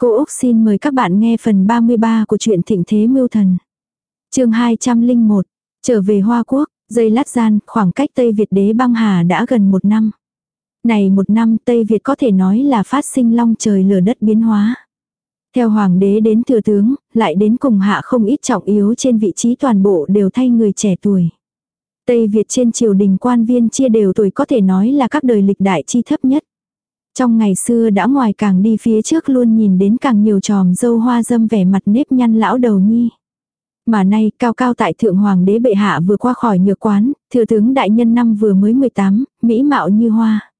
Cô Úc xin mời các bạn nghe phần 33 của truyện Thịnh Thế Mưu Thần. chương 201, trở về Hoa Quốc, dây lát gian, khoảng cách Tây Việt đế băng hà đã gần một năm. Này một năm Tây Việt có thể nói là phát sinh long trời lửa đất biến hóa. Theo hoàng đế đến thừa tướng, lại đến cùng hạ không ít trọng yếu trên vị trí toàn bộ đều thay người trẻ tuổi. Tây Việt trên triều đình quan viên chia đều tuổi có thể nói là các đời lịch đại chi thấp nhất. Trong ngày xưa đã ngoài càng đi phía trước luôn nhìn đến càng nhiều tròm dâu hoa dâm vẻ mặt nếp nhăn lão đầu nhi. Mà nay cao cao tại thượng hoàng đế bệ hạ vừa qua khỏi nhược quán, thừa tướng đại nhân năm vừa mới 18, mỹ mạo như hoa.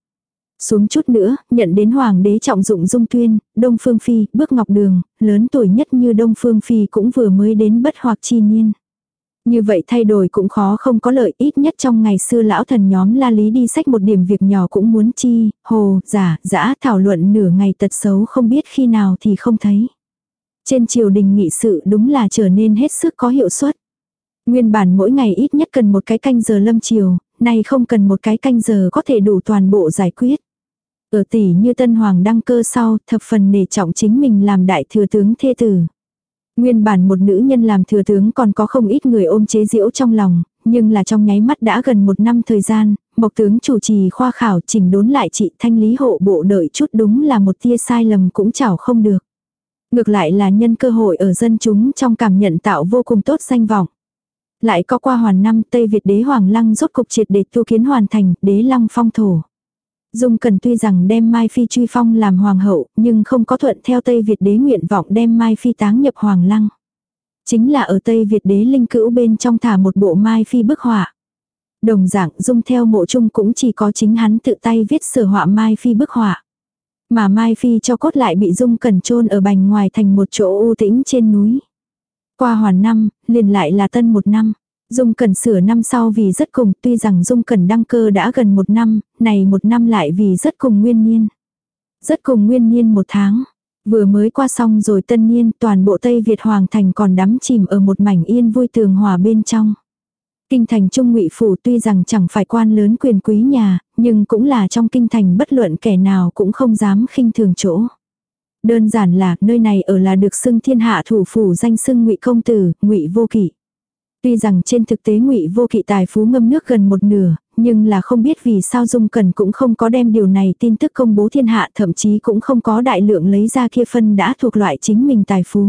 Xuống chút nữa, nhận đến hoàng đế trọng dụng dung tuyên, đông phương phi, bước ngọc đường, lớn tuổi nhất như đông phương phi cũng vừa mới đến bất hoặc chi niên. Như vậy thay đổi cũng khó không có lợi ít nhất trong ngày xưa lão thần nhóm la lý đi sách một điểm việc nhỏ cũng muốn chi, hồ, giả, dã thảo luận nửa ngày tật xấu không biết khi nào thì không thấy. Trên triều đình nghị sự đúng là trở nên hết sức có hiệu suất. Nguyên bản mỗi ngày ít nhất cần một cái canh giờ lâm chiều, nay không cần một cái canh giờ có thể đủ toàn bộ giải quyết. Ở tỷ như tân hoàng đăng cơ sau, thập phần nể trọng chính mình làm đại thừa tướng thê tử. Nguyên bản một nữ nhân làm thừa tướng còn có không ít người ôm chế diễu trong lòng, nhưng là trong nháy mắt đã gần một năm thời gian, Mộc tướng chủ trì khoa khảo chỉnh đốn lại chị thanh lý hộ bộ đợi chút đúng là một tia sai lầm cũng chảo không được. Ngược lại là nhân cơ hội ở dân chúng trong cảm nhận tạo vô cùng tốt danh vọng. Lại có qua hoàn năm Tây Việt đế Hoàng Lăng rốt cục triệt để tu kiến hoàn thành đế lăng phong thổ. Dung Cần tuy rằng đem Mai Phi truy phong làm hoàng hậu, nhưng không có thuận theo Tây Việt đế nguyện vọng đem Mai Phi táng nhập hoàng lăng. Chính là ở Tây Việt đế linh cữu bên trong thả một bộ Mai Phi bức họa. Đồng dạng Dung theo mộ chung cũng chỉ có chính hắn tự tay viết sửa họa Mai Phi bức họa. Mà Mai Phi cho cốt lại bị Dung Cần chôn ở bành ngoài thành một chỗ u tĩnh trên núi. Qua hoàn năm, liền lại là tân một năm. Dung Cẩn sửa năm sau vì rất cùng, tuy rằng Dung Cẩn đăng cơ đã gần một năm, này một năm lại vì rất cùng nguyên niên. Rất cùng nguyên niên một tháng. Vừa mới qua xong rồi tân niên toàn bộ Tây Việt Hoàng Thành còn đắm chìm ở một mảnh yên vui tường hòa bên trong. Kinh thành Trung ngụy Phủ tuy rằng chẳng phải quan lớn quyền quý nhà, nhưng cũng là trong kinh thành bất luận kẻ nào cũng không dám khinh thường chỗ. Đơn giản là nơi này ở là được xưng thiên hạ thủ phủ danh xưng ngụy công tử, ngụy vô kỷ. Tuy rằng trên thực tế ngụy vô kỵ tài phú ngâm nước gần một nửa, nhưng là không biết vì sao Dung Cần cũng không có đem điều này tin tức công bố thiên hạ thậm chí cũng không có đại lượng lấy ra kia phân đã thuộc loại chính mình tài phú.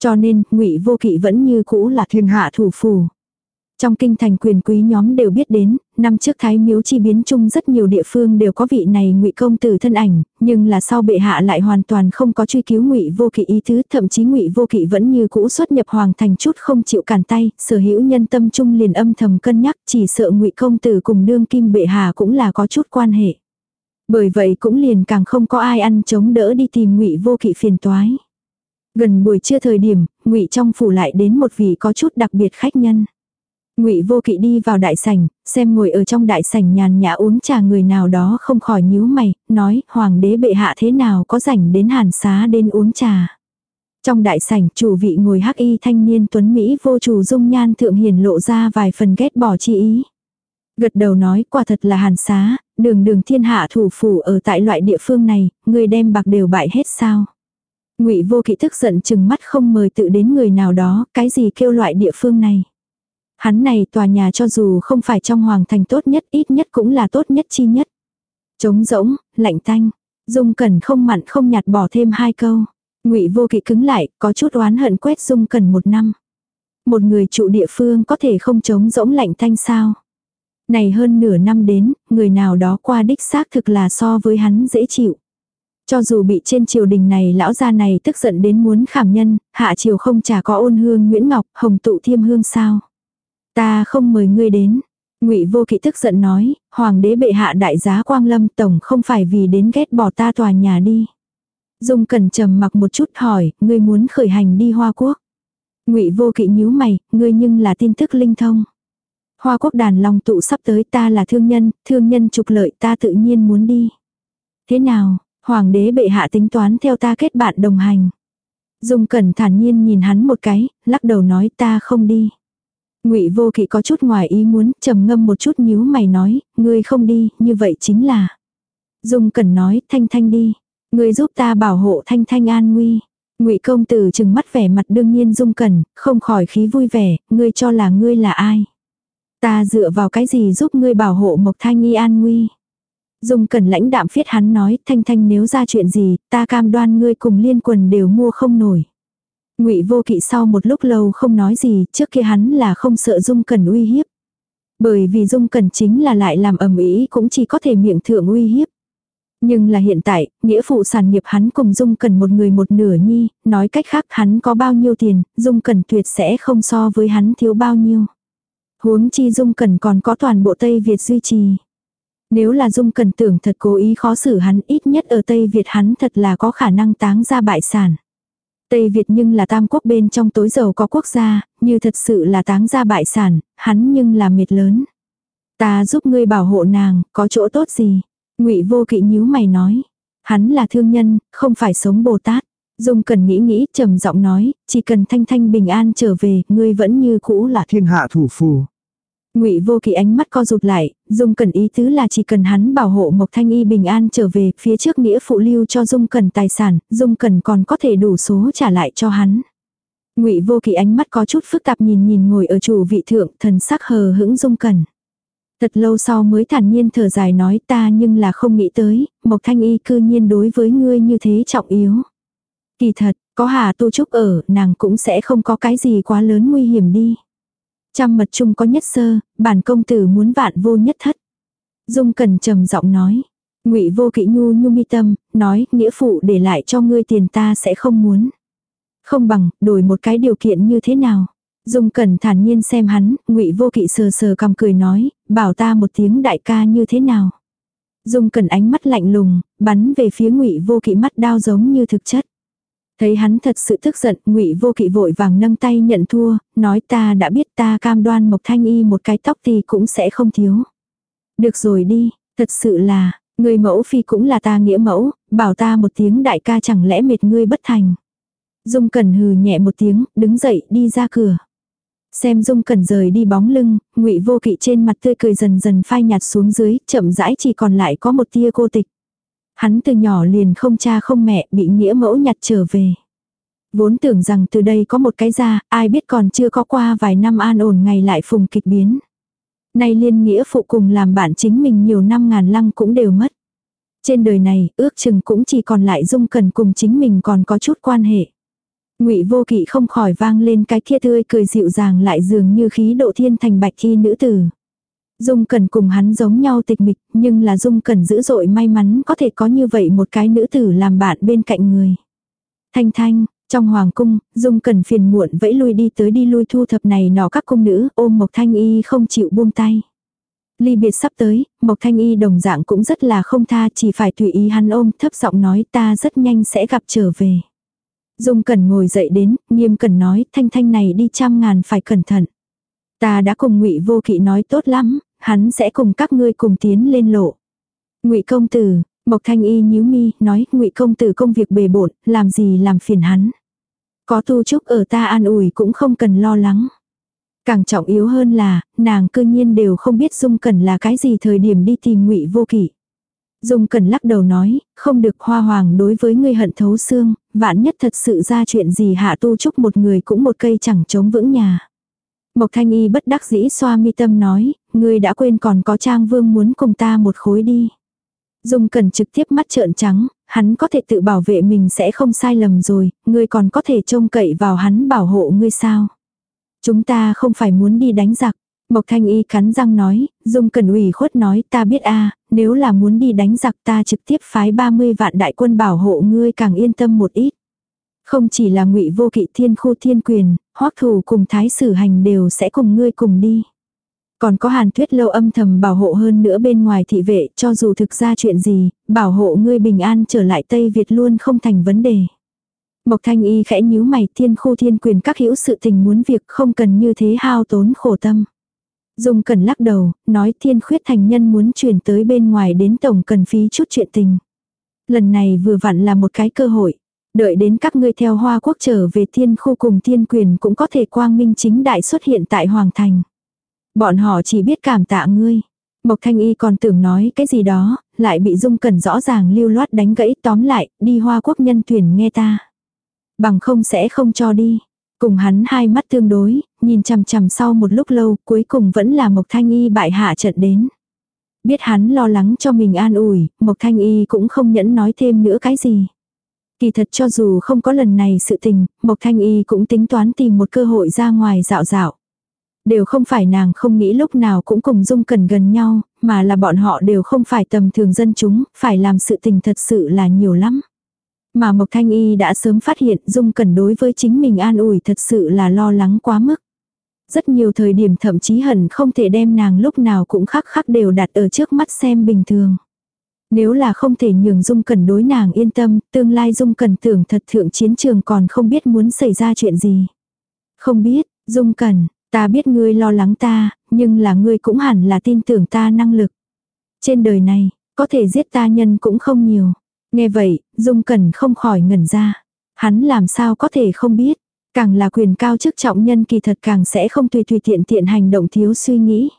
Cho nên, ngụy vô kỵ vẫn như cũ là thiên hạ thủ phủ. Trong kinh thành quyền quý nhóm đều biết đến, năm trước Thái Miếu chi biến chung rất nhiều địa phương đều có vị này ngụy công tử thân ảnh, nhưng là sau bệ hạ lại hoàn toàn không có truy cứu ngụy vô kỵ ý thứ, thậm chí ngụy vô kỵ vẫn như cũ xuất nhập hoàng thành chút không chịu cản tay, sở hữu nhân tâm chung liền âm thầm cân nhắc, chỉ sợ ngụy công tử cùng đương kim bệ hạ cũng là có chút quan hệ. Bởi vậy cũng liền càng không có ai ăn chống đỡ đi tìm ngụy vô kỵ phiền toái. Gần buổi trưa thời điểm, ngụy trong phủ lại đến một vị có chút đặc biệt khách nhân. Ngụy Vô Kỵ đi vào đại sảnh, xem ngồi ở trong đại sảnh nhàn nhã uống trà người nào đó không khỏi nhíu mày, nói: "Hoàng đế bệ hạ thế nào có rảnh đến Hàn xá đến uống trà?" Trong đại sảnh, chủ vị ngồi hắc y thanh niên tuấn mỹ vô chủ dung nhan thượng hiền lộ ra vài phần ghét bỏ chi ý. Gật đầu nói, quả thật là Hàn xá, đường đường thiên hạ thủ phủ ở tại loại địa phương này, người đem bạc đều bại hết sao? Ngụy Vô Kỵ tức giận chừng mắt không mời tự đến người nào đó, cái gì kêu loại địa phương này? Hắn này tòa nhà cho dù không phải trong hoàng thành tốt nhất ít nhất cũng là tốt nhất chi nhất. Trống rỗng, lạnh tanh. Dung Cẩn không mặn không nhạt bỏ thêm hai câu. Ngụy Vô Kỵ cứng lại, có chút oán hận quét Dung Cẩn một năm. Một người trụ địa phương có thể không trống rỗng lạnh thanh sao? Này hơn nửa năm đến, người nào đó qua đích xác thực là so với hắn dễ chịu. Cho dù bị trên triều đình này lão gia này tức giận đến muốn khảm nhân, hạ triều không chả có ôn hương Nguyễn Ngọc, hồng tụ thiêm hương sao. Ta không mời ngươi đến. Ngụy Vô Kỵ tức giận nói, hoàng đế bệ hạ đại giá Quang Lâm tổng không phải vì đến ghét bỏ ta tòa nhà đi. Dung Cẩn trầm mặc một chút hỏi, ngươi muốn khởi hành đi Hoa Quốc. Ngụy Vô Kỵ nhíu mày, ngươi nhưng là tin tức linh thông. Hoa Quốc đàn long tụ sắp tới ta là thương nhân, thương nhân trục lợi ta tự nhiên muốn đi. Thế nào, hoàng đế bệ hạ tính toán theo ta kết bạn đồng hành. Dung Cẩn thản nhiên nhìn hắn một cái, lắc đầu nói ta không đi. Ngụy Vô Kỵ có chút ngoài ý muốn, trầm ngâm một chút nhíu mày nói, ngươi không đi, như vậy chính là. Dung Cẩn nói, thanh thanh đi. Ngươi giúp ta bảo hộ thanh thanh an nguy. Ngụy công tử trừng mắt vẻ mặt đương nhiên dung cẩn, không khỏi khí vui vẻ, ngươi cho là ngươi là ai. Ta dựa vào cái gì giúp ngươi bảo hộ Mộc Thanh Nhi an nguy. Dung cẩn lãnh đạm phiết hắn nói, Thanh Thanh nếu ra chuyện gì, ta cam đoan ngươi cùng liên quần đều mua không nổi. Ngụy Vô Kỵ sau một lúc lâu không nói gì, trước kia hắn là không sợ Dung Cẩn uy hiếp. Bởi vì Dung Cẩn chính là lại làm ầm ĩ cũng chỉ có thể miệng thượng uy hiếp. Nhưng là hiện tại, nghĩa phụ sản nghiệp hắn cùng Dung Cẩn một người một nửa nhi, nói cách khác hắn có bao nhiêu tiền, Dung Cẩn tuyệt sẽ không so với hắn thiếu bao nhiêu. Huống chi Dung Cẩn còn có toàn bộ Tây Việt duy trì. Nếu là Dung Cẩn tưởng thật cố ý khó xử hắn ít nhất ở Tây Việt hắn thật là có khả năng táng ra bại sản. Tây Việt nhưng là tam quốc bên trong tối giàu có quốc gia, như thật sự là táng ra bại sản, hắn nhưng là miệt lớn. Ta giúp ngươi bảo hộ nàng, có chỗ tốt gì? ngụy vô kỵ nhíu mày nói. Hắn là thương nhân, không phải sống Bồ Tát. Dung cần nghĩ nghĩ, trầm giọng nói, chỉ cần thanh thanh bình an trở về, ngươi vẫn như cũ là thiên hạ thủ phù. Ngụy Vô Kỵ ánh mắt co rụt lại, Dung Cẩn ý tứ là chỉ cần hắn bảo hộ Mộc Thanh Y bình an trở về, phía trước nghĩa phụ lưu cho Dung Cẩn tài sản, Dung Cẩn còn có thể đủ số trả lại cho hắn. Ngụy Vô Kỵ ánh mắt có chút phức tạp nhìn nhìn ngồi ở chủ vị thượng, thần sắc hờ hững Dung Cẩn. Thật lâu sau mới thản nhiên thở dài nói ta nhưng là không nghĩ tới, Mộc Thanh Y cư nhiên đối với ngươi như thế trọng yếu. Kỳ thật, có Hà Tu Trúc ở, nàng cũng sẽ không có cái gì quá lớn nguy hiểm đi. Trăm mật chung có nhất sơ, bản công tử muốn vạn vô nhất thất. Dung Cần trầm giọng nói. Ngụy Vô Kỵ nhu nhu mi tâm, nói, nghĩa phụ để lại cho ngươi tiền ta sẽ không muốn. Không bằng, đổi một cái điều kiện như thế nào? Dung Cẩn thản nhiên xem hắn, Ngụy Vô Kỵ sờ sờ cầm cười nói, bảo ta một tiếng đại ca như thế nào? Dung Cẩn ánh mắt lạnh lùng, bắn về phía Ngụy Vô Kỵ mắt đao giống như thực chất. Thấy hắn thật sự tức giận, Ngụy Vô Kỵ vội vàng nâng tay nhận thua, nói ta đã biết ta cam đoan Mộc Thanh Y một cái tóc thì cũng sẽ không thiếu. Được rồi đi, thật sự là, người mẫu phi cũng là ta nghĩa mẫu, bảo ta một tiếng đại ca chẳng lẽ mệt ngươi bất thành. Dung Cẩn hừ nhẹ một tiếng, đứng dậy đi ra cửa. Xem Dung Cẩn rời đi bóng lưng, Ngụy Vô Kỵ trên mặt tươi cười dần dần phai nhạt xuống dưới, chậm rãi chỉ còn lại có một tia cô tịch. Hắn từ nhỏ liền không cha không mẹ, bị nghĩa mẫu nhặt trở về. Vốn tưởng rằng từ đây có một cái ra, ai biết còn chưa có qua vài năm an ổn ngày lại phùng kịch biến. Nay liên nghĩa phụ cùng làm bạn chính mình nhiều năm ngàn lăng cũng đều mất. Trên đời này, ước chừng cũng chỉ còn lại dung cần cùng chính mình còn có chút quan hệ. Ngụy Vô Kỵ không khỏi vang lên cái kia tươi cười dịu dàng lại dường như khí độ thiên thành bạch thi nữ tử. Dung Cẩn cùng hắn giống nhau tịch mịch, nhưng là Dung Cẩn dữ dội may mắn có thể có như vậy một cái nữ tử làm bạn bên cạnh người. Thanh Thanh, trong hoàng cung, Dung Cẩn phiền muộn vẫy lui đi tới đi lui thu thập này nọ các cung nữ, ôm Mộc Thanh Y không chịu buông tay. Ly biệt sắp tới, Mộc Thanh Y đồng dạng cũng rất là không tha chỉ phải tùy ý hắn ôm thấp giọng nói ta rất nhanh sẽ gặp trở về. Dung Cẩn ngồi dậy đến, nghiêm cẩn nói, thanh thanh này đi trăm ngàn phải cẩn thận. Ta đã cùng ngụy Vô Kỵ nói tốt lắm, hắn sẽ cùng các ngươi cùng tiến lên lộ. Ngụy công tử, Mộc Thanh Y nhíu mi, nói, Ngụy công tử công việc bề bộn, làm gì làm phiền hắn. Có tu trúc ở ta an ủi cũng không cần lo lắng. Càng trọng yếu hơn là, nàng cư nhiên đều không biết Dung Cẩn là cái gì thời điểm đi tìm Ngụy Vô Kỵ. Dung Cẩn lắc đầu nói, không được hoa hoàng đối với ngươi hận thấu xương, vạn nhất thật sự ra chuyện gì hạ tu trúc một người cũng một cây chẳng chống vững nhà. Mộc Thanh Y bất đắc dĩ xoa mi tâm nói, ngươi đã quên còn có Trang Vương muốn cùng ta một khối đi. Dung Cẩn trực tiếp mắt trợn trắng, hắn có thể tự bảo vệ mình sẽ không sai lầm rồi, ngươi còn có thể trông cậy vào hắn bảo hộ ngươi sao. Chúng ta không phải muốn đi đánh giặc. Mộc Thanh Y cắn răng nói, Dung Cẩn ủy khuất nói ta biết a nếu là muốn đi đánh giặc ta trực tiếp phái 30 vạn đại quân bảo hộ ngươi càng yên tâm một ít. Không chỉ là ngụy vô kỵ thiên khu thiên quyền, hoắc thủ cùng thái sử hành đều sẽ cùng ngươi cùng đi. Còn có hàn tuyết lâu âm thầm bảo hộ hơn nữa bên ngoài thị vệ cho dù thực ra chuyện gì, bảo hộ ngươi bình an trở lại Tây Việt luôn không thành vấn đề. Mộc thanh y khẽ nhíu mày thiên khu thiên quyền các hữu sự tình muốn việc không cần như thế hao tốn khổ tâm. Dung cần lắc đầu, nói thiên khuyết thành nhân muốn chuyển tới bên ngoài đến tổng cần phí chút chuyện tình. Lần này vừa vặn là một cái cơ hội. Đợi đến các ngươi theo hoa quốc trở về thiên khu cùng thiên quyền cũng có thể quang minh chính đại xuất hiện tại Hoàng Thành. Bọn họ chỉ biết cảm tạ ngươi. Mộc Thanh Y còn tưởng nói cái gì đó, lại bị Dung Cẩn rõ ràng lưu loát đánh gãy tóm lại, đi hoa quốc nhân tuyển nghe ta. Bằng không sẽ không cho đi. Cùng hắn hai mắt tương đối, nhìn chằm chằm sau một lúc lâu, cuối cùng vẫn là Mộc Thanh Y bại hạ trận đến. Biết hắn lo lắng cho mình an ủi, Mộc Thanh Y cũng không nhẫn nói thêm nữa cái gì. Kỳ thật cho dù không có lần này sự tình, Mộc Thanh Y cũng tính toán tìm một cơ hội ra ngoài dạo dạo. Đều không phải nàng không nghĩ lúc nào cũng cùng Dung Cẩn gần nhau, mà là bọn họ đều không phải tầm thường dân chúng, phải làm sự tình thật sự là nhiều lắm. Mà Mộc Thanh Y đã sớm phát hiện Dung Cẩn đối với chính mình an ủi thật sự là lo lắng quá mức. Rất nhiều thời điểm thậm chí hẳn không thể đem nàng lúc nào cũng khắc khắc đều đặt ở trước mắt xem bình thường. Nếu là không thể nhường Dung Cẩn đối nàng yên tâm, tương lai Dung Cẩn tưởng thật thượng chiến trường còn không biết muốn xảy ra chuyện gì. Không biết, Dung Cẩn, ta biết ngươi lo lắng ta, nhưng là ngươi cũng hẳn là tin tưởng ta năng lực. Trên đời này, có thể giết ta nhân cũng không nhiều. Nghe vậy, Dung Cẩn không khỏi ngẩn ra. Hắn làm sao có thể không biết. Càng là quyền cao chức trọng nhân kỳ thật càng sẽ không tùy tùy tiện tiện hành động thiếu suy nghĩ.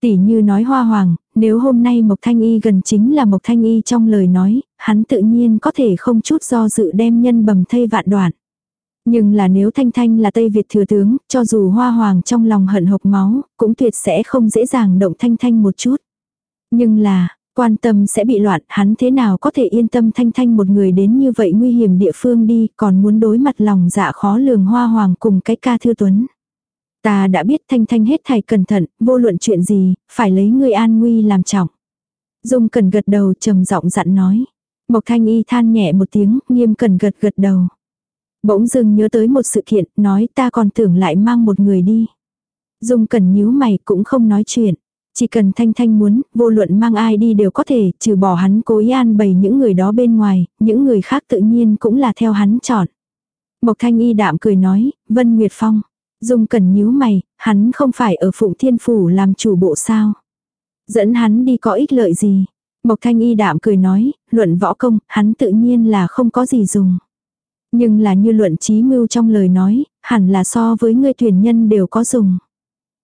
Tỷ như nói hoa hoàng, nếu hôm nay Mộc Thanh Y gần chính là Mộc Thanh Y trong lời nói, hắn tự nhiên có thể không chút do dự đem nhân bầm thây vạn đoạn. Nhưng là nếu Thanh Thanh là Tây Việt thừa tướng, cho dù hoa hoàng trong lòng hận hộc máu, cũng tuyệt sẽ không dễ dàng động Thanh Thanh một chút. Nhưng là, quan tâm sẽ bị loạn, hắn thế nào có thể yên tâm Thanh Thanh một người đến như vậy nguy hiểm địa phương đi, còn muốn đối mặt lòng dạ khó lường hoa hoàng cùng cái ca thư tuấn. Ta đã biết Thanh Thanh hết thảy cẩn thận, vô luận chuyện gì, phải lấy người an nguy làm trọng. Dung cần gật đầu trầm giọng dặn nói. Mộc Thanh Y than nhẹ một tiếng, nghiêm cần gật gật đầu. Bỗng dưng nhớ tới một sự kiện, nói ta còn tưởng lại mang một người đi. Dung cần nhíu mày cũng không nói chuyện. Chỉ cần Thanh Thanh muốn, vô luận mang ai đi đều có thể, trừ bỏ hắn cố ý an bày những người đó bên ngoài, những người khác tự nhiên cũng là theo hắn chọn. Mộc Thanh Y đạm cười nói, Vân Nguyệt Phong. Dung cần nhíu mày, hắn không phải ở Phụng Thiên Phủ làm chủ bộ sao. Dẫn hắn đi có ích lợi gì. Mộc Thanh Y đạm cười nói, luận võ công, hắn tự nhiên là không có gì dùng. Nhưng là như luận trí mưu trong lời nói, hẳn là so với người tuyển nhân đều có dùng.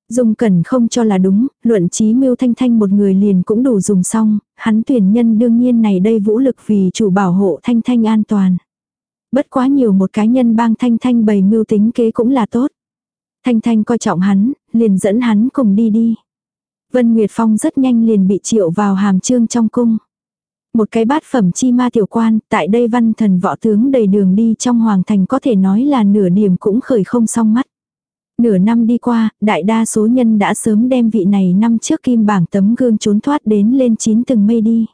Dung Cẩn không cho là đúng, luận trí mưu thanh thanh một người liền cũng đủ dùng xong, hắn tuyển nhân đương nhiên này đây vũ lực vì chủ bảo hộ thanh thanh an toàn. Bất quá nhiều một cá nhân bang thanh thanh bày mưu tính kế cũng là tốt. Thanh thanh coi trọng hắn, liền dẫn hắn cùng đi đi. Vân Nguyệt Phong rất nhanh liền bị triệu vào hàm trương trong cung. Một cái bát phẩm chi ma tiểu quan, tại đây văn thần võ tướng đầy đường đi trong hoàng thành có thể nói là nửa điểm cũng khởi không xong mắt. Nửa năm đi qua, đại đa số nhân đã sớm đem vị này năm trước kim bảng tấm gương trốn thoát đến lên chín từng mây đi.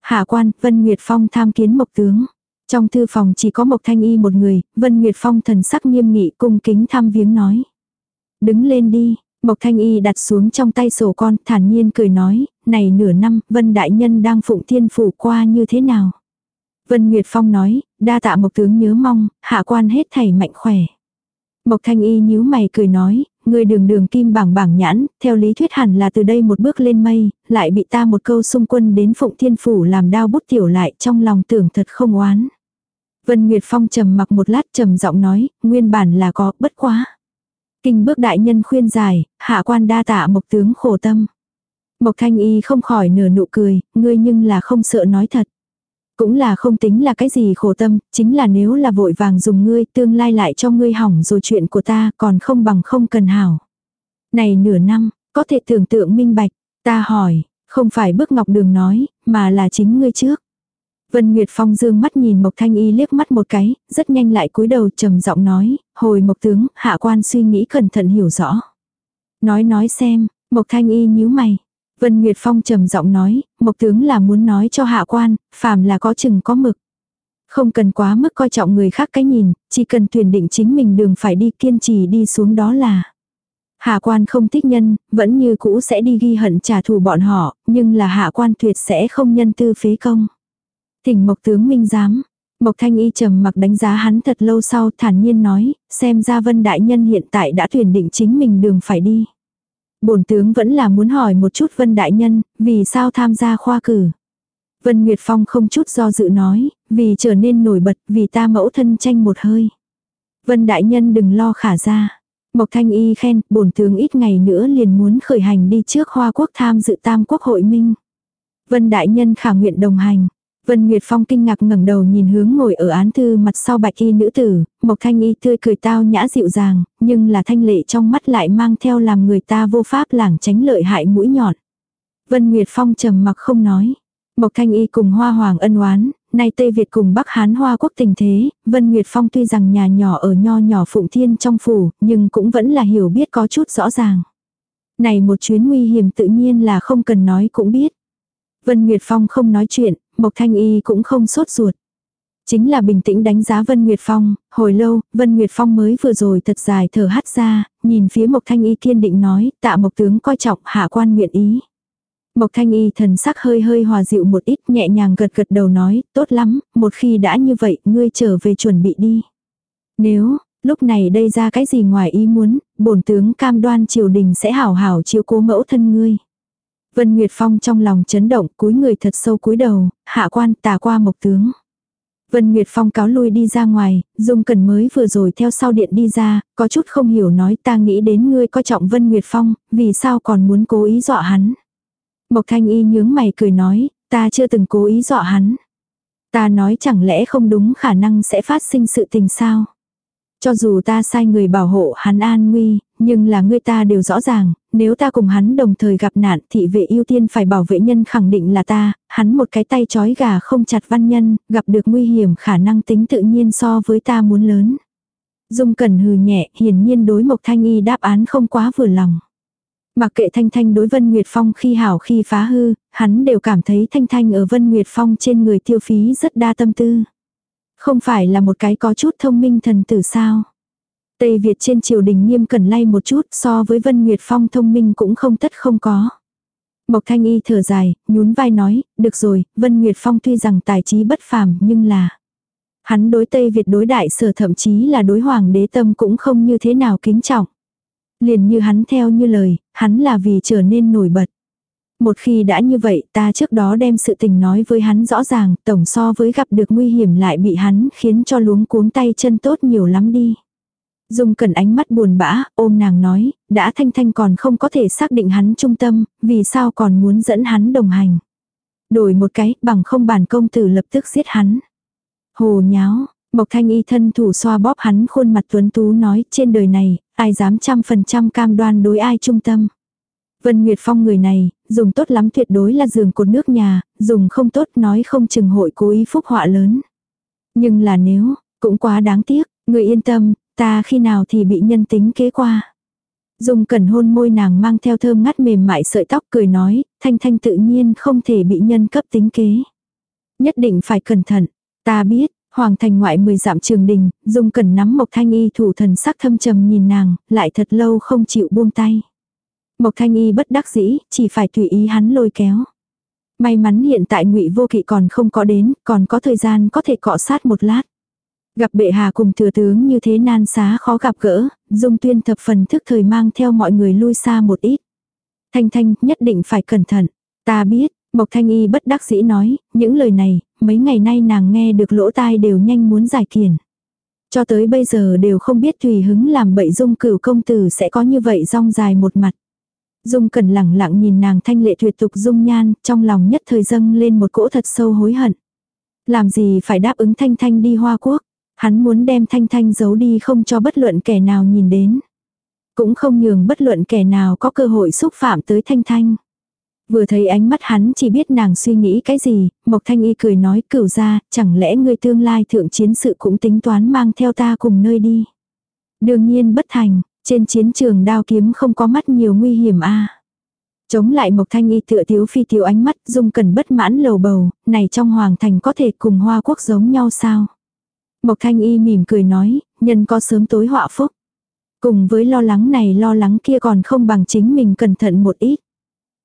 Hạ quan, Vân Nguyệt Phong tham kiến mộc tướng. Trong thư phòng chỉ có Mộc Thanh Y một người, Vân Nguyệt Phong thần sắc nghiêm nghị cung kính thăm viếng nói. Đứng lên đi, Mộc Thanh Y đặt xuống trong tay sổ con, thản nhiên cười nói, này nửa năm, Vân Đại Nhân đang phụng thiên phủ qua như thế nào? Vân Nguyệt Phong nói, đa tạ Mộc Tướng nhớ mong, hạ quan hết thảy mạnh khỏe. Mộc Thanh Y nhíu mày cười nói, người đường đường kim bảng bảng nhãn, theo lý thuyết hẳn là từ đây một bước lên mây, lại bị ta một câu xung quân đến phụng thiên phủ làm đau bút tiểu lại trong lòng tưởng thật không oán. Vân Nguyệt Phong trầm mặc một lát trầm giọng nói, nguyên bản là có, bất quá. Kinh bước đại nhân khuyên giải, hạ quan đa tạ mộc tướng khổ tâm. Mộc thanh y không khỏi nửa nụ cười, ngươi nhưng là không sợ nói thật. Cũng là không tính là cái gì khổ tâm, chính là nếu là vội vàng dùng ngươi tương lai lại cho ngươi hỏng rồi chuyện của ta còn không bằng không cần hảo. Này nửa năm, có thể tưởng tượng minh bạch, ta hỏi, không phải bước ngọc đường nói, mà là chính ngươi trước. Vân Nguyệt Phong dương mắt nhìn Mộc Thanh Y liếc mắt một cái, rất nhanh lại cúi đầu trầm giọng nói, hồi Mộc tướng, hạ quan suy nghĩ cẩn thận hiểu rõ. Nói nói xem, Mộc Thanh Y nhíu mày. Vân Nguyệt Phong trầm giọng nói, Mộc tướng là muốn nói cho hạ quan, phàm là có chừng có mực. Không cần quá mức coi trọng người khác cái nhìn, chỉ cần tuyển định chính mình đường phải đi kiên trì đi xuống đó là. Hạ quan không thích nhân, vẫn như cũ sẽ đi ghi hận trả thù bọn họ, nhưng là hạ quan tuyệt sẽ không nhân tư phế công. Thỉnh Mộc tướng minh giám. Mộc Thanh Y trầm mặc đánh giá hắn thật lâu sau thản nhiên nói, xem ra Vân Đại Nhân hiện tại đã tuyển định chính mình đường phải đi. Bổn tướng vẫn là muốn hỏi một chút Vân Đại Nhân, vì sao tham gia khoa cử. Vân Nguyệt Phong không chút do dự nói, vì trở nên nổi bật, vì ta mẫu thân tranh một hơi. Vân Đại Nhân đừng lo khả ra. Mộc Thanh Y khen, bổn tướng ít ngày nữa liền muốn khởi hành đi trước Hoa Quốc tham dự tam quốc hội minh. Vân Đại Nhân khả nguyện đồng hành. Vân Nguyệt Phong kinh ngạc ngẩng đầu nhìn hướng ngồi ở án thư mặt sau bạch y nữ tử, Mộc Thanh Y tươi cười tao nhã dịu dàng, nhưng là thanh lệ trong mắt lại mang theo làm người ta vô pháp lảng tránh lợi hại mũi nhọn. Vân Nguyệt Phong trầm mặc không nói. Mộc Thanh Y cùng Hoa Hoàng ân oán, nay Tây Việt cùng Bắc Hán Hoa quốc tình thế, Vân Nguyệt Phong tuy rằng nhà nhỏ ở nho nhỏ Phụng Thiên trong phủ, nhưng cũng vẫn là hiểu biết có chút rõ ràng. Này một chuyến nguy hiểm tự nhiên là không cần nói cũng biết. Vân Nguyệt Phong không nói chuyện, Mộc Thanh Y cũng không sốt ruột. Chính là bình tĩnh đánh giá Vân Nguyệt Phong, hồi lâu, Vân Nguyệt Phong mới vừa rồi thật dài thở hắt ra, nhìn phía Mộc Thanh Y kiên định nói, tạ Mộc tướng coi trọng hạ quan nguyện ý. Mộc Thanh Y thần sắc hơi hơi hòa dịu một ít nhẹ nhàng gật gật đầu nói, tốt lắm, một khi đã như vậy, ngươi trở về chuẩn bị đi. Nếu, lúc này đây ra cái gì ngoài ý muốn, bổn tướng cam đoan triều đình sẽ hảo hảo chiếu cố mẫu thân ngươi. Vân Nguyệt Phong trong lòng chấn động, cúi người thật sâu cúi đầu, hạ quan tà qua mộc tướng. Vân Nguyệt Phong cáo lui đi ra ngoài, Dung Cần mới vừa rồi theo sau điện đi ra, có chút không hiểu nói ta nghĩ đến ngươi coi trọng Vân Nguyệt Phong, vì sao còn muốn cố ý dọa hắn. Mộc Thanh Y nhướng mày cười nói, ta chưa từng cố ý dọa hắn. Ta nói chẳng lẽ không đúng khả năng sẽ phát sinh sự tình sao. Cho dù ta sai người bảo hộ hắn an nguy, nhưng là người ta đều rõ ràng, nếu ta cùng hắn đồng thời gặp nạn thị vệ ưu tiên phải bảo vệ nhân khẳng định là ta, hắn một cái tay chói gà không chặt văn nhân, gặp được nguy hiểm khả năng tính tự nhiên so với ta muốn lớn. Dung Cẩn hừ nhẹ, hiển nhiên đối Mộc Thanh Y đáp án không quá vừa lòng. Mặc kệ Thanh Thanh đối Vân Nguyệt Phong khi hảo khi phá hư, hắn đều cảm thấy Thanh Thanh ở Vân Nguyệt Phong trên người tiêu phí rất đa tâm tư. Không phải là một cái có chút thông minh thần tử sao. Tây Việt trên triều đình nghiêm cẩn lay một chút so với Vân Nguyệt Phong thông minh cũng không tất không có. Mộc Thanh Y thở dài, nhún vai nói, được rồi, Vân Nguyệt Phong tuy rằng tài trí bất phàm nhưng là... Hắn đối Tây Việt đối đại sở thậm chí là đối hoàng đế tâm cũng không như thế nào kính trọng. Liền như hắn theo như lời, hắn là vì trở nên nổi bật. Một khi đã như vậy ta trước đó đem sự tình nói với hắn rõ ràng, tổng so với gặp được nguy hiểm lại bị hắn khiến cho luống cuống tay chân tốt nhiều lắm đi. Dung cần ánh mắt buồn bã, ôm nàng nói, đã thanh thanh còn không có thể xác định hắn trung tâm, vì sao còn muốn dẫn hắn đồng hành. Đổi một cái, bằng không bản công tử lập tức giết hắn. Hồ nháo, Mộc thanh y thân thủ xoa bóp hắn khuôn mặt tuấn tú nói trên đời này, ai dám trăm phần trăm cam đoan đối ai trung tâm. Vân Nguyệt Phong người này, dùng tốt lắm tuyệt đối là giường cột nước nhà, dùng không tốt nói không chừng hội cố ý phúc họa lớn. Nhưng là nếu, cũng quá đáng tiếc, người yên tâm, ta khi nào thì bị nhân tính kế qua. dùng cẩn hôn môi nàng mang theo thơm ngắt mềm mại sợi tóc cười nói, thanh thanh tự nhiên không thể bị nhân cấp tính kế. Nhất định phải cẩn thận, ta biết, Hoàng thành ngoại mười dặm trường đình, Dung cẩn nắm Mộc Thanh Y thủ thần sắc thâm trầm nhìn nàng, lại thật lâu không chịu buông tay. Mộc Thanh Y bất đắc dĩ, chỉ phải tùy ý hắn lôi kéo. May mắn hiện tại ngụy Vô Kỵ còn không có đến, còn có thời gian có thể cọ sát một lát. Gặp bệ hạ cùng thừa tướng như thế nan xá khó gặp gỡ, Dung Tuyên thập phần thức thời mang theo mọi người lui xa một ít. Thanh Thanh nhất định phải cẩn thận. Ta biết, Mộc Thanh Y bất đắc dĩ nói, những lời này, mấy ngày nay nàng nghe được lỗ tai đều nhanh muốn giải kiển. Cho tới bây giờ đều không biết tùy hứng làm bậy dung cửu công tử sẽ có như vậy rong dài một mặt. Dung cẩn lẳng lặng nhìn nàng thanh lệ tuyệt tục dung nhan, trong lòng nhất thời dâng lên một cỗ thật sâu hối hận. Làm gì phải đáp ứng thanh thanh đi hoa quốc. Hắn muốn đem thanh thanh giấu đi không cho bất luận kẻ nào nhìn đến. Cũng không nhường bất luận kẻ nào có cơ hội xúc phạm tới thanh thanh. Vừa thấy ánh mắt hắn chỉ biết nàng suy nghĩ cái gì, Mộc Thanh Y cười nói cửu ra, chẳng lẽ ngươi tương lai thượng chiến sự cũng tính toán mang theo ta cùng nơi đi. Đương nhiên bất thành, trên chiến trường đao kiếm không có mắt nhiều nguy hiểm a Chống lại Mộc Thanh Y tựa thiếu phi thiếu ánh mắt dung cần bất mãn lầu bầu, này trong hoàng thành có thể cùng hoa quốc giống nhau sao. Mộc Thanh Y mỉm cười nói, nhân có sớm tối họa phúc. Cùng với lo lắng này lo lắng kia còn không bằng chính mình cẩn thận một ít.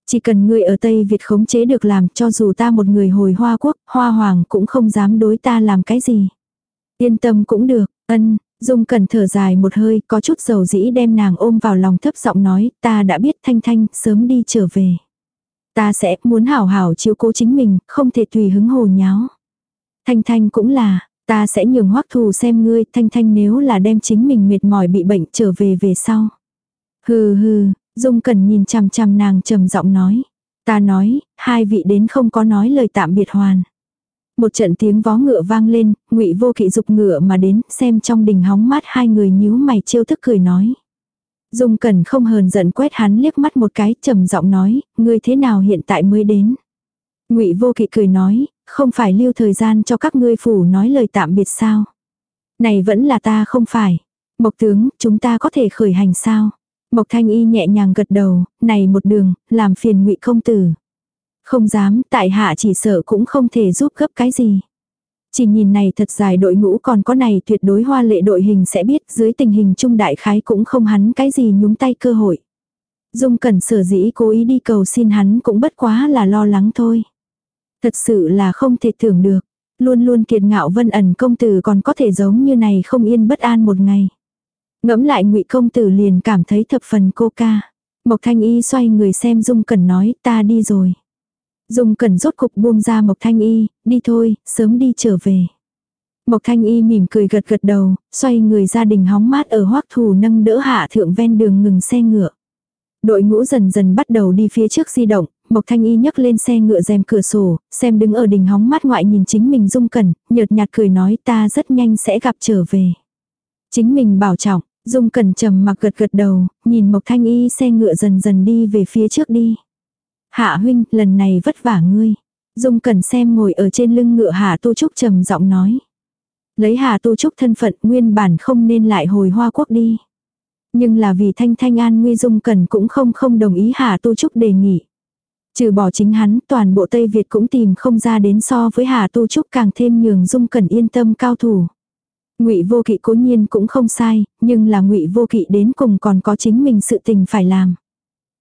Chỉ cần người ở Tây Việt khống chế được làm cho dù ta một người hồi hoa quốc, hoa hoàng cũng không dám đối ta làm cái gì. Yên tâm cũng được, ân, Dung cần thở dài một hơi, có chút dầu dĩ đem nàng ôm vào lòng thấp giọng nói, ta đã biết thanh thanh, sớm đi trở về. Ta sẽ muốn hảo hảo chiếu cố chính mình, không thể tùy hứng hồ nháo. Thanh thanh cũng là, Ta sẽ nhường hoắc thù xem ngươi, thanh thanh nếu là đem chính mình mệt mỏi bị bệnh trở về về sau. Hừ hừ, Dung Cẩn nhìn chằm chằm nàng trầm giọng nói. Ta nói, hai vị đến không có nói lời tạm biệt hoàn. Một trận tiếng vó ngựa vang lên, ngụy vô kỵ dục ngựa mà đến, xem trong đình hóng mát hai người nhíu mày trêu thức cười nói. Dung Cẩn không hờn giận quét hắn liếc mắt một cái, trầm giọng nói, ngươi thế nào hiện tại mới đến. Ngụy Vô Kỵ cười nói, không phải lưu thời gian cho các ngươi phủ nói lời tạm biệt sao? Này vẫn là ta không phải. Mộc tướng, chúng ta có thể khởi hành sao? Mộc Thanh Y nhẹ nhàng gật đầu, này một đường, làm phiền Ngụy công tử. Không dám, tại hạ chỉ sợ cũng không thể giúp gấp cái gì. Chỉ nhìn này thật dài đội ngũ còn có này tuyệt đối hoa lệ đội hình sẽ biết dưới tình hình trung đại khái cũng không hắn cái gì nhúng tay cơ hội. Dung Cẩn sở dĩ cố ý đi cầu xin hắn cũng bất quá là lo lắng thôi. Thật sự là không thể tưởng được. Luôn luôn kiệt ngạo vân ẩn công tử còn có thể giống như này không yên bất an một ngày. Ngẫm lại ngụy công tử liền cảm thấy thập phần cô ca. Mộc thanh y xoay người xem Dung Cẩn nói ta đi rồi. Dung Cần rốt cục buông ra Mộc thanh y, đi thôi, sớm đi trở về. Mộc thanh y mỉm cười gật gật đầu, xoay người gia đình hóng mát ở hoắc thù nâng đỡ hạ thượng ven đường ngừng xe ngựa. Đội ngũ dần dần bắt đầu đi phía trước di động, Mộc Thanh Y nhấc lên xe ngựa rèm cửa sổ, xem đứng ở đỉnh hóng mát ngoại nhìn chính mình dung cẩn, nhợt nhạt cười nói ta rất nhanh sẽ gặp trở về. Chính mình bảo trọng, dung cẩn trầm mặc gật gật đầu, nhìn Mộc Thanh Y xe ngựa dần dần đi về phía trước đi. Hạ huynh, lần này vất vả ngươi. Dung cần xem ngồi ở trên lưng ngựa Hạ Tu Trúc trầm giọng nói. Lấy Hạ Tu Trúc thân phận nguyên bản không nên lại hồi hoa quốc đi. Nhưng là vì thanh thanh an nguy dung cần cũng không không đồng ý Hạ Tu Trúc đề nghị. Trừ bỏ chính hắn, toàn bộ Tây Việt cũng tìm không ra đến so với Hà Tu Trúc càng thêm nhường Dung cần yên tâm cao thủ. Ngụy Vô Kỵ cố nhiên cũng không sai, nhưng là Ngụy Vô Kỵ đến cùng còn có chính mình sự tình phải làm.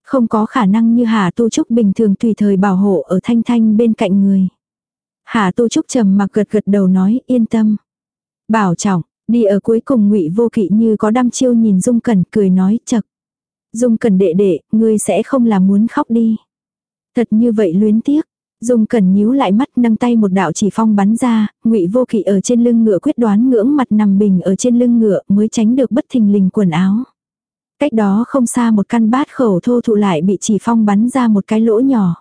Không có khả năng như Hà Tu Trúc bình thường tùy thời bảo hộ ở Thanh Thanh bên cạnh người. Hà Tu Trúc trầm mặc gật gật đầu nói yên tâm. Bảo trọng, đi ở cuối cùng Ngụy Vô Kỵ như có đăm chiêu nhìn Dung Cẩn cười nói chật. Dung Cẩn đệ đệ, ngươi sẽ không là muốn khóc đi. Thật như vậy luyến tiếc. Dung cẩn nhíu lại mắt nâng tay một đạo chỉ phong bắn ra, ngụy vô kỵ ở trên lưng ngựa quyết đoán ngưỡng mặt nằm bình ở trên lưng ngựa mới tránh được bất thình lình quần áo. Cách đó không xa một căn bát khẩu thô thụ lại bị chỉ phong bắn ra một cái lỗ nhỏ.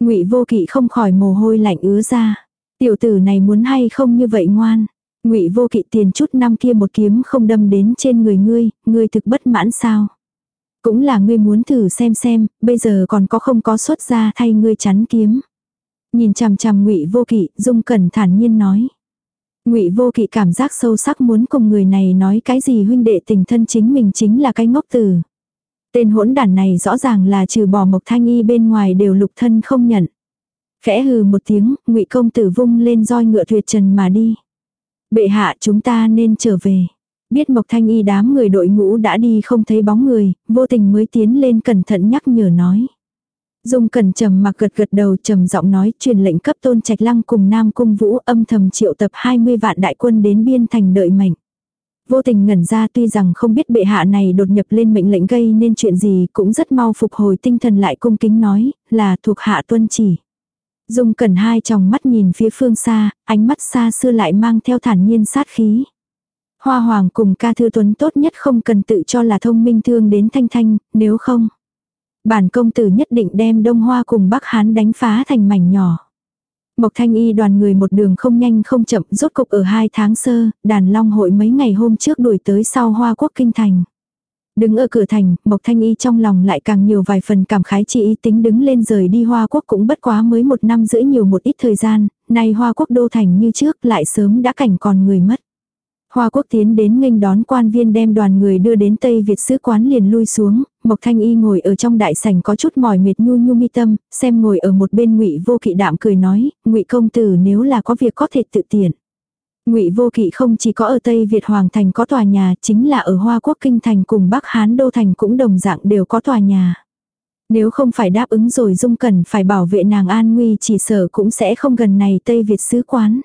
ngụy vô kỵ không khỏi mồ hôi lạnh ứa ra. Tiểu tử này muốn hay không như vậy ngoan. ngụy vô kỵ tiền chút năm kia một kiếm không đâm đến trên người ngươi, ngươi thực bất mãn sao. Cũng là ngươi muốn thử xem xem, bây giờ còn có không có xuất ra thay ngươi chắn kiếm. Nhìn chằm chằm ngụy vô kỵ, dung cẩn thản nhiên nói ngụy vô kỵ cảm giác sâu sắc muốn cùng người này nói cái gì huynh đệ tình thân chính mình chính là cái ngốc tử. Tên hỗn đản này rõ ràng là trừ bỏ mộc thanh y bên ngoài đều lục thân không nhận. Khẽ hừ một tiếng, ngụy công tử vung lên roi ngựa tuyệt trần mà đi. Bệ hạ chúng ta nên trở về. Biết Mộc Thanh Y đám người đội ngũ đã đi không thấy bóng người, vô tình mới tiến lên cẩn thận nhắc nhở nói. Dung cẩn trầm mặc gật gật đầu trầm giọng nói truyền lệnh cấp tôn trạch lăng cùng Nam Cung Vũ âm thầm triệu tập 20 vạn đại quân đến biên thành đợi mệnh. Vô tình ngẩn ra tuy rằng không biết bệ hạ này đột nhập lên mệnh lệnh gây nên chuyện gì cũng rất mau phục hồi tinh thần lại cung kính nói là thuộc hạ tuân chỉ. Dung cẩn hai tròng mắt nhìn phía phương xa, ánh mắt xa xưa lại mang theo thản nhiên sát khí. Hoa Hoàng cùng ca thư tuấn tốt nhất không cần tự cho là thông minh thương đến thanh thanh, nếu không. Bản công tử nhất định đem Đông Hoa cùng Bắc Hán đánh phá thành mảnh nhỏ. Mộc Thanh Y đoàn người một đường không nhanh không chậm rốt cục ở hai tháng sơ, đàn long hội mấy ngày hôm trước đuổi tới sau Hoa Quốc Kinh Thành. Đứng ở cửa thành, Mộc Thanh Y trong lòng lại càng nhiều vài phần cảm khái chi ý tính đứng lên rời đi Hoa Quốc cũng bất quá mới một năm rưỡi nhiều một ít thời gian, nay Hoa Quốc đô thành như trước lại sớm đã cảnh còn người mất. Hoa quốc tiến đến nghênh đón quan viên đem đoàn người đưa đến Tây Việt sứ quán liền lui xuống, Mộc Thanh Y ngồi ở trong đại sảnh có chút mỏi mệt nhu nhu mi tâm, xem ngồi ở một bên Ngụy Vô Kỵ đạm cười nói, "Ngụy công tử nếu là có việc có thể tự tiện." Ngụy Vô Kỵ không chỉ có ở Tây Việt hoàng thành có tòa nhà, chính là ở Hoa Quốc kinh thành cùng Bắc Hán đô thành cũng đồng dạng đều có tòa nhà. Nếu không phải đáp ứng rồi Dung Cẩn phải bảo vệ nàng an nguy chỉ sợ cũng sẽ không gần này Tây Việt sứ quán.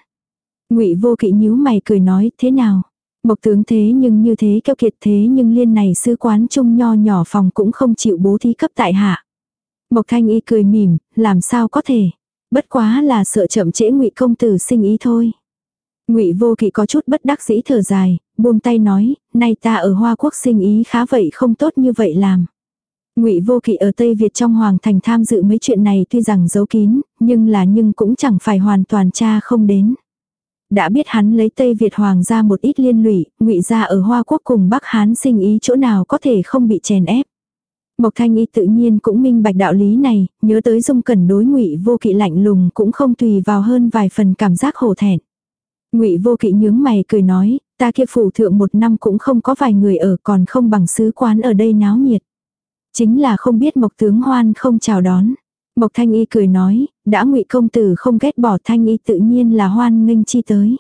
Ngụy Vô Kỵ nhíu mày cười nói, thế nào? Mộc tướng thế nhưng như thế keo kiệt thế nhưng liên này sư quán trung nho nhỏ phòng cũng không chịu bố thí cấp tại hạ. Mộc Thanh Y cười mỉm, làm sao có thể? Bất quá là sợ chậm trễ Ngụy công tử sinh ý thôi. Ngụy Vô Kỵ có chút bất đắc dĩ thở dài, buông tay nói, nay ta ở Hoa Quốc sinh ý khá vậy không tốt như vậy làm. Ngụy Vô Kỵ ở Tây Việt trong hoàng thành tham dự mấy chuyện này tuy rằng giấu kín, nhưng là nhưng cũng chẳng phải hoàn toàn cha không đến. Đã biết hắn lấy Tây Việt hoàng ra một ít liên lụy, Ngụy gia ở Hoa Quốc cùng Bắc Hán sinh ý chỗ nào có thể không bị chèn ép. Mộc Thanh Y tự nhiên cũng minh bạch đạo lý này, nhớ tới Dung Cẩn đối Ngụy Vô Kỵ lạnh lùng cũng không tùy vào hơn vài phần cảm giác hổ thẹn. Ngụy Vô Kỵ nhướng mày cười nói, ta kia phủ thượng một năm cũng không có vài người ở còn không bằng sứ quán ở đây náo nhiệt. Chính là không biết Mộc tướng Hoan không chào đón. Mộc Thanh Y cười nói, đã Ngụy công tử không ghét bỏ Thanh Y tự nhiên là hoan nghênh chi tới.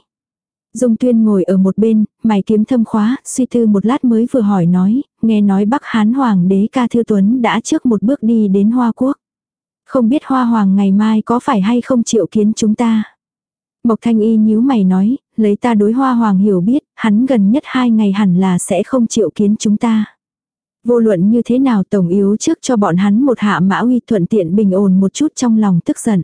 Dung Tuyên ngồi ở một bên, mày kiếm thâm khóa, suy tư một lát mới vừa hỏi nói, nghe nói Bắc Hán Hoàng đế ca thư tuấn đã trước một bước đi đến Hoa Quốc. Không biết Hoa Hoàng ngày mai có phải hay không chịu kiến chúng ta. Mộc Thanh Y nhíu mày nói, lấy ta đối Hoa Hoàng hiểu biết, hắn gần nhất hai ngày hẳn là sẽ không chịu kiến chúng ta. Vô luận như thế nào tổng yếu trước cho bọn hắn một hạ mã uy thuận tiện bình ổn một chút trong lòng tức giận.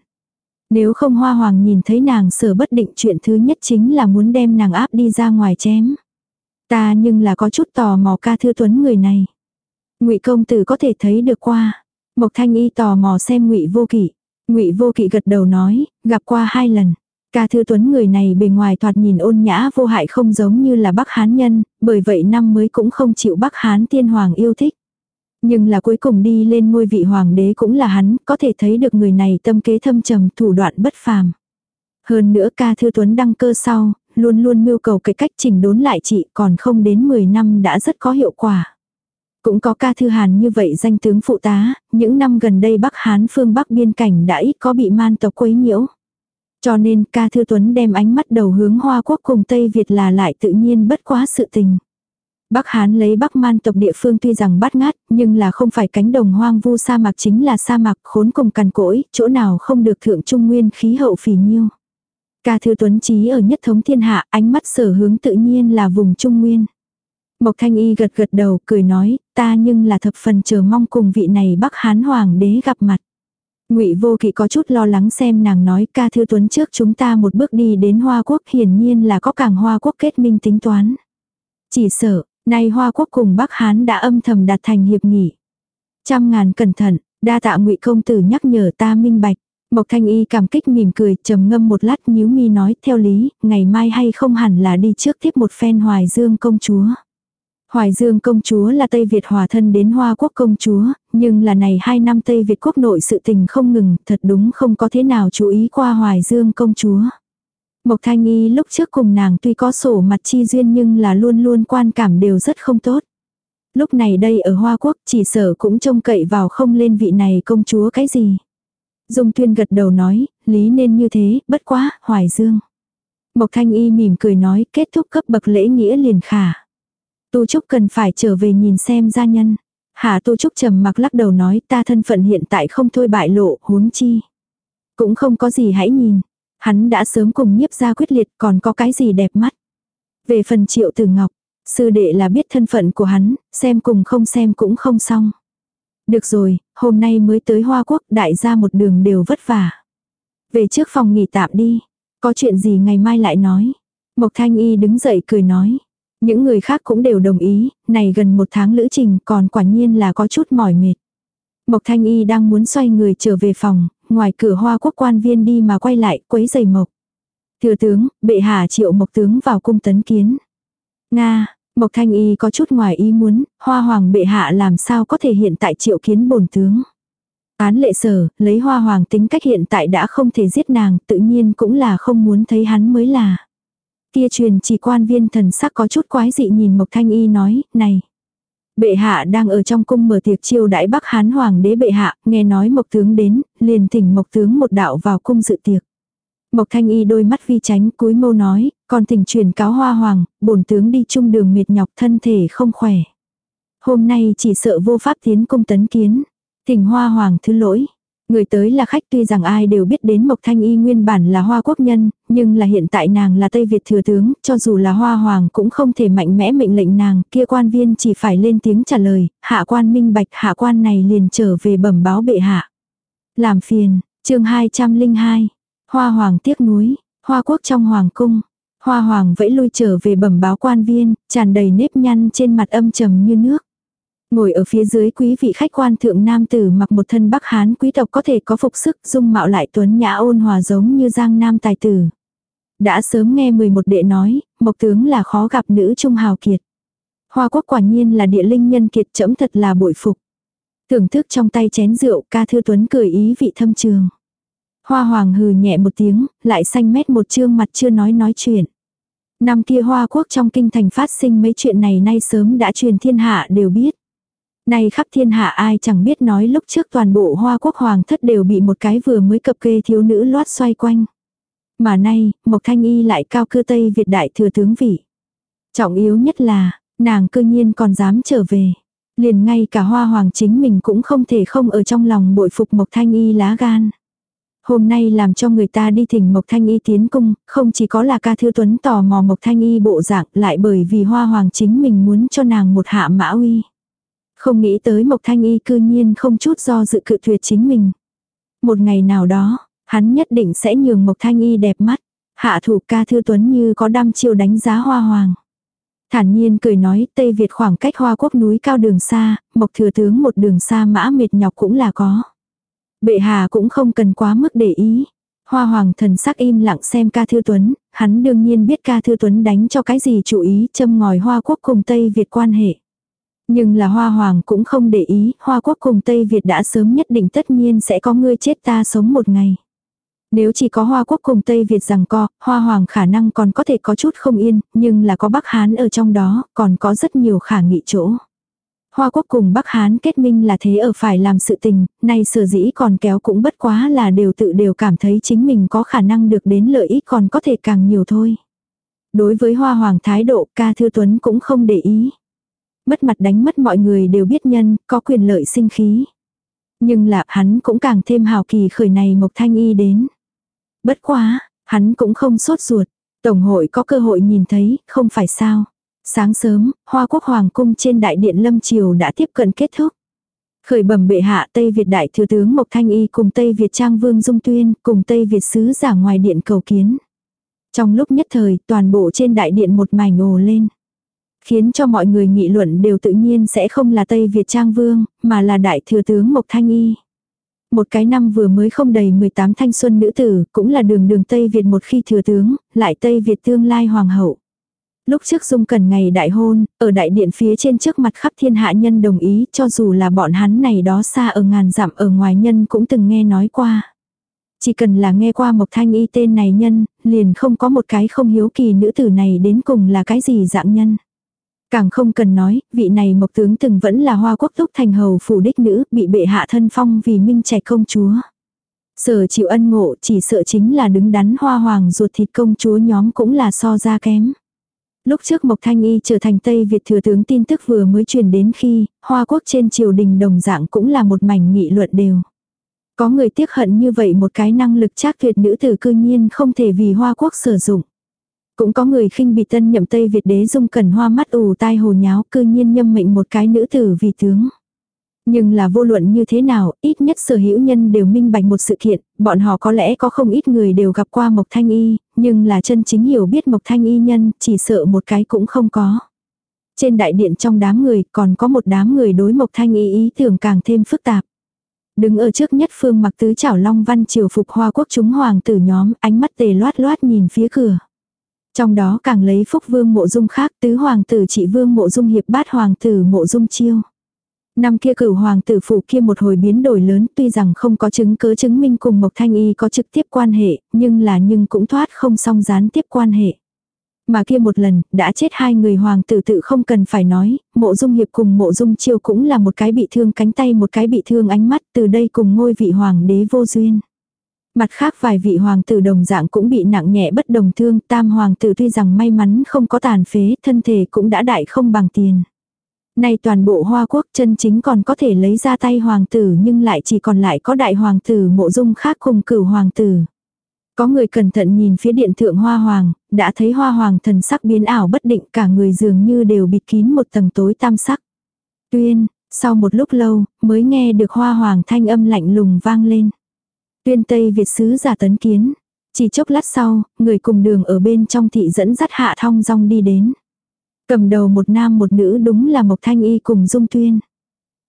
Nếu không hoa hoàng nhìn thấy nàng sở bất định chuyện thứ nhất chính là muốn đem nàng áp đi ra ngoài chém. Ta nhưng là có chút tò mò ca thư tuấn người này. ngụy công tử có thể thấy được qua. Mộc thanh y tò mò xem ngụy vô kỵ. ngụy vô kỵ gật đầu nói, gặp qua hai lần. Ca Thư Tuấn người này bề ngoài thoạt nhìn ôn nhã vô hại không giống như là Bắc Hán nhân, bởi vậy năm mới cũng không chịu Bắc Hán tiên hoàng yêu thích. Nhưng là cuối cùng đi lên ngôi vị hoàng đế cũng là hắn, có thể thấy được người này tâm kế thâm trầm thủ đoạn bất phàm. Hơn nữa ca thư tuấn đăng cơ sau, luôn luôn mưu cầu cái cách chỉnh đốn lại chị còn không đến 10 năm đã rất có hiệu quả. Cũng có ca thư hàn như vậy danh tướng phụ tá, những năm gần đây Bắc Hán phương Bắc biên cảnh đã ít có bị man tộc quấy nhiễu. Cho nên ca thư tuấn đem ánh mắt đầu hướng Hoa Quốc cùng Tây Việt là lại tự nhiên bất quá sự tình. Bắc Hán lấy Bắc Man tộc địa phương tuy rằng bát ngát, nhưng là không phải cánh đồng hoang vu sa mạc chính là sa mạc khốn cùng cằn cỗi, chỗ nào không được thượng trung nguyên khí hậu phì nhiêu. Ca thư tuấn trí ở nhất thống thiên hạ, ánh mắt sở hướng tự nhiên là vùng trung nguyên. Mộc Thanh Y gật gật đầu, cười nói, ta nhưng là thập phần chờ mong cùng vị này Bắc Hán Hoàng đế gặp mặt. Ngụy Vô Kỵ có chút lo lắng xem nàng nói ca thư tuấn trước chúng ta một bước đi đến Hoa Quốc hiển nhiên là có càng Hoa Quốc kết minh tính toán. Chỉ sợ, nay Hoa Quốc cùng Bắc Hán đã âm thầm đạt thành hiệp nghị. Trăm ngàn cẩn thận, đa tạ Ngụy công tử nhắc nhở ta minh bạch. Mộc Thanh Y cảm kích mỉm cười, trầm ngâm một lát nhíu mi nói, theo lý, ngày mai hay không hẳn là đi trước tiếp một phen Hoài Dương công chúa. Hoài Dương công chúa là Tây Việt hòa thân đến Hoa Quốc công chúa, nhưng là này hai năm Tây Việt quốc nội sự tình không ngừng, thật đúng không có thế nào chú ý qua Hoài Dương công chúa. Mộc Thanh Y lúc trước cùng nàng tuy có sổ mặt chi duyên nhưng là luôn luôn quan cảm đều rất không tốt. Lúc này đây ở Hoa Quốc chỉ sở cũng trông cậy vào không lên vị này công chúa cái gì. Dung Tuyên gật đầu nói, lý nên như thế, bất quá, Hoài Dương. Mộc Thanh Y mỉm cười nói, kết thúc cấp bậc lễ nghĩa liền khả. Tu Trúc cần phải trở về nhìn xem gia nhân. Hạ Tu Trúc trầm mặc lắc đầu nói ta thân phận hiện tại không thôi bại lộ, huống chi. Cũng không có gì hãy nhìn. Hắn đã sớm cùng nhiếp ra quyết liệt còn có cái gì đẹp mắt. Về phần triệu tử ngọc, sư đệ là biết thân phận của hắn, xem cùng không xem cũng không xong. Được rồi, hôm nay mới tới Hoa Quốc đại gia một đường đều vất vả. Về trước phòng nghỉ tạm đi, có chuyện gì ngày mai lại nói. Mộc Thanh Y đứng dậy cười nói. Những người khác cũng đều đồng ý, này gần một tháng lữ trình còn quả nhiên là có chút mỏi mệt. Mộc Thanh Y đang muốn xoay người trở về phòng, ngoài cửa hoa quốc quan viên đi mà quay lại, quấy giày Mộc. Thừa tướng, bệ hạ triệu Mộc tướng vào cung tấn kiến. Nga, Mộc Thanh Y có chút ngoài ý muốn, hoa hoàng bệ hạ làm sao có thể hiện tại triệu kiến bổn tướng. Án lệ sở, lấy hoa hoàng tính cách hiện tại đã không thể giết nàng, tự nhiên cũng là không muốn thấy hắn mới là. Kia truyền chỉ quan viên thần sắc có chút quái dị nhìn Mộc Thanh Y nói, này. Bệ hạ đang ở trong cung mở tiệc chiêu đãi Bắc Hán Hoàng đế bệ hạ, nghe nói Mộc tướng đến, liền thỉnh Mộc tướng một đạo vào cung dự tiệc. Mộc Thanh Y đôi mắt vi tránh cúi mâu nói, còn thỉnh truyền cáo hoa hoàng, bổn tướng đi chung đường mệt nhọc thân thể không khỏe. Hôm nay chỉ sợ vô pháp tiến cung tấn kiến. Thỉnh hoa hoàng thứ lỗi. Người tới là khách tuy rằng ai đều biết đến Mộc Thanh Y nguyên bản là hoa quốc nhân, nhưng là hiện tại nàng là Tây Việt thừa tướng, cho dù là hoa hoàng cũng không thể mạnh mẽ mệnh lệnh nàng, kia quan viên chỉ phải lên tiếng trả lời, hạ quan minh bạch hạ quan này liền trở về bẩm báo bệ hạ. Làm phiền, chương 202, hoa hoàng tiếc núi, hoa quốc trong hoàng cung. Hoa hoàng vẫy lui trở về bẩm báo quan viên, tràn đầy nếp nhăn trên mặt âm trầm như nước. Ngồi ở phía dưới quý vị khách quan thượng nam tử mặc một thân bắc hán quý tộc có thể có phục sức dung mạo lại tuấn nhã ôn hòa giống như giang nam tài tử. Đã sớm nghe 11 đệ nói, mộc tướng là khó gặp nữ trung hào kiệt. Hoa quốc quả nhiên là địa linh nhân kiệt chẫm thật là bội phục. Thưởng thức trong tay chén rượu ca thư tuấn cười ý vị thâm trường. Hoa hoàng hừ nhẹ một tiếng, lại xanh mét một trương mặt chưa nói nói chuyện. Năm kia Hoa quốc trong kinh thành phát sinh mấy chuyện này nay sớm đã truyền thiên hạ đều biết. Nay khắp thiên hạ ai chẳng biết nói lúc trước toàn bộ Hoa quốc hoàng thất đều bị một cái vừa mới cập kê thiếu nữ loát xoay quanh. Mà nay, Mộc Thanh Y lại cao cư Tây Việt đại thừa tướng vị. Trọng yếu nhất là, nàng cư nhiên còn dám trở về. Liền ngay cả hoa hoàng chính mình cũng không thể không ở trong lòng bội phục Mộc Thanh Y lá gan. Hôm nay làm cho người ta đi thỉnh Mộc Thanh Y tiến cung, không chỉ có là ca thư tuấn tò mò Mộc Thanh Y bộ dạng lại bởi vì hoa hoàng chính mình muốn cho nàng một hạ mã uy. Không nghĩ tới Mộc Thanh Y cư nhiên không chút do dự cự tuyệt chính mình. Một ngày nào đó, hắn nhất định sẽ nhường Mộc Thanh Y đẹp mắt. Hạ thủ ca thư tuấn như có đam chiêu đánh giá hoa hoàng. Thản nhiên cười nói Tây Việt khoảng cách hoa quốc núi cao đường xa, Mộc thừa tướng một đường xa mã mệt nhọc cũng là có. Bệ hạ cũng không cần quá mức để ý. Hoa hoàng thần sắc im lặng xem ca thư tuấn, hắn đương nhiên biết ca thư tuấn đánh cho cái gì chú ý châm ngòi hoa quốc cùng Tây Việt quan hệ. Nhưng là hoa hoàng cũng không để ý, hoa quốc cùng Tây Việt đã sớm nhất định tất nhiên sẽ có ngươi chết ta sống một ngày. Nếu chỉ có Hoa Quốc cùng Tây Việt rằng co, Hoa Hoàng khả năng còn có thể có chút không yên, nhưng là có Bắc Hán ở trong đó, còn có rất nhiều khả nghị chỗ. Hoa Quốc cùng Bắc Hán kết minh là thế ở phải làm sự tình, nay sở dĩ còn kéo cũng bất quá là đều tự đều cảm thấy chính mình có khả năng được đến lợi ích còn có thể càng nhiều thôi. Đối với Hoa Hoàng thái độ ca thư tuấn cũng không để ý. Mất mặt đánh mất mọi người đều biết nhân, có quyền lợi sinh khí. Nhưng là hắn cũng càng thêm hào kỳ khởi này Mộc Thanh Y đến. Bất quá, hắn cũng không sốt ruột. Tổng hội có cơ hội nhìn thấy, không phải sao. Sáng sớm, Hoa Quốc Hoàng cung trên đại điện Lâm Triều đã tiếp cận kết thúc. Khởi bẩm bệ hạ Tây Việt đại thừa tướng Mộc Thanh Y cùng Tây Việt Trang Vương Dung Tuyên cùng Tây Việt sứ giả ngoài điện cầu kiến. Trong lúc nhất thời, toàn bộ trên đại điện một mảnh ồ lên. Khiến cho mọi người nghị luận đều tự nhiên sẽ không là Tây Việt Trang Vương, mà là đại thừa tướng Mộc Thanh Y. Một cái năm vừa mới không đầy 18 thanh xuân nữ tử, cũng là đường đường Tây Việt một khi thừa tướng, lại Tây Việt tương lai hoàng hậu. Lúc trước dung cần ngày đại hôn, ở đại điện phía trên trước mặt khắp thiên hạ nhân đồng ý cho dù là bọn hắn này đó xa ở ngàn dặm ở ngoài nhân cũng từng nghe nói qua. Chỉ cần là nghe qua Mộc Thanh Y tên này nhân, liền không có một cái không hiếu kỳ nữ tử này đến cùng là cái gì dạng nhân. Càng không cần nói, vị này mộc tướng từng vẫn là hoa quốc túc thành hầu phủ đích nữ, bị bệ hạ thân phong vì minh trẻ công chúa. Sở chịu ân ngộ chỉ sợ chính là đứng đắn hoa hoàng ruột thịt công chúa nhóm cũng là so ra kém. Lúc trước Mộc Thanh Y trở thành Tây Việt thừa tướng tin tức vừa mới truyền đến khi, Hoa Quốc trên triều đình đồng dạng cũng là một mảnh nghị luận đều. Có người tiếc hận như vậy một cái năng lực chắc tuyệt nữ tử cư nhiên không thể vì Hoa Quốc sử dụng. Cũng có người khinh bị tân nhậm Tây Việt đế dung cẩn hoa mắt ù tai hồ nháo cư nhiên nhâm mệnh một cái nữ tử vì tướng. Nhưng là vô luận như thế nào, ít nhất sở hữu nhân đều minh bạch một sự kiện, bọn họ có lẽ có không ít người đều gặp qua Mộc Thanh Y, nhưng là chân chính hiểu biết Mộc Thanh Y nhân, chỉ sợ một cái cũng không có. Trên đại điện trong đám người còn có một đám người đối Mộc Thanh Y ý tưởng càng thêm phức tạp. Đứng ở trước nhất phương mặc tứ chảo long văn triều phục hoa quốc chúng hoàng tử nhóm, ánh mắt tề loát loát nhìn phía cửa. Trong đó càng lấy phúc vương mộ dung khác tứ hoàng tử trị vương mộ dung hiệp bát hoàng tử mộ dung chiêu. Năm kia cửu hoàng tử phụ kia một hồi biến đổi lớn tuy rằng không có chứng cứ chứng minh cùng Mộc Thanh Y có trực tiếp quan hệ, nhưng là nhưng cũng thoát không song gián tiếp quan hệ. Mà kia một lần, đã chết hai người hoàng tử tự không cần phải nói, mộ dung hiệp cùng mộ dung chiêu cũng là một cái bị thương cánh tay một cái bị thương ánh mắt từ đây cùng ngôi vị hoàng đế vô duyên. Mặt khác vài vị hoàng tử đồng dạng cũng bị nặng nhẹ bất đồng thương, tam hoàng tử tuy rằng may mắn không có tàn phế, thân thể cũng đã đại không bằng tiền. Nay toàn bộ hoa quốc chân chính còn có thể lấy ra tay hoàng tử nhưng lại chỉ còn lại có đại hoàng tử mộ dung khác cùng cửu hoàng tử. Có người cẩn thận nhìn phía điện thượng hoa hoàng, đã thấy hoa hoàng thần sắc biến ảo bất định cả người dường như đều bịt kín một tầng tối tam sắc. Tuyên, sau một lúc lâu, mới nghe được hoa hoàng thanh âm lạnh lùng vang lên. Tuyên Tây Việt sứ giả tấn kiến. Chỉ chốc lát sau, người cùng đường ở bên trong thị dẫn dắt hạ thong dong đi đến. Cầm đầu một nam một nữ đúng là Mộc Thanh Y cùng Dung Tuyên.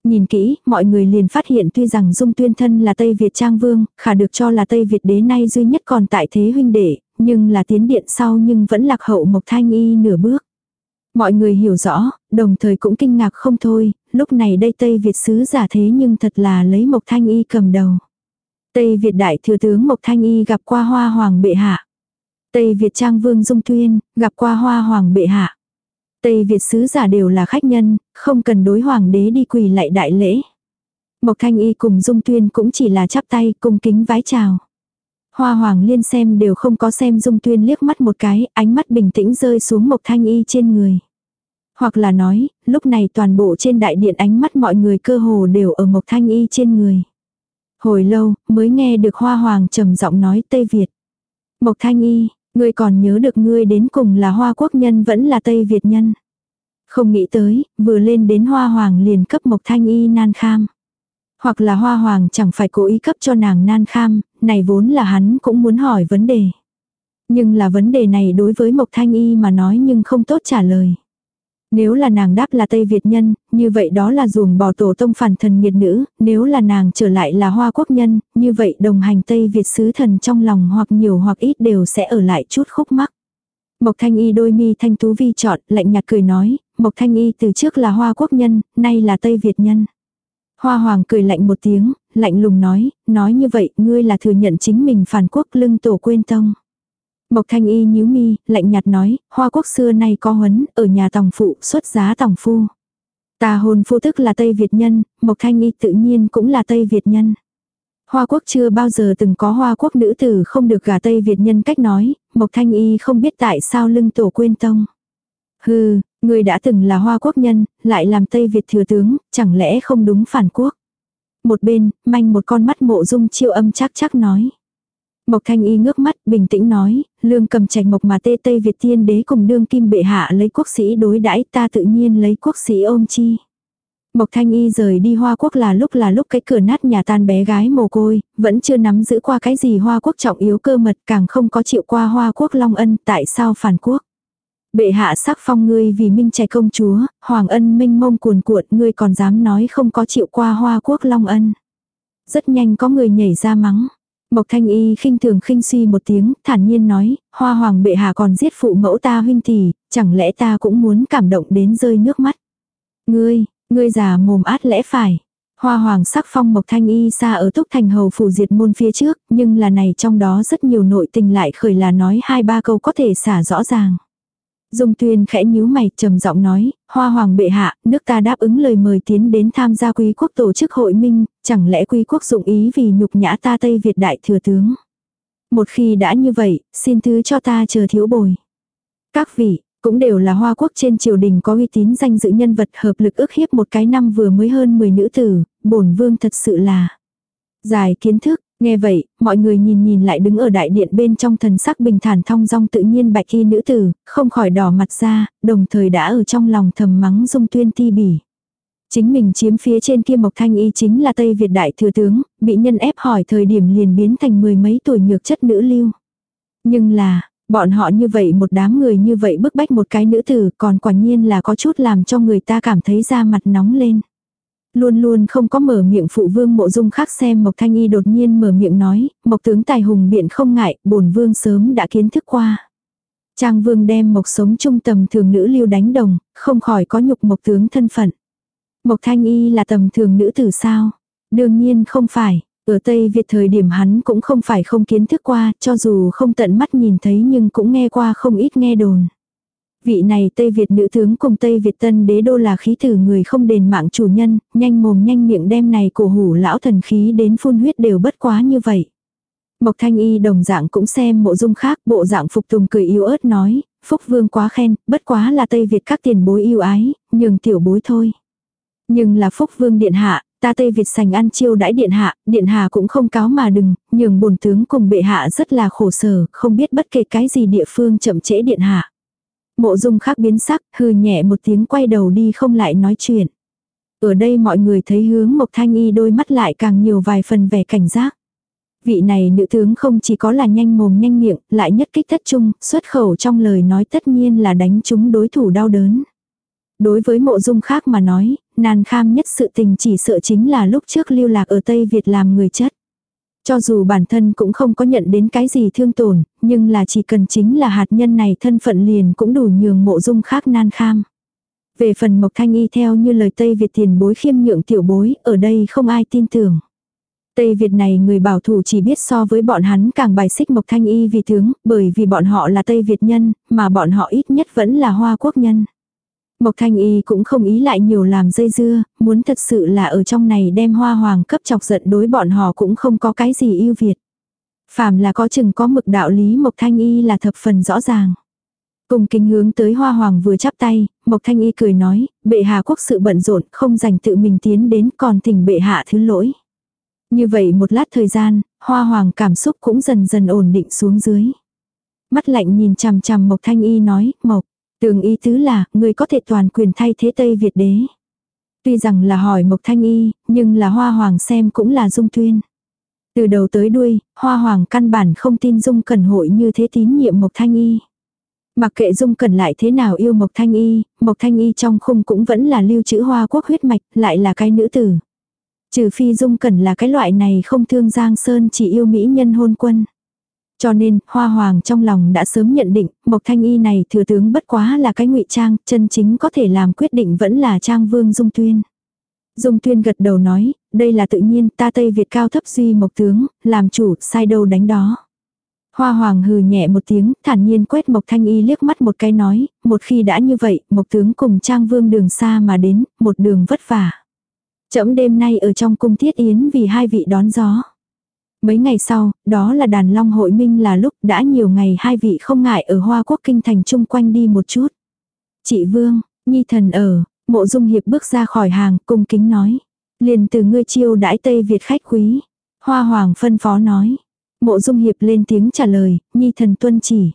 Nhìn kỹ, mọi người liền phát hiện tuy rằng Dung Tuyên thân là Tây Việt Trang Vương, khả được cho là Tây Việt đế nay duy nhất còn tại thế huynh đệ, nhưng là tiến điện sau nhưng vẫn lạc hậu Mộc Thanh Y nửa bước. Mọi người hiểu rõ, đồng thời cũng kinh ngạc không thôi, lúc này đây Tây Việt sứ giả thế nhưng thật là lấy Mộc Thanh Y cầm đầu. Tây Việt đại thừa tướng Mộc Thanh Y gặp qua hoa hoàng bệ hạ. Tây Việt trang vương Dung Tuyên, gặp qua hoa hoàng bệ hạ. Tây Việt sứ giả đều là khách nhân, không cần đối hoàng đế đi quỳ lại đại lễ. Mộc Thanh Y cùng Dung Tuyên cũng chỉ là chắp tay cung kính vái chào. Hoa Hoàng Liên xem đều không có xem Dung Tuyên liếc mắt một cái, ánh mắt bình tĩnh rơi xuống Mộc Thanh Y trên người. Hoặc là nói, lúc này toàn bộ trên đại điện ánh mắt mọi người cơ hồ đều ở Mộc Thanh Y trên người. Hồi lâu, mới nghe được Hoa Hoàng trầm giọng nói Tây Việt. Mộc Thanh Y, ngươi còn nhớ được ngươi đến cùng là Hoa Quốc nhân vẫn là Tây Việt nhân. Không nghĩ tới, vừa lên đến Hoa Hoàng liền cấp Mộc Thanh Y nan kham. Hoặc là Hoa Hoàng chẳng phải cố ý cấp cho nàng nan kham, này vốn là hắn cũng muốn hỏi vấn đề. Nhưng là vấn đề này đối với Mộc Thanh Y mà nói nhưng không tốt trả lời. Nếu là nàng đáp là Tây Việt nhân, như vậy đó là ruồng bỏ tổ tông phản thần nghiệt nữ, nếu là nàng trở lại là Hoa Quốc nhân, như vậy đồng hành Tây Việt sứ thần trong lòng hoặc nhiều hoặc ít đều sẽ ở lại chút khúc mắc. Mộc Thanh Y đôi mi thanh tú vi chọn, lạnh nhạt cười nói, Mộc Thanh Y từ trước là Hoa Quốc nhân, nay là Tây Việt nhân. Hoa Hoàng cười lạnh một tiếng, lạnh lùng nói, nói như vậy, ngươi là thừa nhận chính mình phản quốc lưng tổ quên tông. Mộc Thanh Y nhíu mi, lạnh nhạt nói, Hoa Quốc xưa nay có huấn, ở nhà tòng phụ, xuất giá tòng phu. Ta hồn phu tức là Tây Việt nhân, Mộc Thanh Y tự nhiên cũng là Tây Việt nhân. Hoa Quốc chưa bao giờ từng có Hoa Quốc nữ tử không được gả Tây Việt nhân cách nói, Mộc Thanh Y không biết tại sao lưng tổ quên tông. Hừ, người đã từng là Hoa Quốc nhân, lại làm Tây Việt thừa tướng, chẳng lẽ không đúng phản quốc. Một bên, manh một con mắt mộ dung chiêu âm chắc chắc nói. Mộc Thanh Y ngước mắt, bình tĩnh nói, lương cầm trạch mộc mà tê Tây Việt tiên đế cùng đương kim bệ hạ lấy quốc sĩ đối đãi ta tự nhiên lấy quốc sĩ ôm chi. Mộc Thanh Y rời đi Hoa Quốc là lúc là lúc cái cửa nát nhà tan bé gái mồ côi, vẫn chưa nắm giữ qua cái gì Hoa Quốc trọng yếu cơ mật càng không có chịu qua Hoa Quốc Long Ân tại sao phản quốc. Bệ hạ sắc phong ngươi vì minh trẻ công chúa, Hoàng Ân minh mông cuồn cuộn ngươi còn dám nói không có chịu qua Hoa Quốc Long Ân. Rất nhanh có người nhảy ra mắng. Mộc Thanh Y khinh thường khinh suy một tiếng, thản nhiên nói, Hoa Hoàng bệ hạ còn giết phụ mẫu ta huynh tỷ, chẳng lẽ ta cũng muốn cảm động đến rơi nước mắt. Ngươi, ngươi già mồm át lẽ phải. Hoa hoàng sắc phong Mộc Thanh Y xa ở Túc Thành Hầu phủ diệt môn phía trước, nhưng là này trong đó rất nhiều nội tình lại khởi là nói hai ba câu có thể xả rõ ràng. Dung tuyên khẽ nhíu mày trầm giọng nói, hoa hoàng bệ hạ, nước ta đáp ứng lời mời tiến đến tham gia quý quốc tổ chức hội minh, chẳng lẽ quý quốc dụng ý vì nhục nhã ta Tây Việt đại thừa tướng. Một khi đã như vậy, xin thứ cho ta chờ thiếu bồi. Các vị, cũng đều là hoa quốc trên triều đình có uy tín danh dự nhân vật hợp lực ức hiếp một cái năm vừa mới hơn 10 nữ tử, bổn vương thật sự là dài kiến thức, nghe vậy, mọi người nhìn nhìn lại đứng ở đại điện bên trong thần sắc bình thản thong dong tự nhiên bạch y nữ tử, không khỏi đỏ mặt ra, đồng thời đã ở trong lòng thầm mắng dung tuyên ti bỉ. Chính mình chiếm phía trên kia Mộc Thanh Y chính là Tây Việt đại thừa tướng, bị nhân ép hỏi thời điểm liền biến thành mười mấy tuổi nhược chất nữ lưu. Nhưng là, Bọn họ như vậy một đám người như vậy bức bách một cái nữ tử còn quả nhiên là có chút làm cho người ta cảm thấy da mặt nóng lên. Luôn luôn không có mở miệng phụ vương mộ dung khác xem Mộc Thanh Y đột nhiên mở miệng nói, Mộc tướng tài hùng biện không ngại, bổn vương sớm đã kiến thức qua. Trang vương đem Mộc sống trung tầm thường nữ lưu đánh đồng, không khỏi có nhục Mộc tướng thân phận. Mộc Thanh Y là tầm thường nữ tử sao? Đương nhiên không phải, ở Tây Việt thời điểm hắn cũng không phải không kiến thức qua, cho dù không tận mắt nhìn thấy nhưng cũng nghe qua không ít nghe đồn. Vị này Tây Việt nữ tướng cùng Tây Việt tân đế đô là khí tử người không đền mạng chủ nhân, nhanh mồm nhanh miệng đem này cổ hủ lão thần khí đến phun huyết đều bất quá như vậy. Mộc Thanh Y đồng dạng cũng xem mộ dung khác, bộ dạng phục tùng cười yếu ớt nói, Phúc Vương quá khen, bất quá là Tây Việt các tiền bối yêu ái, nhường tiểu bối thôi. Nhưng là Phúc Vương Điện Hạ, Ta Tây Việt sành ăn chiêu đãi điện hạ, điện hạ cũng không cáo mà đừng, nhường bổn tướng cùng bệ hạ rất là khổ sở, không biết bất kể cái gì địa phương chậm trễ điện hạ. Mộ dung khác biến sắc, hừ nhẹ một tiếng quay đầu đi không lại nói chuyện. Ở đây mọi người thấy hướng Mộc Thanh Y đôi mắt lại càng nhiều vài phần vẻ cảnh giác. Vị này nữ tướng không chỉ có là nhanh mồm nhanh miệng, lại nhất kích thất trung, xuất khẩu trong lời nói tất nhiên là đánh chúng đối thủ đau đớn. Đối với mộ dung khác mà nói, nan kham nhất sự tình chỉ sợ chính là lúc trước lưu lạc ở Tây Việt làm người chất. Cho dù bản thân cũng không có nhận đến cái gì thương tổn, nhưng là chỉ cần chính là hạt nhân này thân phận liền cũng đủ nhường mộ dung khác nan kham. Về phần Mộc Thanh Y theo như lời Tây Việt tiền bối khiêm nhượng tiểu bối, ở đây không ai tin tưởng. Tây Việt này người bảo thủ chỉ biết so với bọn hắn càng bài xích Mộc Thanh Y vì tướng, bởi vì bọn họ là Tây Việt nhân, mà bọn họ ít nhất vẫn là Hoa Quốc nhân. Mộc Thanh Y cũng không ý lại nhiều làm dây dưa, muốn thật sự là ở trong này đem hoa hoàng cấp chọc giận đối bọn họ cũng không có cái gì ưu việt. Phàm là có chừng có mực đạo lý Mộc Thanh Y là thập phần rõ ràng. Cùng kính hướng tới hoa hoàng vừa chắp tay, Mộc Thanh Y cười nói, bệ hạ quốc sự bận rộn, không dành tự mình tiến đến còn thỉnh bệ hạ thứ lỗi. Như vậy một lát thời gian, hoa hoàng cảm xúc cũng dần dần ổn định xuống dưới. Mắt lạnh nhìn chằm chằm Mộc Thanh Y nói, Mộc, tường ý tứ là, người có thể toàn quyền thay thế Tây Việt đế. Tuy rằng là hỏi Mộc Thanh Y, nhưng là hoa hoàng xem cũng là dung tuyên. Từ đầu tới đuôi, hoa hoàng căn bản không tin dung cẩn hội như thế tín nhiệm Mộc Thanh Y. Mặc kệ Dung Cẩn lại thế nào yêu Mộc Thanh Y, Mộc Thanh Y trong khung cũng vẫn là lưu trữ hoa quốc huyết mạch, lại là cái nữ tử. Trừ phi Dung Cẩn là cái loại này không thương Giang Sơn chỉ yêu mỹ nhân hôn quân. Cho nên, Hoa Hoàng trong lòng đã sớm nhận định, Mộc Thanh Y này thừa tướng bất quá là cái ngụy trang, chân chính có thể làm quyết định vẫn là Trang Vương Dung Tuyên. Dung Tuyên gật đầu nói, đây là tự nhiên ta Tây Việt cao thấp duy Mộc tướng, làm chủ, sai đâu đánh đó. Hoa Hoàng hừ nhẹ một tiếng, thản nhiên quét Mộc Thanh Y liếc mắt một cái nói, một khi đã như vậy, Mộc tướng cùng Trang Vương đường xa mà đến, một đường vất vả. Chậm đêm nay ở trong cung thiết yến vì hai vị đón gió. Mấy ngày sau, đó là đàn long hội minh là lúc đã nhiều ngày hai vị không ngại ở Hoa Quốc Kinh Thành chung quanh đi một chút. Chị Vương, Nhi thần ở, mộ dung hiệp bước ra khỏi hàng, cung kính nói. Liền từ ngươi chiêu đãi Tây Việt khách quý. Hoa Hoàng phân phó nói. Mộ dung hiệp lên tiếng trả lời, Nhi thần tuân chỉ.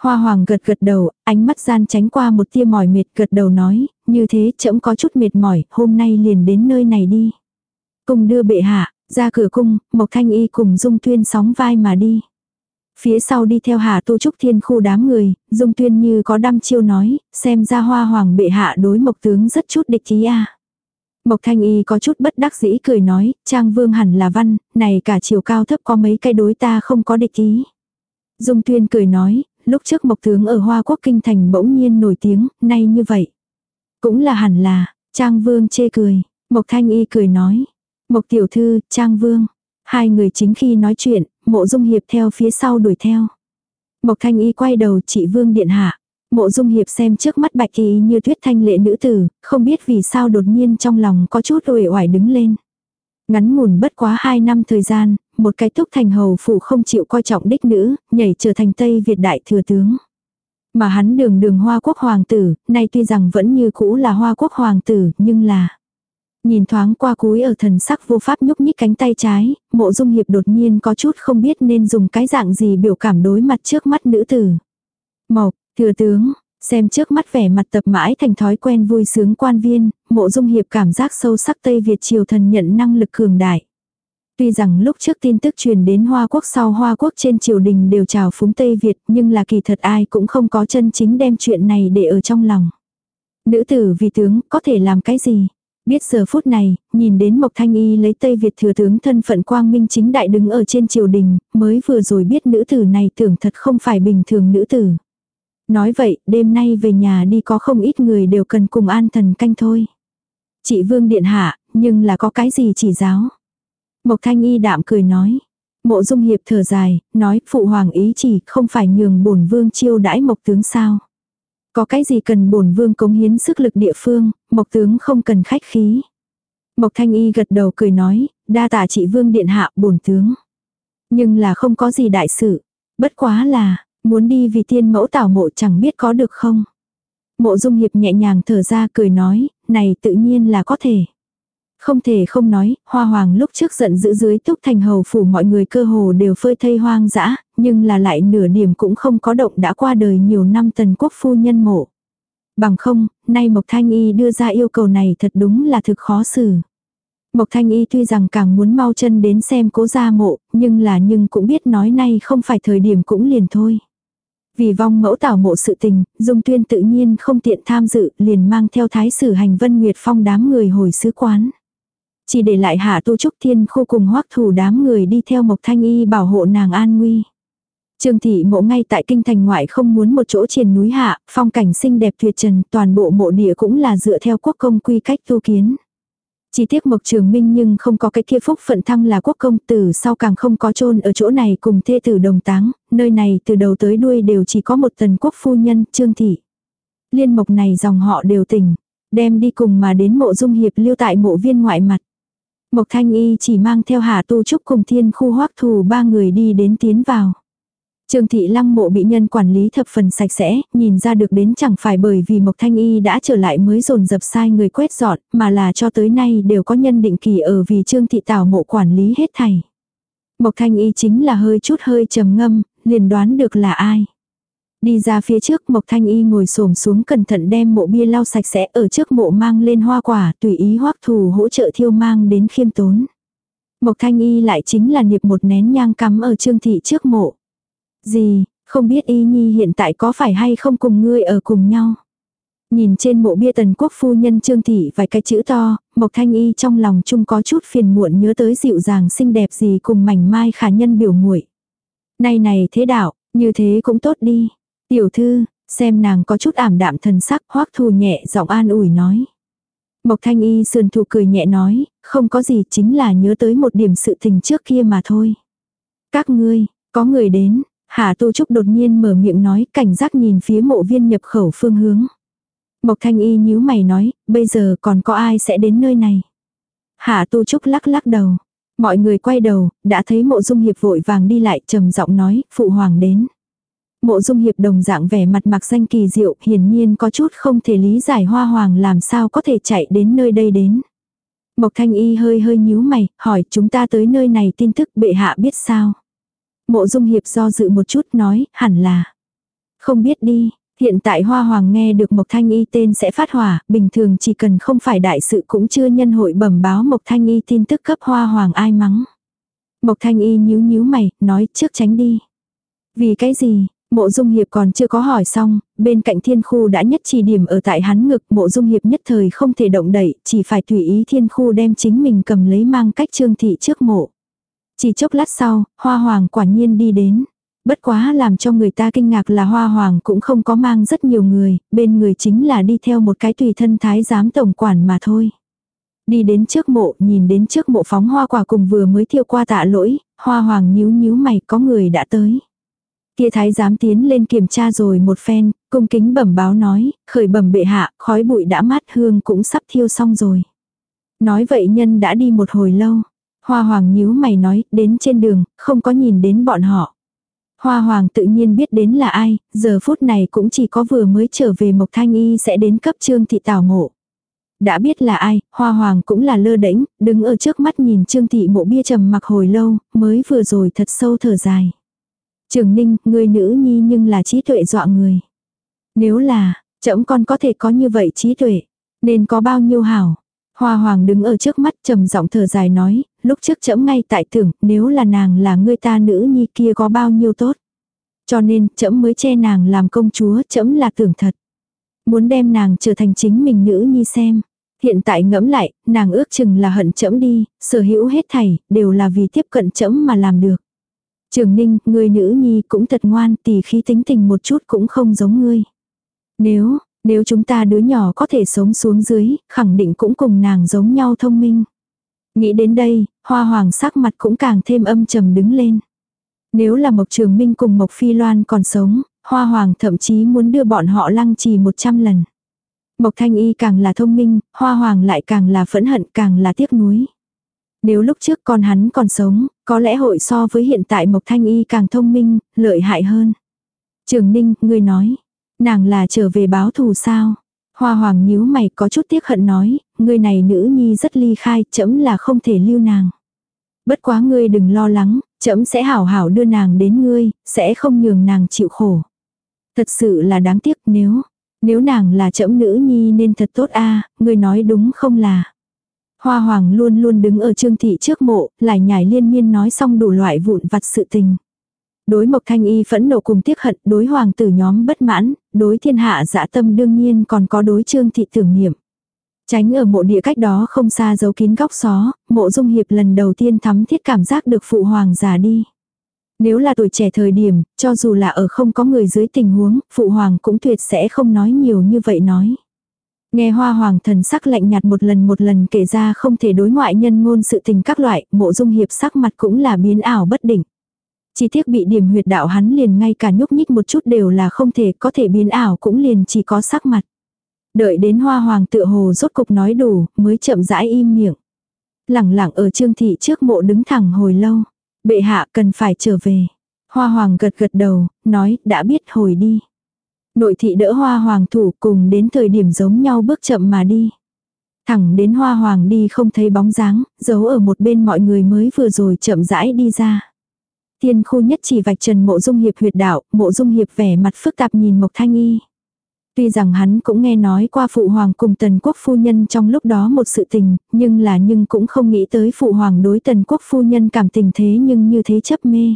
Hoa Hoàng gật gật đầu, ánh mắt gian tránh qua một tia mỏi mệt gật đầu nói, như thế trẫm có chút mệt mỏi, hôm nay liền đến nơi này đi. Cùng đưa bệ hạ, ra cửa cung, Mộc Thanh Y cùng Dung Tuyên sóng vai mà đi. Phía sau đi theo Hà Tu Trúc Thiên khu đám người, Dung Tuyên như có đăm chiêu nói, xem ra hoa hoàng bệ hạ đối Mộc Tướng rất chút địch ý à? Mộc Thanh Y có chút bất đắc dĩ cười nói, Trang Vương hẳn là văn, này cả chiều cao thấp có mấy cái đối ta không có địch ý. Dung Tuyên cười nói, lúc trước Mộc Tướng ở Hoa Quốc Kinh Thành bỗng nhiên nổi tiếng, nay như vậy. Cũng là hẳn là, Trang Vương chê cười, Mộc Thanh Y cười nói, Mộc Tiểu Thư, Trang Vương. Hai người chính khi nói chuyện, mộ dung hiệp theo phía sau đuổi theo. Mộc Thanh Y quay đầu chị Vương Điện Hạ. Mộ dung hiệp xem trước mắt bạch y như tuyết thanh lệ nữ tử, không biết vì sao đột nhiên trong lòng có chút uể oải đứng lên. Ngắn ngủn bất quá hai năm thời gian, một cái túc thành hầu phủ không chịu coi trọng đích nữ, nhảy trở thành Tây Việt đại thừa tướng. Mà hắn đường đường hoa quốc hoàng tử, nay tuy rằng vẫn như cũ là hoa quốc hoàng tử, nhưng là... Nhìn thoáng qua cúi ở thần sắc vô pháp nhúc nhích cánh tay trái, mộ dung hiệp đột nhiên có chút không biết nên dùng cái dạng gì biểu cảm đối mặt trước mắt nữ tử. Mộc, thừa tướng, xem trước mắt vẻ mặt tập mãi thành thói quen vui sướng quan viên, mộ dung hiệp cảm giác sâu sắc Tây Việt triều thần nhận năng lực cường đại. Tuy rằng lúc trước tin tức truyền đến Hoa Quốc sau Hoa Quốc trên triều đình đều chào phúng Tây Việt nhưng là kỳ thật ai cũng không có chân chính đem chuyện này để ở trong lòng. Nữ tử vì tướng có thể làm cái gì? Biết giờ phút này, nhìn đến Mộc Thanh Y lấy Tây Việt thừa tướng thân phận quang minh chính đại đứng ở trên triều đình, mới vừa rồi biết nữ tử này tưởng thật không phải bình thường nữ tử. Nói vậy, đêm nay về nhà đi có không ít người đều cần cùng an thần canh thôi. Chị Vương Điện Hạ, nhưng là có cái gì chỉ giáo. Mộc Thanh Y đạm cười nói. Mộ Dung Hiệp thở dài, nói phụ hoàng ý chỉ không phải nhường bổn vương chiêu đãi Mộc tướng sao. Có cái gì cần bổn vương cống hiến sức lực địa phương, Mộc tướng không cần khách khí. Mộc Thanh Y gật đầu cười nói, đa tạ chị vương điện hạ bổn tướng. Nhưng là không có gì đại sự. Bất quá là, muốn đi vì tiên mẫu tảo mộ chẳng biết có được không. Mộ dung hiệp nhẹ nhàng thở ra cười nói, này tự nhiên là có thể. Không thể không nói, hoa hoàng lúc trước giận dữ dưới túc thành hầu phủ mọi người cơ hồ đều phơi thây hoang dã, nhưng là lại nửa niềm cũng không có động đã qua đời nhiều năm tần quốc phu nhân mộ. Bằng không, nay Mộc Thanh Y đưa ra yêu cầu này thật đúng là thực khó xử. Mộc Thanh Y tuy rằng càng muốn mau chân đến xem cố gia mộ, nhưng là nhưng cũng biết nói nay không phải thời điểm cũng liền thôi. Vì vong mẫu tảo mộ sự tình, Dung Tuyên tự nhiên không tiện tham dự, liền mang theo thái sử hành vân nguyệt phong đám người hồi sứ quán. Chỉ để lại hạ tu trúc thiên khu cùng hoắc thủ đám người đi theo Mộc Thanh Y bảo hộ nàng an nguy. Trương thị mộ ngay tại kinh thành ngoại không muốn một chỗ trên núi hạ, phong cảnh xinh đẹp tuyệt trần, toàn bộ mộ địa cũng là dựa theo quốc công quy cách tu kiến. Chỉ tiếc Mộc Trường Minh nhưng không có cái kia phúc phận thăng là quốc công tử sau càng không có chôn ở chỗ này cùng thê tử đồng táng, nơi này từ đầu tới đuôi đều chỉ có một tần quốc phu nhân, Trương Thị. Liên mộc này dòng họ đều tỉnh, đem đi cùng mà đến mộ dung hiệp lưu tại mộ viên ngoại mặt. Mộc Thanh Y chỉ mang theo Hà Tu Trúc cùng thiên khu hoắc thù ba người đi đến tiến vào. Trương thị lăng mộ bị nhân quản lý thập phần sạch sẽ, nhìn ra được đến chẳng phải bởi vì Mộc Thanh Y đã trở lại mới dồn dập sai người quét dọn, mà là cho tới nay đều có nhân định kỳ ở vì Trương thị tảo mộ quản lý hết thảy. Mộc Thanh Y chính là hơi chút hơi trầm ngâm, liền đoán được là ai. Đi ra phía trước Mộc Thanh Y ngồi xổm xuống cẩn thận đem mộ bia lau sạch sẽ ở trước mộ mang lên hoa quả tùy ý hoắc thù hỗ trợ thiêu mang đến khiêm tốn. Mộc Thanh Y lại chính là niệp một nén nhang cắm ở trương thị trước mộ. Gì, không biết y nhi hiện tại có phải hay không cùng ngươi ở cùng nhau. Nhìn trên mộ bia tần quốc phu nhân trương thị vài cái chữ to, Mộc Thanh Y trong lòng chung có chút phiền muộn nhớ tới dịu dàng xinh đẹp gì cùng mảnh mai khả nhân biểu muội Này này thế đạo, như thế cũng tốt đi. Tiểu thư, xem nàng có chút ảm đạm thần sắc hoắc thù nhẹ giọng an ủi nói. Mộc Thanh Y sườn thù cười nhẹ nói, không có gì chính là nhớ tới một điểm sự tình trước kia mà thôi. Các ngươi, có người đến, Hà Tu Trúc đột nhiên mở miệng nói cảnh giác nhìn phía mộ viên nhập khẩu phương hướng. Mộc Thanh Y nhíu mày nói, bây giờ còn có ai sẽ đến nơi này. Hà Tu Trúc lắc lắc đầu. Mọi người quay đầu, đã thấy mộ dung hiệp vội vàng đi lại trầm giọng nói, phụ hoàng đến. Mộ dung hiệp đồng dạng vẻ mặt mặc danh kỳ diệu, hiển nhiên có chút không thể lý giải hoa hoàng làm sao có thể chạy đến nơi đây đến. Mộc thanh y hơi hơi nhíu mày, hỏi chúng ta tới nơi này tin tức bệ hạ biết sao. Mộ dung hiệp do dự một chút nói, hẳn là. Không biết đi, hiện tại hoa hoàng nghe được Mộc Thanh Y tên sẽ phát hỏa, bình thường chỉ cần không phải đại sự cũng chưa nhân hội bẩm báo Mộc Thanh Y tin tức cấp hoa hoàng ai mắng. Mộc Thanh Y nhíu nhíu mày, nói trước tránh đi. Vì cái gì, Mộ Dung Hiệp còn chưa có hỏi xong, bên cạnh thiên khu đã nhất chỉ điểm ở tại hắn ngực, mộ Dung Hiệp nhất thời không thể động đậy, chỉ phải tùy ý thiên khu đem chính mình cầm lấy mang cách trương thị trước mộ. Chỉ chốc lát sau, hoa hoàng quả nhiên đi đến. Bất quá làm cho người ta kinh ngạc là hoa hoàng cũng không có mang rất nhiều người, bên người chính là đi theo một cái tùy thân thái giám tổng quản mà thôi. Đi đến trước mộ, nhìn đến trước mộ phóng hoa quả cùng vừa mới thiêu qua tạ lỗi, hoa hoàng nhíu nhíu mày có người đã tới. Kia thái giám tiến lên kiểm tra rồi một phen, cung kính bẩm báo nói, khởi bẩm bệ hạ, khói bụi đã mát hương cũng sắp thiêu xong rồi. Nói vậy nhân đã đi một hồi lâu. Hoa hoàng nhíu mày nói, đến trên đường, không có nhìn đến bọn họ. Hoa hoàng tự nhiên biết đến là ai, giờ phút này cũng chỉ có vừa mới trở về Mộc Thanh Y sẽ đến cấp trương thị tảo mộ. Đã biết là ai, hoa hoàng cũng là lơ đễnh, đứng ở trước mắt nhìn trương thị mộ bia trầm mặc hồi lâu, mới vừa rồi thật sâu thở dài. Trường Ninh, người nữ nhi nhưng là trí tuệ dọa người. Nếu là, chậm con có thể có như vậy trí tuệ, nên có bao nhiêu hảo. Hoa Hoàng đứng ở trước mắt trầm giọng thở dài nói, lúc trước trẫm ngay tại tưởng, nếu là nàng là người ta nữ nhi kia có bao nhiêu tốt. Cho nên, trẫm mới che nàng làm công chúa, trẫm là tưởng thật. Muốn đem nàng trở thành chính mình nữ nhi xem. Hiện tại ngẫm lại, nàng ước chừng là hận trẫm đi, sở hữu hết thảy, đều là vì tiếp cận trẫm mà làm được. Trường Ninh, người nữ nhi cũng thật ngoan, tỷ khí tính tình một chút cũng không giống ngươi. Nếu, nếu chúng ta đứa nhỏ có thể sống xuống dưới, khẳng định cũng cùng nàng giống nhau thông minh. Nghĩ đến đây, hoa hoàng sắc mặt cũng càng thêm âm trầm đứng lên. Nếu là Mộc Trường Minh cùng Mộc Phi Loan còn sống, hoa hoàng thậm chí muốn đưa bọn họ lăng trì 100 lần. Mộc Thanh Y càng là thông minh, hoa hoàng lại càng là phẫn hận càng là tiếc nuối. Nếu lúc trước con hắn còn sống, có lẽ hội so với hiện tại Mộc Thanh Y càng thông minh, lợi hại hơn. Trường Ninh, ngươi nói, nàng là trở về báo thù sao? Hoa Hoàng nhíu mày có chút tiếc hận nói, người này nữ nhi rất ly khai, chấm là không thể lưu nàng. Bất quá ngươi đừng lo lắng, chấm sẽ hảo hảo đưa nàng đến ngươi, sẽ không nhường nàng chịu khổ. Thật sự là đáng tiếc nếu, nếu nàng là chấm nữ nhi nên thật tốt a ngươi nói đúng không là. Hoa Hoàng luôn luôn đứng ở Trương Thị trước mộ, lại nhảy liên miên nói xong đủ loại vụn vặt sự tình. Đối Mộc Thanh Y phẫn nộ cùng tiếc hận, đối hoàng tử nhóm bất mãn, đối thiên hạ dã tâm đương nhiên còn có đối Trương Thị tưởng niệm. Tránh ở mộ địa cách đó không xa giấu kín góc xó, mộ dung hiệp lần đầu tiên thắm thiết cảm giác được phụ hoàng già đi. Nếu là tuổi trẻ thời điểm, cho dù là ở không có người dưới tình huống, phụ hoàng cũng tuyệt sẽ không nói nhiều như vậy nói. Nghe hoa hoàng thần sắc lạnh nhạt một lần một lần kể ra không thể đối ngoại nhân ngôn sự tình các loại, mộ dung hiệp sắc mặt cũng là biến ảo bất định. Chỉ tiếc bị điểm huyệt đạo hắn liền ngay cả nhúc nhích một chút đều là không thể có thể biến ảo cũng liền chỉ có sắc mặt. Đợi đến hoa hoàng tựa hồ rốt cục nói đủ, mới chậm rãi im miệng. Lẳng lặng ở trương thị trước mộ đứng thẳng hồi lâu. Bệ hạ cần phải trở về. Hoa hoàng gật gật đầu, nói đã biết hồi đi. Nội thị đỡ hoa hoàng thủ cùng đến thời điểm giống nhau bước chậm mà đi. Thẳng đến hoa hoàng đi không thấy bóng dáng, giấu ở một bên mọi người mới vừa rồi chậm rãi đi ra. Tiên khu nhất chỉ vạch trần mộ dung hiệp huyệt đạo, mộ dung hiệp vẻ mặt phức tạp nhìn Mộc Thanh Y. Tuy rằng hắn cũng nghe nói qua phụ hoàng cùng tần quốc phu nhân trong lúc đó một sự tình, nhưng là nhưng cũng không nghĩ tới phụ hoàng đối tần quốc phu nhân cảm tình thế nhưng như thế chấp mê.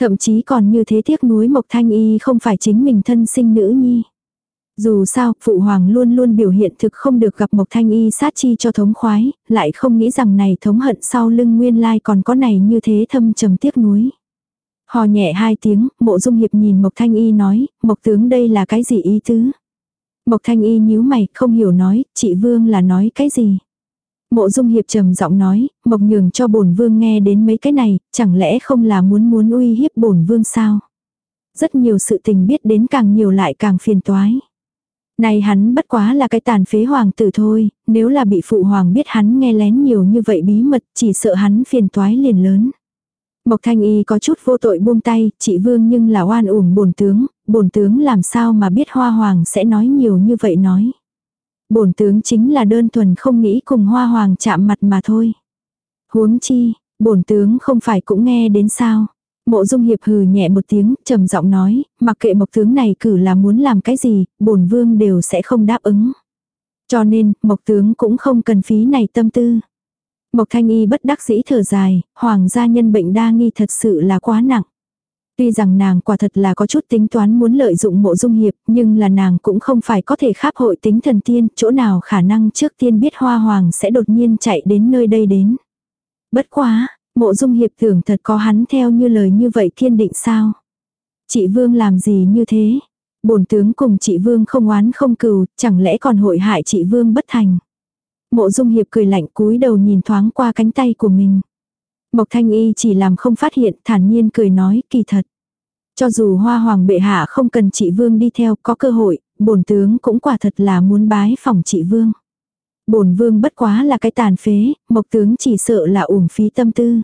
Thậm chí còn như thế tiếc nuối Mộc Thanh Y không phải chính mình thân sinh nữ nhi. Dù sao, phụ hoàng luôn luôn biểu hiện thực không được gặp Mộc Thanh Y sát chi cho thống khoái, lại không nghĩ rằng này thống hận sau lưng nguyên lai còn có này như thế thâm trầm tiếc nuối. Hò nhẹ hai tiếng, mộ dung hiệp nhìn Mộc Thanh Y nói, Mộc tướng đây là cái gì ý tứ? Mộc Thanh Y nhíu mày, không hiểu nói, chị Vương là nói cái gì? Mộ dung hiệp trầm giọng nói, Mộc nhường cho bổn Vương nghe đến mấy cái này, chẳng lẽ không là muốn muốn uy hiếp bổn Vương sao? Rất nhiều sự tình biết đến càng nhiều lại càng phiền toái. Này hắn bất quá là cái tàn phế hoàng tử thôi, nếu là bị phụ hoàng biết hắn nghe lén nhiều như vậy bí mật, chỉ sợ hắn phiền toái liền lớn. Mộc Thanh Y có chút vô tội buông tay, chị Vương nhưng là oan uổng bổn tướng, bổn tướng làm sao mà biết Hoa Hoàng sẽ nói nhiều như vậy nói. Bổn tướng chính là đơn thuần không nghĩ cùng Hoa Hoàng chạm mặt mà thôi. Huống chi, bổn tướng không phải cũng nghe đến sao. Mộ Dung Hiệp hừ nhẹ một tiếng, trầm giọng nói, mặc kệ Mộc tướng này cử là muốn làm cái gì, bổn vương đều sẽ không đáp ứng. Cho nên, Mộc tướng cũng không cần phí này tâm tư. Mộc Thanh Y bất đắc dĩ thở dài, hoàng gia nhân bệnh đa nghi thật sự là quá nặng. Tuy rằng nàng quả thật là có chút tính toán muốn lợi dụng mộ dung hiệp, nhưng là nàng cũng không phải có thể kháp hội tính thần tiên, chỗ nào khả năng trước tiên biết hoa hoàng sẽ đột nhiên chạy đến nơi đây đến. Bất quá, mộ dung hiệp tưởng thật có hắn theo như lời như vậy kiên định sao. Chị Vương làm gì như thế? bổn tướng cùng chị Vương không oán không cừu, chẳng lẽ còn hội hại chị Vương bất thành. Mộ dung hiệp cười lạnh cúi đầu nhìn thoáng qua cánh tay của mình. Mộc thanh y chỉ làm không phát hiện thản nhiên cười nói kỳ thật. Cho dù hoa hoàng bệ hạ không cần chị Vương đi theo có cơ hội, bổn tướng cũng quả thật là muốn bái phòng chị Vương. Bổn Vương bất quá là cái tàn phế, mộc tướng chỉ sợ là uổng phí tâm tư.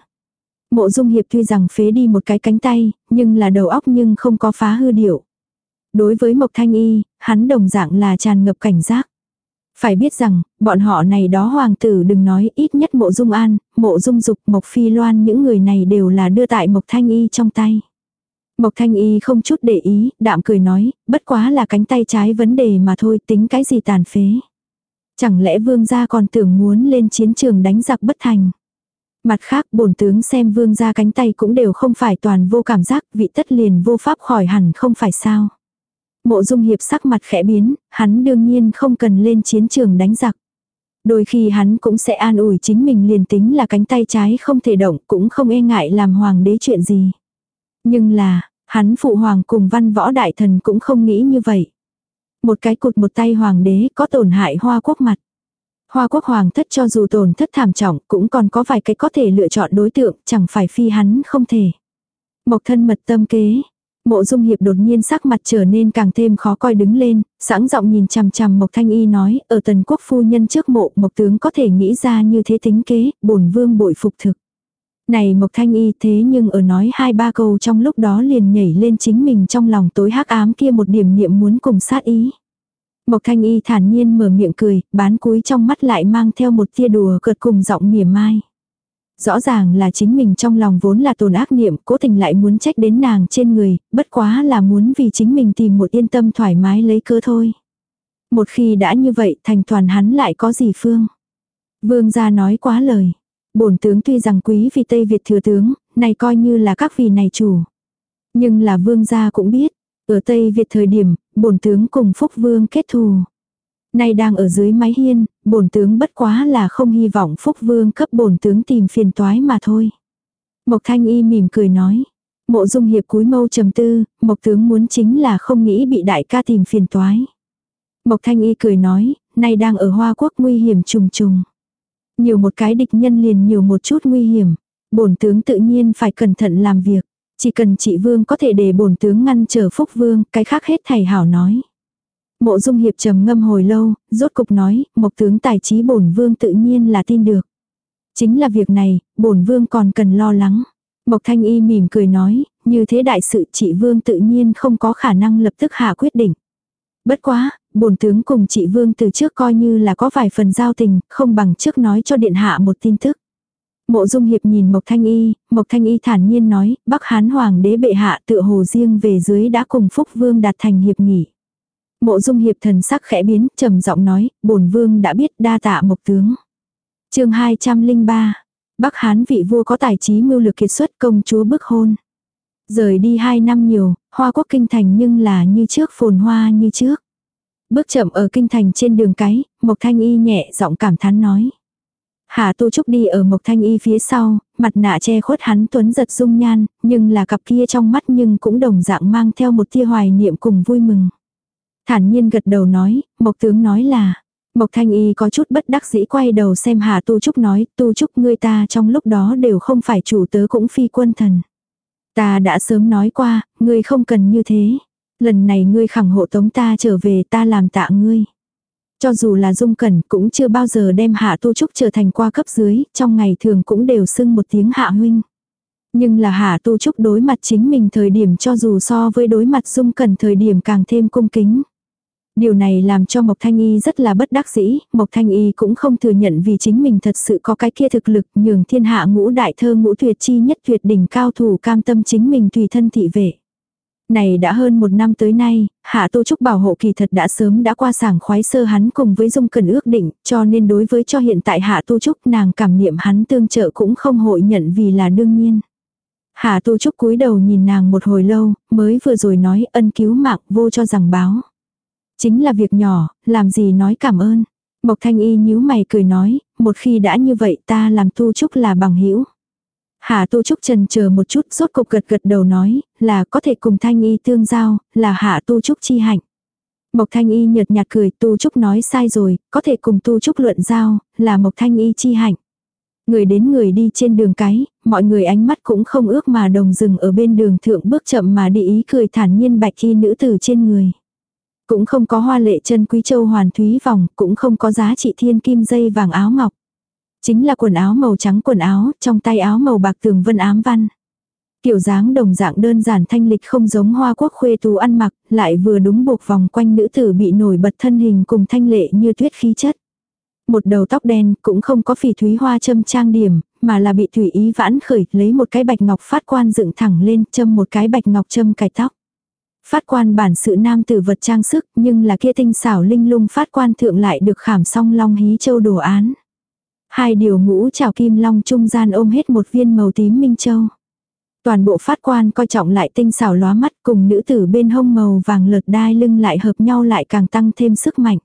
Mộ dung hiệp tuy rằng phế đi một cái cánh tay, nhưng là đầu óc nhưng không có phá hư điệu. Đối với Mộc Thanh Y, hắn đồng dạng là tràn ngập cảnh giác. Phải biết rằng, bọn họ này đó hoàng tử đừng nói ít nhất mộ dung an, mộ dung dục, mộc phi loan những người này đều là đưa tại mộc thanh y trong tay. Mộc thanh y không chút để ý, đạm cười nói, bất quá là cánh tay trái vấn đề mà thôi tính cái gì tàn phế. Chẳng lẽ vương gia còn tưởng muốn lên chiến trường đánh giặc bất thành. Mặt khác bổn tướng xem vương gia cánh tay cũng đều không phải toàn vô cảm giác vị tất liền vô pháp khỏi hẳn không phải sao. Mộ dung hiệp sắc mặt khẽ biến, hắn đương nhiên không cần lên chiến trường đánh giặc. Đôi khi hắn cũng sẽ an ủi chính mình liền tính là cánh tay trái không thể động cũng không e ngại làm hoàng đế chuyện gì. Nhưng là, hắn phụ hoàng cùng văn võ đại thần cũng không nghĩ như vậy. Một cái cụt một tay hoàng đế có tổn hại hoa quốc mặt. Hoa quốc hoàng thất cho dù tổn thất thảm trọng cũng còn có vài cái có thể lựa chọn đối tượng chẳng phải phi hắn không thể. Mộc thân mật tâm kế, Mộ dung hiệp đột nhiên sắc mặt trở nên càng thêm khó coi đứng lên, sẵn giọng nhìn chằm chằm Mộc Thanh Y nói, ở tần quốc phu nhân trước mộ Mộc tướng có thể nghĩ ra như thế tính kế, bổn vương bội phục thực. Này Mộc Thanh Y thế nhưng ở nói hai ba câu trong lúc đó liền nhảy lên chính mình trong lòng tối hắc ám kia một điểm niệm muốn cùng sát ý. Mộc Thanh Y thản nhiên mở miệng cười, bán cúi trong mắt lại mang theo một tia đùa cợt cùng giọng mỉa mai. Rõ ràng là chính mình trong lòng vốn là tồn ác niệm, cố tình lại muốn trách đến nàng trên người, bất quá là muốn vì chính mình tìm một yên tâm thoải mái lấy cơ thôi. Một khi đã như vậy thành toàn hắn lại có gì phương. Vương gia nói quá lời. Bổn tướng tuy rằng quý vì Tây Việt thừa tướng, này coi như là các vị này chủ. Nhưng là vương gia cũng biết, ở Tây Việt thời điểm, bổn tướng cùng Phúc Vương kết thù. Nay đang ở dưới mái hiên, bổn tướng bất quá là không hy vọng Phúc Vương cấp bổn tướng tìm phiền toái mà thôi. Mộc Thanh Y mỉm cười nói. Mộ dung hiệp cúi mâu trầm tư, Mộc tướng muốn chính là không nghĩ bị đại ca tìm phiền toái. Mộc Thanh Y cười nói, nay đang ở Hoa Quốc nguy hiểm trùng trùng. Nhiều một cái địch nhân liền nhiều một chút nguy hiểm. Bổn tướng tự nhiên phải cẩn thận làm việc. Chỉ cần chị Vương có thể để bổn tướng ngăn trở Phúc Vương, cái khác hết thầy hảo nói. Mộ Dung Hiệp trầm ngâm hồi lâu, rốt cục nói, Mộc tướng tài trí bổn vương tự nhiên là tin được. Chính là việc này, bổn vương còn cần lo lắng. Mộc Thanh Y mỉm cười nói, như thế đại sự chị vương tự nhiên không có khả năng lập tức hạ quyết định. Bất quá, bổn tướng cùng chị vương từ trước coi như là có vài phần giao tình, không bằng trước nói cho điện hạ một tin tức. Mộ Dung Hiệp nhìn Mộc Thanh Y, Mộc Thanh Y thản nhiên nói, Bắc Hán Hoàng đế bệ hạ tựa hồ riêng về dưới đã cùng Phúc Vương đạt thành hiệp nghỉ. Mộ Dung Hiệp thần sắc khẽ biến, trầm giọng nói, bổn vương đã biết đa tạ Mộc tướng. Chương 203. Bắc Hán vị vua có tài trí mưu lược kiệt xuất công chúa bức hôn. Rời đi hai năm nhiều, hoa quốc kinh thành nhưng là như trước phồn hoa như trước. Bước chậm ở kinh thành trên đường cái, Mộc Thanh Y nhẹ giọng cảm thán nói. Hạ Tu Trúc đi ở Mộc Thanh Y phía sau, mặt nạ che khuất hắn tuấn giật dung nhan, nhưng là cặp kia trong mắt nhưng cũng đồng dạng mang theo một tia hoài niệm cùng vui mừng. Thản nhiên gật đầu nói, Mộc tướng nói là, Mộc Thanh Y có chút bất đắc dĩ quay đầu xem Hà Tu Trúc nói, Tu Trúc ngươi ta trong lúc đó đều không phải chủ tớ cũng phi quân thần. Ta đã sớm nói qua, ngươi không cần như thế. Lần này ngươi khẳng hộ tống ta trở về ta làm tạ ngươi. Cho dù là dung cẩn cũng chưa bao giờ đem hạ tu trúc trở thành qua cấp dưới, trong ngày thường cũng đều xưng một tiếng hạ huynh. Nhưng là hạ tu trúc đối mặt chính mình thời điểm cho dù so với đối mặt dung cẩn thời điểm càng thêm cung kính. Điều này làm cho Mộc Thanh Y rất là bất đắc dĩ, Mộc Thanh Y cũng không thừa nhận vì chính mình thật sự có cái kia thực lực nhường thiên hạ ngũ đại thơ ngũ tuyệt chi nhất tuyệt đỉnh cao thủ cam tâm chính mình tùy thân thị vệ. Này đã hơn một năm tới nay, Hạ Tô Trúc bảo hộ kỳ thật đã sớm đã qua sảng khoái sơ hắn cùng với Dung Cần ước định, cho nên đối với cho hiện tại Hạ Tô Trúc nàng cảm niệm hắn tương trợ cũng không hội nhận vì là đương nhiên. Hạ Tô Trúc cúi đầu nhìn nàng một hồi lâu, mới vừa rồi nói ân cứu mạng vô cho rằng báo. Chính là việc nhỏ, làm gì nói cảm ơn. Mộc Thanh Y nhíu mày cười nói, một khi đã như vậy ta làm tu trúc là bằng hữu Hạ tu trúc trần chờ một chút rốt cục gật gật đầu nói, là có thể cùng Thanh Y tương giao, là hạ tu trúc chi hạnh. Mộc Thanh Y nhợt nhạt cười, tu trúc nói sai rồi, có thể cùng tu trúc luận giao, là Mộc Thanh Y chi hạnh. Người đến người đi trên đường cái, mọi người ánh mắt cũng không ước mà đồng dừng ở bên đường thượng bước chậm mà đi ý cười thản nhiên bạch khi nữ tử trên người. Cũng không có hoa lệ chân quý châu hoàn thúy vòng, cũng không có giá trị thiên kim dây vàng áo ngọc. Chính là quần áo màu trắng quần áo, trong tay áo màu bạc tường vân ám văn. Kiểu dáng đồng dạng đơn giản thanh lịch không giống hoa quốc khuê tú ăn mặc, lại vừa đúng buộc vòng quanh nữ tử bị nổi bật thân hình cùng thanh lệ như tuyết khí chất. Một đầu tóc đen cũng không có phỉ thúy hoa châm trang điểm, mà là bị thủy ý vãn khởi lấy một cái bạch ngọc phát quan dựng thẳng lên châm một cái bạch ngọc châm cài tóc. Phát quan bản sự nam tử vật trang sức, nhưng là kia tinh xảo linh lung phát quan thượng lại được khảm song long hí châu đồ án. Hai điều ngũ trào kim long trung gian ôm hết một viên màu tím minh châu. Toàn bộ phát quan coi trọng lại tinh xảo lóa mắt cùng nữ tử bên hông màu vàng lợt đai lưng lại hợp nhau lại càng tăng thêm sức mạnh.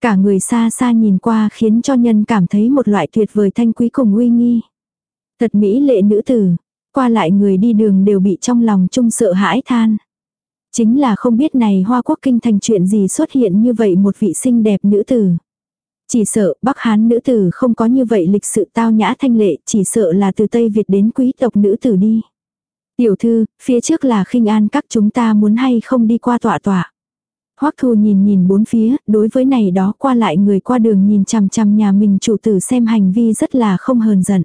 Cả người xa xa nhìn qua khiến cho nhân cảm thấy một loại tuyệt vời thanh quý cùng uy nghi. Thật mỹ lệ nữ tử, qua lại người đi đường đều bị trong lòng chung sợ hãi than. Chính là không biết này Hoa Quốc kinh thành chuyện gì xuất hiện như vậy một vị xinh đẹp nữ tử. Chỉ sợ Bắc Hán nữ tử không có như vậy lịch sự tao nhã thanh lệ, chỉ sợ là từ Tây Việt đến quý tộc nữ tử đi. Tiểu thư, phía trước là khinh an các chúng ta muốn hay không đi qua tọa tọa. Hoắc Thu nhìn nhìn bốn phía, đối với này đó qua lại người qua đường nhìn chằm chằm nhà mình chủ tử xem hành vi rất là không hờn giận.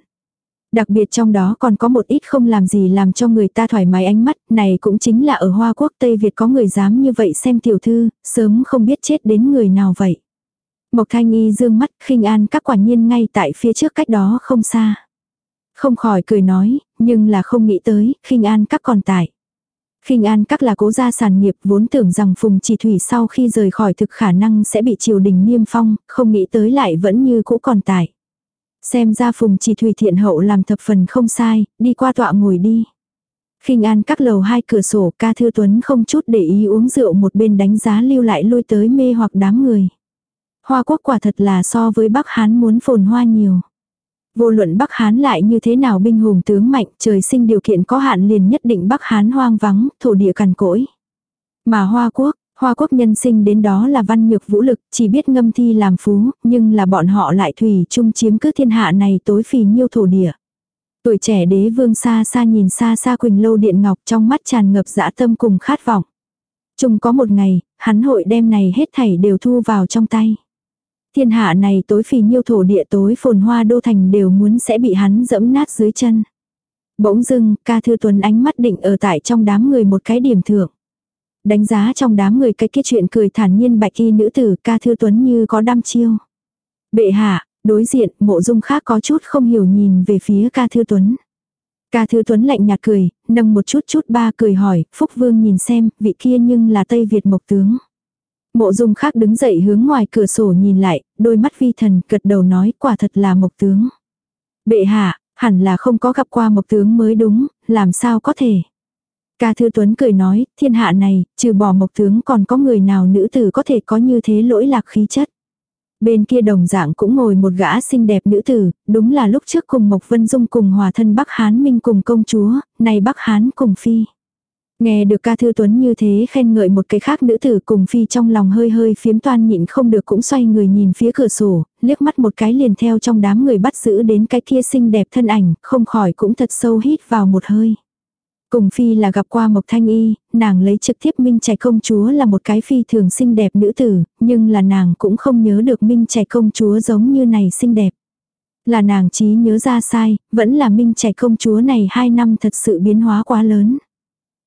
Đặc biệt trong đó còn có một ít không làm gì làm cho người ta thoải mái ánh mắt, này cũng chính là ở Hoa Quốc Tây Việt có người dám như vậy xem tiểu thư, sớm không biết chết đến người nào vậy. Mộc Thanh Y dương mắt khinh an các quả nhiên ngay tại phía trước cách đó không xa. Không khỏi cười nói, nhưng là không nghĩ tới, khinh an các còn tại. Khinh an các là cố gia sản nghiệp vốn tưởng rằng phùng chỉ thủy sau khi rời khỏi thực khả năng sẽ bị triều đình niêm phong, không nghĩ tới lại vẫn như cũ còn tại. Xem ra phùng chỉ thủy thiện hậu làm thập phần không sai, đi qua tọa ngồi đi. khinh an các lầu hai cửa sổ ca thư tuấn không chút để ý uống rượu một bên đánh giá lưu lại lôi tới mê hoặc đám người. Hoa quốc quả thật là so với Bắc Hán muốn phồn hoa nhiều. Vô luận Bắc Hán lại như thế nào binh hùng tướng mạnh, trời sinh điều kiện có hạn liền nhất định Bắc Hán hoang vắng, thổ địa cằn cỗi. Mà Hoa Quốc, Hoa Quốc nhân sinh đến đó là văn nhược vũ lực, chỉ biết ngâm thi làm phú, nhưng là bọn họ lại thủy chung chiếm cứ thiên hạ này tối phì nhiêu thổ địa. Tuổi trẻ đế vương xa xa nhìn xa xa Quỳnh Lâu Điện Ngọc trong mắt tràn ngập dã tâm cùng khát vọng. Chung có một ngày, hắn hội đem này hết thảy đều thu vào trong tay. Thiên hạ này tối phì nhiêu thổ địa tối phồn hoa đô thành đều muốn sẽ bị hắn dẫm nát dưới chân. Bỗng dưng, ca thư tuấn ánh mắt định ở tại trong đám người một cái điểm thượng. Đánh giá trong đám người cái kia chuyện cười thản nhiên bạch y nữ tử ca thư tuấn như có đam chiêu. Bệ hạ, đối diện mộ dung khác có chút không hiểu nhìn về phía ca thư tuấn. Ca thư tuấn lạnh nhạt cười, nâng một chút chút ba cười hỏi, Phúc Vương nhìn xem, vị kia nhưng là Tây Việt Mộc Tướng. Mộ dung khác đứng dậy hướng ngoài cửa sổ nhìn lại, đôi mắt vi thần gật đầu nói quả thật là Mộc Tướng. Bệ hạ, hẳn là không có gặp qua Mộc Tướng mới đúng, làm sao có thể. Ca Thư Tuấn cười nói, thiên hạ này, trừ bỏ Mộc Tướng còn có người nào nữ tử có thể có như thế lỗi lạc khí chất. Bên kia đồng dạng cũng ngồi một gã xinh đẹp nữ tử, đúng là lúc trước cùng Mộc Vân Dung cùng hòa thân Bắc Hán Minh cùng công chúa, này Bắc Hán cùng Phi. Nghe được ca thư tuấn như thế khen ngợi một cái khác nữ tử cùng phi trong lòng hơi hơi phiếm toan nhịn không được cũng xoay người nhìn phía cửa sổ, liếc mắt một cái liền theo trong đám người bắt giữ đến cái kia xinh đẹp thân ảnh, không khỏi cũng thật sâu hít vào một hơi. Cùng phi là gặp qua Mộc Thanh Y, nàng lấy trực tiếp Minh Trạch công chúa là một cái phi thường xinh đẹp nữ tử, nhưng là nàng cũng không nhớ được Minh Trạch công chúa giống như này xinh đẹp. Là nàng trí nhớ ra sai, vẫn là Minh Trạch công chúa này hai năm thật sự biến hóa quá lớn.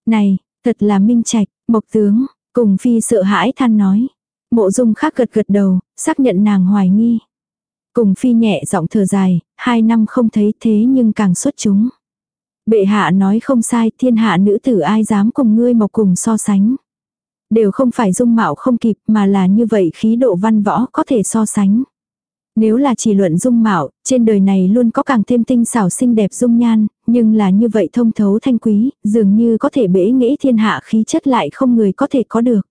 Này, thật là minh trạch, mộc tướng, cùng phi sợ hãi than nói. Mộ dung khác gật gật đầu, xác nhận nàng hoài nghi. Cùng phi nhẹ giọng thở dài, hai năm không thấy thế nhưng càng xuất chúng. Bệ hạ nói không sai, thiên hạ nữ tử ai dám cùng ngươi mộc cùng so sánh. Đều không phải dung mạo không kịp mà là như vậy khí độ văn võ có thể so sánh. Nếu là chỉ luận dung mạo, trên đời này luôn có càng thêm tinh xảo xinh đẹp dung nhan, nhưng là như vậy thông thấu thanh quý, dường như có thể bể nghĩ thiên hạ khí chất lại không người có thể có được.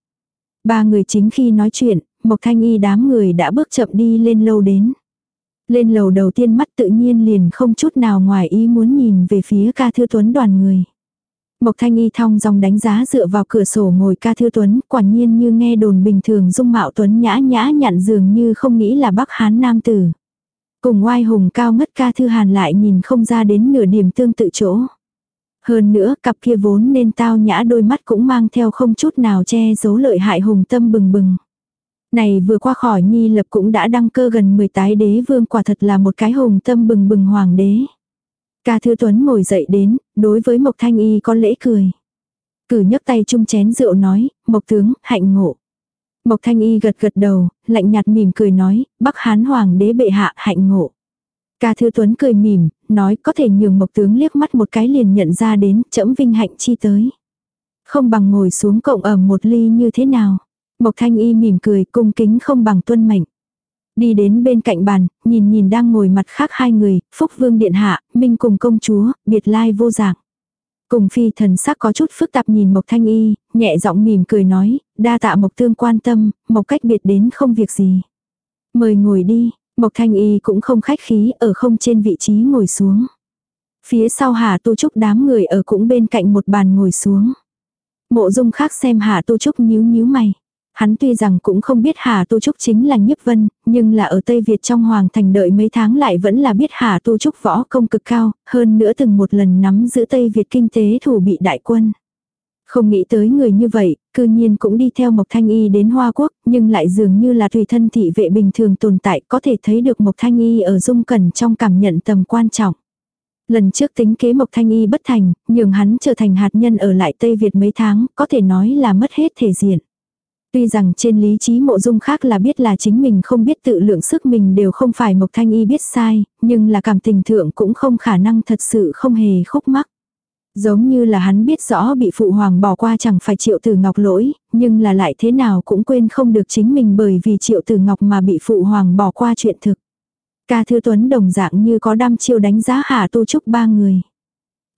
Ba người chính khi nói chuyện, Mộc Thanh Y đám người đã bước chậm đi lên lâu đến. Lên lầu đầu tiên mắt tự nhiên liền không chút nào ngoài ý muốn nhìn về phía ca thư tuấn đoàn người. Mộc Thanh Y thong dòng đánh giá dựa vào cửa sổ ngồi ca thư tuấn, quả nhiên như nghe đồn bình thường dung mạo tuấn nhã nhã nhặn dường như không nghĩ là Bắc Hán nam tử. Cùng oai hùng cao ngất ca thư hàn lại nhìn không ra đến nửa điểm tương tự chỗ. Hơn nữa cặp kia vốn nên tao nhã đôi mắt cũng mang theo không chút nào che giấu lợi hại hùng tâm bừng bừng. Này vừa qua khỏi nhi lập cũng đã đăng cơ gần 10 tái đế vương quả thật là một cái hùng tâm bừng bừng hoàng đế. Ca Thư Tuấn ngồi dậy đến, đối với Mộc Thanh Y có lễ cười. Cử nhấc tay chung chén rượu nói, Mộc tướng, hạnh ngộ. Mộc Thanh Y gật gật đầu, lạnh nhạt mỉm cười nói, Bắc Hán Hoàng đế bệ hạ hạnh ngộ. Ca Thư Tuấn cười mỉm, nói có thể nhường Mộc tướng liếc mắt một cái liền nhận ra đến, chẫm vinh hạnh chi tới. Không bằng ngồi xuống cộng ở một ly như thế nào. Mộc Thanh Y mỉm cười cung kính không bằng tuân mệnh. Đi đến bên cạnh bàn, nhìn nhìn đang ngồi mặt khác hai người, Phúc Vương Điện Hạ, Minh cùng công chúa, biệt lai vô dạng. Cùng phi thần sắc có chút phức tạp nhìn Mộc Thanh Y, nhẹ giọng mỉm cười nói, đa tạ Mộc Tương quan tâm, Mộc cách biệt đến không việc gì. Mời ngồi đi, Mộc Thanh Y cũng không khách khí ở không trên vị trí ngồi xuống. Phía sau Hà Tu Trúc đám người ở cũng bên cạnh một bàn ngồi xuống. Mộ dung khác xem Hà Tu Trúc nhíu nhíu mày. Hắn tuy rằng cũng không biết Hà Tu Trúc chính là nhiếp vân, nhưng là ở Tây Việt trong Hoàng thành đợi mấy tháng lại vẫn là biết Hà Tu Trúc võ công cực cao, hơn nữa từng một lần nắm giữ Tây Việt kinh tế thủ bị đại quân. Không nghĩ tới người như vậy, cư nhiên cũng đi theo Mộc Thanh Y đến Hoa Quốc, nhưng lại dường như là tùy thân thị vệ bình thường tồn tại, có thể thấy được Mộc Thanh Y ở dung cẩn trong cảm nhận tầm quan trọng. Lần trước tính kế Mộc Thanh Y bất thành, nhường hắn trở thành hạt nhân ở lại Tây Việt mấy tháng, có thể nói là mất hết thể diện. Tuy rằng trên lý trí mộ dung khác là biết là chính mình không biết tự lượng sức mình đều không phải Mộc Thanh Y biết sai, nhưng là cảm tình thượng cũng không khả năng thật sự không hề khúc mắc. Giống như là hắn biết rõ bị phụ hoàng bỏ qua chẳng phải triệu tử ngọc lỗi, nhưng là lại thế nào cũng quên không được chính mình bởi vì triệu tử ngọc mà bị phụ hoàng bỏ qua chuyện thực. Ca Thư Tuấn đồng dạng như có đam chiêu đánh giá Hà Tu Trúc ba người.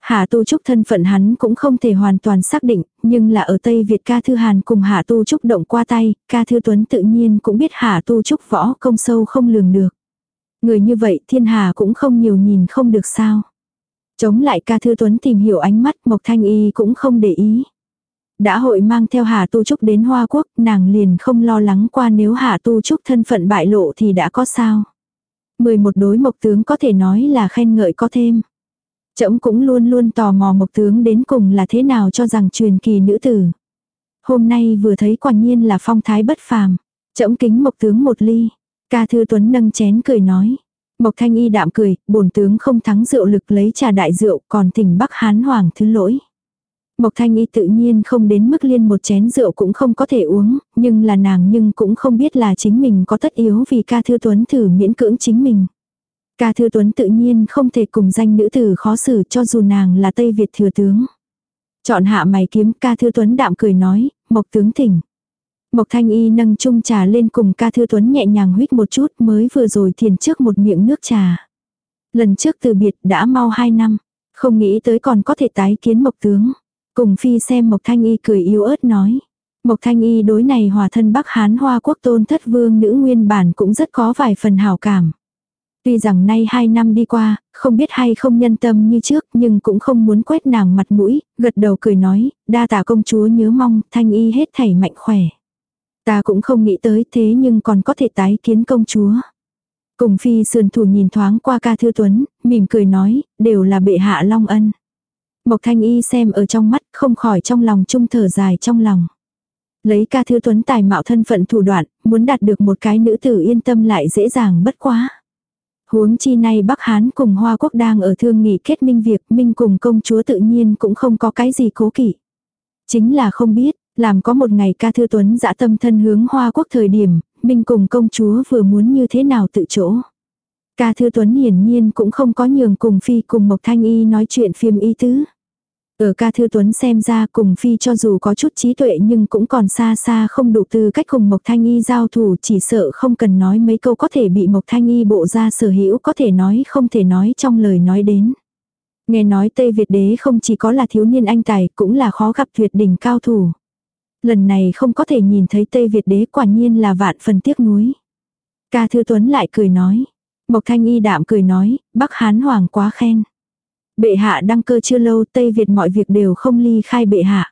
Hạ Tu Trúc thân phận hắn cũng không thể hoàn toàn xác định, nhưng là ở Tây Việt ca Thư Hàn cùng Hạ Tu Trúc động qua tay, ca Thư Tuấn tự nhiên cũng biết Hạ Tu Trúc võ công sâu không lường được. Người như vậy thiên hà cũng không nhiều nhìn không được sao. Chống lại ca Thư Tuấn tìm hiểu ánh mắt Mộc Thanh Y cũng không để ý. Đã hội mang theo Hà Tu Trúc đến Hoa Quốc, nàng liền không lo lắng qua nếu Hà Tu Trúc thân phận bại lộ thì đã có sao. 11 đối mộc tướng có thể nói là khen ngợi có thêm. Trẫm cũng luôn luôn tò mò mộc tướng đến cùng là thế nào cho rằng truyền kỳ nữ tử. Hôm nay vừa thấy quả nhiên là phong thái bất phàm. Trẫm kính mộc tướng một ly. Ca Thư Tuấn nâng chén cười nói. Mộc Thanh Y đạm cười, bổn tướng không thắng rượu lực lấy trà đại rượu, còn thỉnh Bắc Hán Hoàng thứ lỗi. Mộc Thanh Y tự nhiên không đến mức liên một chén rượu cũng không có thể uống, nhưng là nàng nhưng cũng không biết là chính mình có tất yếu vì ca thư tuấn thử miễn cưỡng chính mình. Ca thư tuấn tự nhiên không thể cùng danh nữ tử khó xử cho dù nàng là Tây Việt thừa tướng. Chọn hạ mày kiếm ca thư tuấn đạm cười nói, Mộc tướng thỉnh. Mộc Thanh Y nâng chung trà lên cùng ca thư tuấn nhẹ nhàng huyết một chút mới vừa rồi thiền trước một miệng nước trà. Lần trước từ biệt đã mau hai năm, không nghĩ tới còn có thể tái kiến Mộc tướng. Cùng phi xem Mộc Thanh Y cười yếu ớt nói. Mộc Thanh Y đối này hòa thân Bắc Hán Hoa quốc tôn thất vương nữ nguyên bản cũng rất có vài phần hảo cảm. Tuy rằng nay hai năm đi qua, không biết hay không nhân tâm như trước nhưng cũng không muốn quét nàng mặt mũi, gật đầu cười nói, đa tả công chúa nhớ mong, Thanh Y hết thảy mạnh khỏe. Ta cũng không nghĩ tới thế nhưng còn có thể tái kiến công chúa. Cùng phi sườn thủ nhìn thoáng qua ca thư tuấn, mỉm cười nói, đều là bệ hạ long ân. Mộc Thanh Y xem ở trong mắt không khỏi trong lòng trung thở dài trong lòng. Lấy ca thư tuấn tài mạo thân phận thủ đoạn, muốn đạt được một cái nữ tử yên tâm lại dễ dàng bất quá. Huống chi nay Bắc Hán cùng Hoa Quốc đang ở thương nghị kết minh việc minh cùng công chúa tự nhiên cũng không có cái gì cố kỵ. Chính là không biết, làm có một ngày ca thư tuấn dã tâm thân hướng Hoa Quốc thời điểm, minh cùng công chúa vừa muốn như thế nào tự chỗ. Ca thư tuấn hiển nhiên cũng không có nhường cùng phi cùng Mộc Thanh Y nói chuyện phiêm y tứ. Ở ca thư tuấn xem ra cùng phi cho dù có chút trí tuệ nhưng cũng còn xa xa không đủ tư cách cùng Mộc Thanh Y giao thủ chỉ sợ không cần nói mấy câu có thể bị Mộc Thanh Y bộ ra sở hữu có thể nói không thể nói trong lời nói đến. Nghe nói Tây Việt đế không chỉ có là thiếu niên anh tài cũng là khó gặp tuyệt đỉnh cao thủ. Lần này không có thể nhìn thấy Tây Việt đế quả nhiên là vạn phần tiếc nuối. Ca thư tuấn lại cười nói. Mộc Thanh Y đạm cười nói, Bắc Hán Hoàng quá khen. Bệ hạ đăng cơ chưa lâu Tây Việt mọi việc đều không ly khai bệ hạ.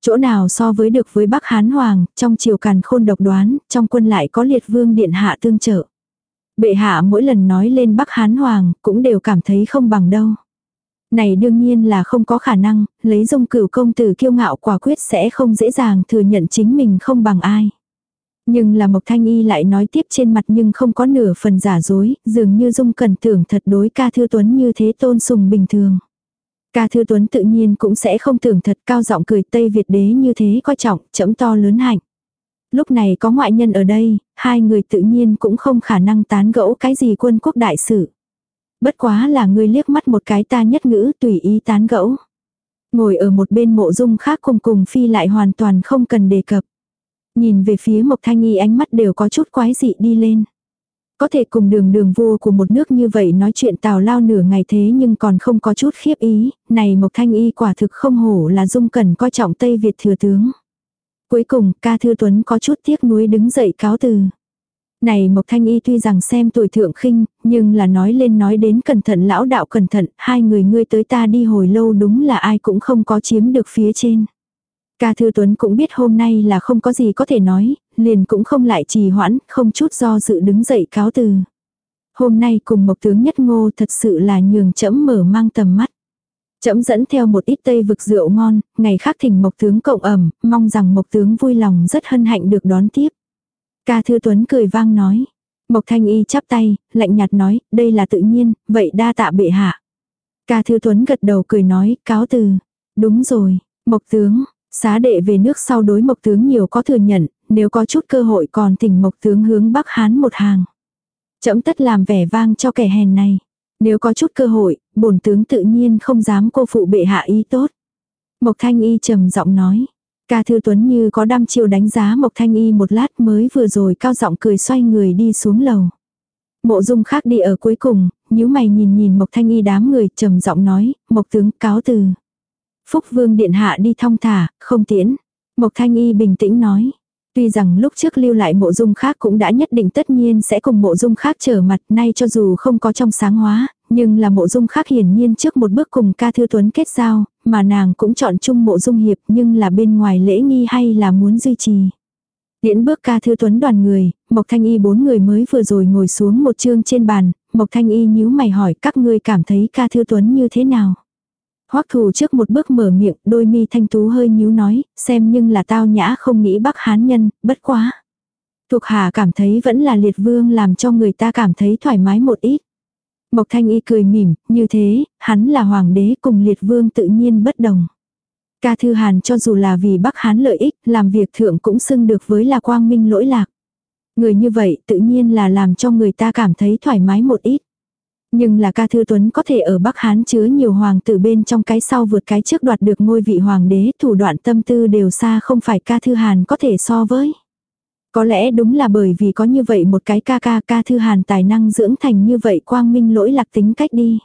Chỗ nào so với được với Bắc Hán Hoàng, trong triều càn khôn độc đoán, trong quân lại có liệt vương điện hạ tương trợ. Bệ hạ mỗi lần nói lên Bắc Hán Hoàng, cũng đều cảm thấy không bằng đâu. Này đương nhiên là không có khả năng, lấy dung cửu công tử kiêu ngạo quả quyết sẽ không dễ dàng thừa nhận chính mình không bằng ai. Nhưng là Mộc Thanh Y lại nói tiếp trên mặt nhưng không có nửa phần giả dối, dường như Dung cần tưởng thật đối ca thư tuấn như thế tôn sùng bình thường. Ca thư tuấn tự nhiên cũng sẽ không tưởng thật cao giọng cười Tây Việt đế như thế coi trọng, chấm to lớn hạnh. Lúc này có ngoại nhân ở đây, hai người tự nhiên cũng không khả năng tán gẫu cái gì quân quốc đại sự. Bất quá là người liếc mắt một cái ta nhất ngữ tùy ý tán gẫu. Ngồi ở một bên mộ dung khác cùng cùng phi lại hoàn toàn không cần đề cập. Nhìn về phía Mộc Thanh Y ánh mắt đều có chút quái dị đi lên. Có thể cùng đường đường vua của một nước như vậy nói chuyện tào lao nửa ngày thế nhưng còn không có chút khiếp ý, này Mộc Thanh Y quả thực không hổ là dung cẩn coi trọng Tây Việt thừa tướng. Cuối cùng, ca thư tuấn có chút tiếc nuối đứng dậy cáo từ. Này Mộc Thanh Y tuy rằng xem tuổi thượng khinh, nhưng là nói lên nói đến cẩn thận lão đạo cẩn thận, hai người ngươi tới ta đi hồi lâu đúng là ai cũng không có chiếm được phía trên. Ca Thư Tuấn cũng biết hôm nay là không có gì có thể nói, liền cũng không lại trì hoãn, không chút do dự đứng dậy cáo từ. Hôm nay cùng Mộc tướng nhất ngô thật sự là nhường chẫm mở mang tầm mắt. Chẫm dẫn theo một ít tây vực rượu ngon, ngày khác thỉnh Mộc tướng cộng ẩm, mong rằng Mộc tướng vui lòng rất hân hạnh được đón tiếp. Ca Thư Tuấn cười vang nói. Mộc Thanh Y chắp tay, lạnh nhạt nói, đây là tự nhiên, vậy đa tạ bệ hạ. Ca Thư Tuấn gật đầu cười nói, cáo từ. Đúng rồi, Mộc tướng, Xá đệ về nước sau đối mộc tướng nhiều có thừa nhận, nếu có chút cơ hội còn thỉnh mộc tướng hướng Bắc Hán một hàng. Chấm tất làm vẻ vang cho kẻ hèn này. Nếu có chút cơ hội, bổn tướng tự nhiên không dám cô phụ bệ hạ ý tốt. Mộc Thanh Y trầm giọng nói. Ca Thư Tuấn như có đăm chiêu đánh giá Mộc Thanh Y một lát mới vừa rồi cao giọng cười xoay người đi xuống lầu. Mộ dung khác đi ở cuối cùng, nhíu mày nhìn nhìn Mộc Thanh Y đám người trầm giọng nói, Mộc tướng cáo từ. Phúc Vương Điện Hạ đi thong thả, không tiễn. Mộc Thanh Y bình tĩnh nói. Tuy rằng lúc trước lưu lại mộ dung khác cũng đã nhất định tất nhiên sẽ cùng mộ dung khác trở mặt nay cho dù không có trong sáng hóa, nhưng là mộ dung khác hiển nhiên trước một bước cùng ca thư tuấn kết giao, mà nàng cũng chọn chung mộ dung hiệp nhưng là bên ngoài lễ nghi hay là muốn duy trì. Điễn bước ca thư tuấn đoàn người, Mộc Thanh Y bốn người mới vừa rồi ngồi xuống một chương trên bàn, Mộc Thanh Y nhíu mày hỏi các ngươi cảm thấy ca thư tuấn như thế nào. Hoắc thù trước một bước mở miệng, đôi mi thanh tú hơi nhíu nói, xem nhưng là tao nhã không nghĩ bắc hán nhân, bất quá. Thuộc hạ cảm thấy vẫn là liệt vương làm cho người ta cảm thấy thoải mái một ít. Mộc thanh y cười mỉm, như thế, hắn là hoàng đế cùng liệt vương tự nhiên bất đồng. Ca Thư Hàn cho dù là vì Bắc Hán lợi ích, làm việc thượng cũng xưng được với là quang minh lỗi lạc. Người như vậy tự nhiên là làm cho người ta cảm thấy thoải mái một ít. Nhưng là ca thư tuấn có thể ở Bắc Hán chứa nhiều hoàng tử bên trong cái sau vượt cái trước đoạt được ngôi vị hoàng đế, thủ đoạn tâm tư đều xa không phải ca thư hàn có thể so với. Có lẽ đúng là bởi vì có như vậy một cái ca ca ca thư hàn tài năng dưỡng thành như vậy quang minh lỗi lạc tính cách đi.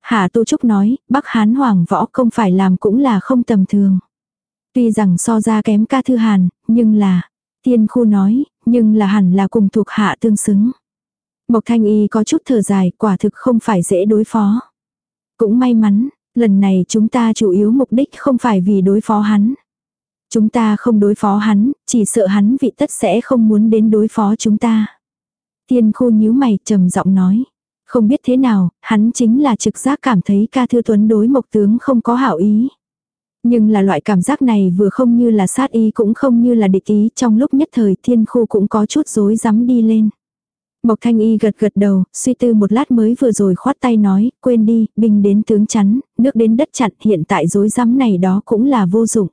Hà Tu Trúc nói, Bắc Hán hoàng võ không phải làm cũng là không tầm thường. Tuy rằng so ra kém ca thư hàn, nhưng là, tiên khu nói, nhưng là hẳn là cùng thuộc hạ tương xứng. Mộc Thanh Y có chút thở dài, quả thực không phải dễ đối phó. Cũng may mắn, lần này chúng ta chủ yếu mục đích không phải vì đối phó hắn. Chúng ta không đối phó hắn, chỉ sợ hắn vị tất sẽ không muốn đến đối phó chúng ta. Tiên khu nhíu mày trầm giọng nói. Không biết thế nào, hắn chính là trực giác cảm thấy ca thư tuấn đối mộc tướng không có hảo ý. Nhưng là loại cảm giác này vừa không như là sát ý cũng không như là địch ý trong lúc nhất thời thiên khu cũng có chút rối rắm đi lên. Mộc Thanh Y gật gật đầu, suy tư một lát mới vừa rồi khoát tay nói, quên đi, binh đến tướng chắn, nước đến đất chặn, hiện tại rối rắm này đó cũng là vô dụng.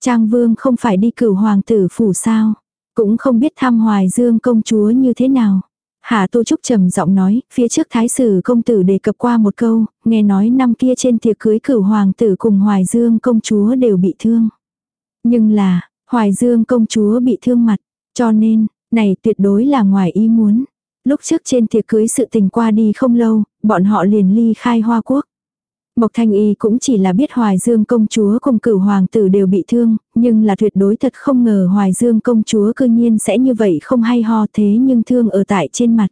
Trang Vương không phải đi cửu hoàng tử phủ sao, cũng không biết thăm Hoài Dương công chúa như thế nào. Hà Tô Trúc trầm giọng nói, phía trước thái sử công tử đề cập qua một câu, nghe nói năm kia trên tiệc cưới cửu hoàng tử cùng Hoài Dương công chúa đều bị thương. Nhưng là, Hoài Dương công chúa bị thương mặt, cho nên, này tuyệt đối là ngoài ý muốn. Lúc trước trên tiệc cưới sự tình qua đi không lâu, bọn họ liền ly khai Hoa Quốc. Mộc Thanh Y cũng chỉ là biết Hoài Dương công chúa cùng cửu hoàng tử đều bị thương, nhưng là tuyệt đối thật không ngờ Hoài Dương công chúa cư nhiên sẽ như vậy không hay ho thế nhưng thương ở tại trên mặt.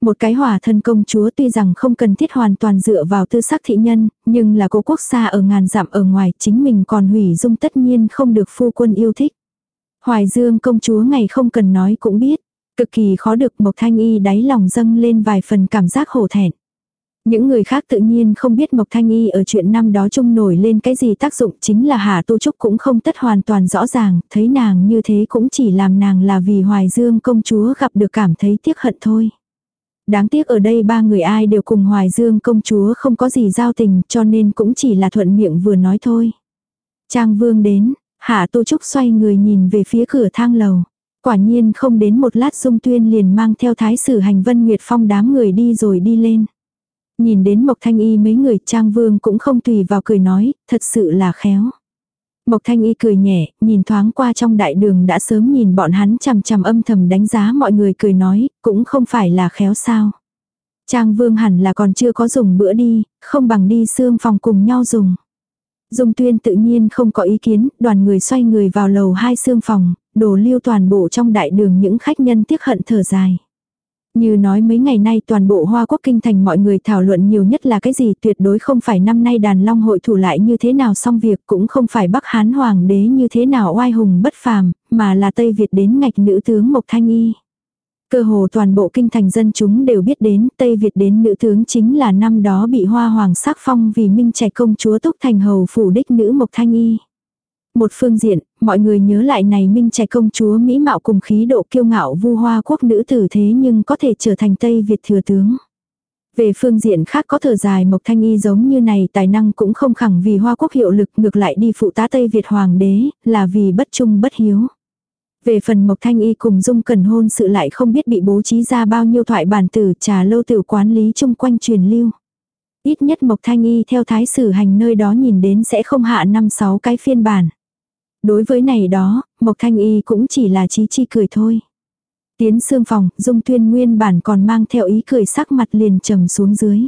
Một cái hỏa thân công chúa tuy rằng không cần thiết hoàn toàn dựa vào tư sắc thị nhân, nhưng là cố quốc xa ở ngàn dặm ở ngoài chính mình còn hủy dung tất nhiên không được phu quân yêu thích. Hoài Dương công chúa ngày không cần nói cũng biết, Cực kỳ khó được Mộc Thanh Y đáy lòng dâng lên vài phần cảm giác hổ thẹn. Những người khác tự nhiên không biết Mộc Thanh Y ở chuyện năm đó chung nổi lên cái gì tác dụng chính là Hà Tu Trúc cũng không tất hoàn toàn rõ ràng, thấy nàng như thế cũng chỉ làm nàng là vì Hoài Dương công chúa gặp được cảm thấy tiếc hận thôi. Đáng tiếc ở đây ba người ai đều cùng Hoài Dương công chúa không có gì giao tình cho nên cũng chỉ là thuận miệng vừa nói thôi. Trang Vương đến, Hạ Tu Trúc xoay người nhìn về phía cửa thang lầu. Quả nhiên không đến một lát Dung Tuyên liền mang theo thái sử hành vân nguyệt phong đám người đi rồi đi lên. Nhìn đến Mộc Thanh Y mấy người trang vương cũng không tùy vào cười nói, thật sự là khéo. Mộc Thanh Y cười nhẹ, nhìn thoáng qua trong đại đường đã sớm nhìn bọn hắn chằm chằm âm thầm đánh giá mọi người cười nói, cũng không phải là khéo sao. Trang vương hẳn là còn chưa có dùng bữa đi, không bằng đi xương phòng cùng nhau dùng. Dung tuyên tự nhiên không có ý kiến, đoàn người xoay người vào lầu hai xương phòng, đồ lưu toàn bộ trong đại đường những khách nhân tiếc hận thở dài. Như nói mấy ngày nay toàn bộ Hoa Quốc Kinh Thành mọi người thảo luận nhiều nhất là cái gì tuyệt đối không phải năm nay đàn long hội thủ lại như thế nào xong việc cũng không phải Bắc Hán Hoàng đế như thế nào oai hùng bất phàm, mà là Tây Việt đến ngạch nữ tướng Mộc Thanh Y. Cơ hồ toàn bộ kinh thành dân chúng đều biết đến Tây Việt đến nữ tướng chính là năm đó bị hoa hoàng sắc phong vì minh trẻ công chúa túc thành hầu phủ đích nữ Mộc Thanh Y. Một phương diện, mọi người nhớ lại này minh trẻ công chúa Mỹ mạo cùng khí độ kiêu ngạo vu hoa quốc nữ tử thế nhưng có thể trở thành Tây Việt thừa tướng. Về phương diện khác có thở dài Mộc Thanh Y giống như này tài năng cũng không khẳng vì hoa quốc hiệu lực ngược lại đi phụ tá Tây Việt hoàng đế, là vì bất trung bất hiếu. Về phần Mộc Thanh Y cùng Dung Cần hôn sự lại không biết bị bố trí ra bao nhiêu thoại bản tử trà lâu tử quán lý chung quanh truyền lưu. Ít nhất Mộc Thanh Y theo thái sử hành nơi đó nhìn đến sẽ không hạ năm sáu cái phiên bản. Đối với này đó, Mộc Thanh Y cũng chỉ là trí chi cười thôi. Tiến xương phòng, Dung Tuyên nguyên bản còn mang theo ý cười sắc mặt liền trầm xuống dưới.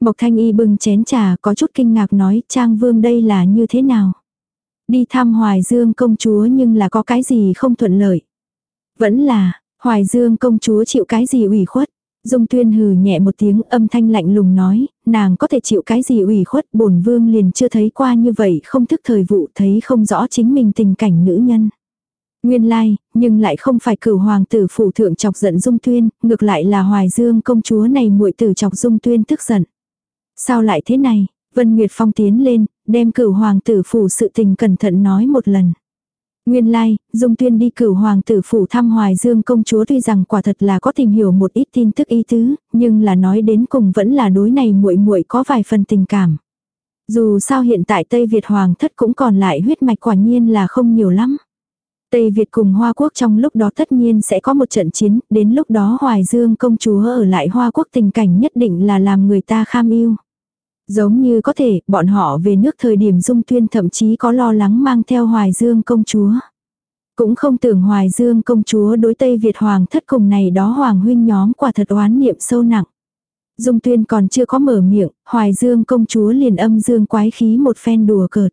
Mộc Thanh Y bưng chén trà có chút kinh ngạc nói Trang Vương đây là như thế nào? Đi thăm Hoài Dương công chúa nhưng là có cái gì không thuận lợi. Vẫn là, Hoài Dương công chúa chịu cái gì ủy khuất. Dung Tuyên hừ nhẹ một tiếng âm thanh lạnh lùng nói, nàng có thể chịu cái gì ủy khuất bổn vương liền chưa thấy qua như vậy không thức thời vụ thấy không rõ chính mình tình cảnh nữ nhân. Nguyên lai, nhưng lại không phải cửu hoàng tử phủ thượng chọc giận Dung Tuyên, ngược lại là Hoài Dương công chúa này muội tử chọc Dung Tuyên tức giận. Sao lại thế này? Vân Nguyệt Phong tiến lên, đem cửu hoàng tử phủ sự tình cẩn thận nói một lần. Nguyên lai, like, Dung Tuyên đi cửu hoàng tử phủ thăm Hoài Dương công chúa tuy rằng quả thật là có tìm hiểu một ít tin tức y tứ, nhưng là nói đến cùng vẫn là đối này muội muội có vài phần tình cảm. Dù sao hiện tại Tây Việt hoàng thất cũng còn lại huyết mạch quả nhiên là không nhiều lắm. Tây Việt cùng Hoa Quốc trong lúc đó tất nhiên sẽ có một trận chiến, đến lúc đó Hoài Dương công chúa ở lại Hoa Quốc tình cảnh nhất định là làm người ta kham yêu. Giống như có thể, bọn họ về nước thời điểm dung tuyên thậm chí có lo lắng mang theo Hoài Dương công chúa. Cũng không tưởng Hoài Dương công chúa đối Tây Việt Hoàng thất cùng này đó Hoàng huynh nhóm quả thật oán niệm sâu nặng. Dung tuyên còn chưa có mở miệng, Hoài Dương công chúa liền âm dương quái khí một phen đùa cợt.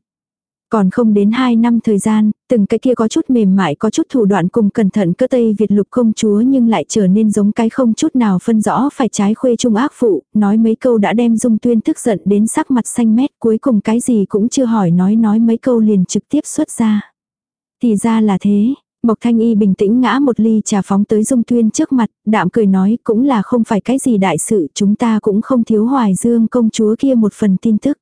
Còn không đến 2 năm thời gian, từng cái kia có chút mềm mại có chút thủ đoạn cùng cẩn thận cơ Tây Việt lục công chúa nhưng lại trở nên giống cái không chút nào phân rõ phải trái khuê trung ác phụ, nói mấy câu đã đem dung tuyên tức giận đến sắc mặt xanh mét cuối cùng cái gì cũng chưa hỏi nói nói mấy câu liền trực tiếp xuất ra. Thì ra là thế, Mộc Thanh Y bình tĩnh ngã một ly trà phóng tới Dung Tuyên trước mặt, đạm cười nói cũng là không phải cái gì đại sự, chúng ta cũng không thiếu hoài dương công chúa kia một phần tin tức.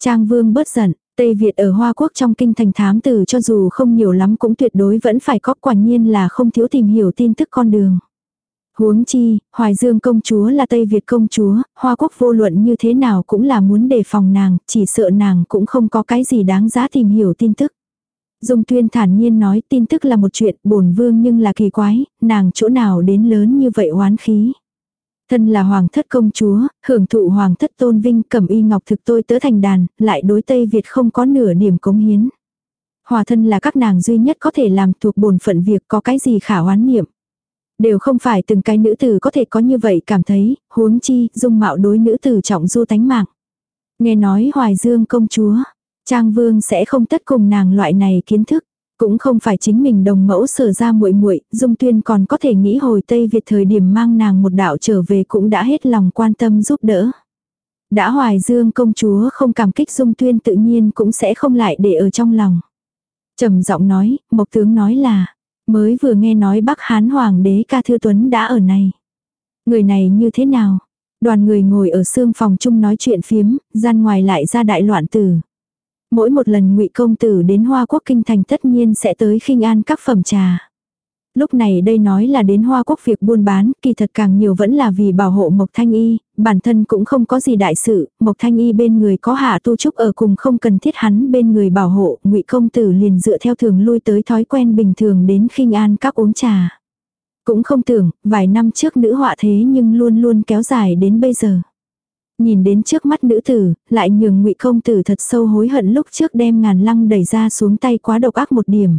Trang Vương bớt giận, Tây Việt ở Hoa Quốc trong kinh thành thám tử cho dù không nhiều lắm cũng tuyệt đối vẫn phải có quả nhiên là không thiếu tìm hiểu tin tức con đường. Huống chi, Hoài Dương công chúa là Tây Việt công chúa, Hoa Quốc vô luận như thế nào cũng là muốn đề phòng nàng, chỉ sợ nàng cũng không có cái gì đáng giá tìm hiểu tin tức. Dung Tuyên thản nhiên nói tin tức là một chuyện bổn vương nhưng là kỳ quái, nàng chỗ nào đến lớn như vậy oán khí. Thân là hoàng thất công chúa, hưởng thụ hoàng thất tôn vinh cẩm y ngọc thực tôi tớ thành đàn, lại đối Tây Việt không có nửa điểm cống hiến. Hòa thân là các nàng duy nhất có thể làm thuộc bổn phận việc có cái gì khả oán niệm. Đều không phải từng cái nữ tử có thể có như vậy cảm thấy, huống chi, dung mạo đối nữ tử trọng du tánh mạng. Nghe nói Hoài Dương công chúa, Trang Vương sẽ không tất cùng nàng loại này kiến thức. Cũng không phải chính mình đồng mẫu sở ra muội muội, Dung Tuyên còn có thể nghĩ hồi Tây Việt thời điểm mang nàng một đạo trở về cũng đã hết lòng quan tâm giúp đỡ. Đã Hoài Dương công chúa không cảm kích Dung Tuyên tự nhiên cũng sẽ không lại để ở trong lòng. trầm giọng nói, Mộc tướng nói là, mới vừa nghe nói Bắc Hán Hoàng đế ca thư tuấn đã ở này. Người này như thế nào? Đoàn người ngồi ở xương phòng chung nói chuyện phiếm, gian ngoài lại ra đại loạn tử. Mỗi một lần ngụy công tử đến Hoa Quốc kinh thành tất nhiên sẽ tới khinh an các phẩm trà. Lúc này đây nói là đến Hoa Quốc việc buôn bán, kỳ thật càng nhiều vẫn là vì bảo hộ Mộc Thanh Y, bản thân cũng không có gì đại sự, Mộc Thanh Y bên người có hạ tu trúc ở cùng không cần thiết hắn bên người bảo hộ, ngụy công tử liền dựa theo thường lui tới thói quen bình thường đến khinh an các uống trà. Cũng không tưởng, vài năm trước nữ họa thế nhưng luôn luôn kéo dài đến bây giờ. Nhìn đến trước mắt nữ tử, lại nhường ngụy công tử thật sâu hối hận lúc trước đem ngàn lăng đẩy ra xuống tay quá độc ác một điểm.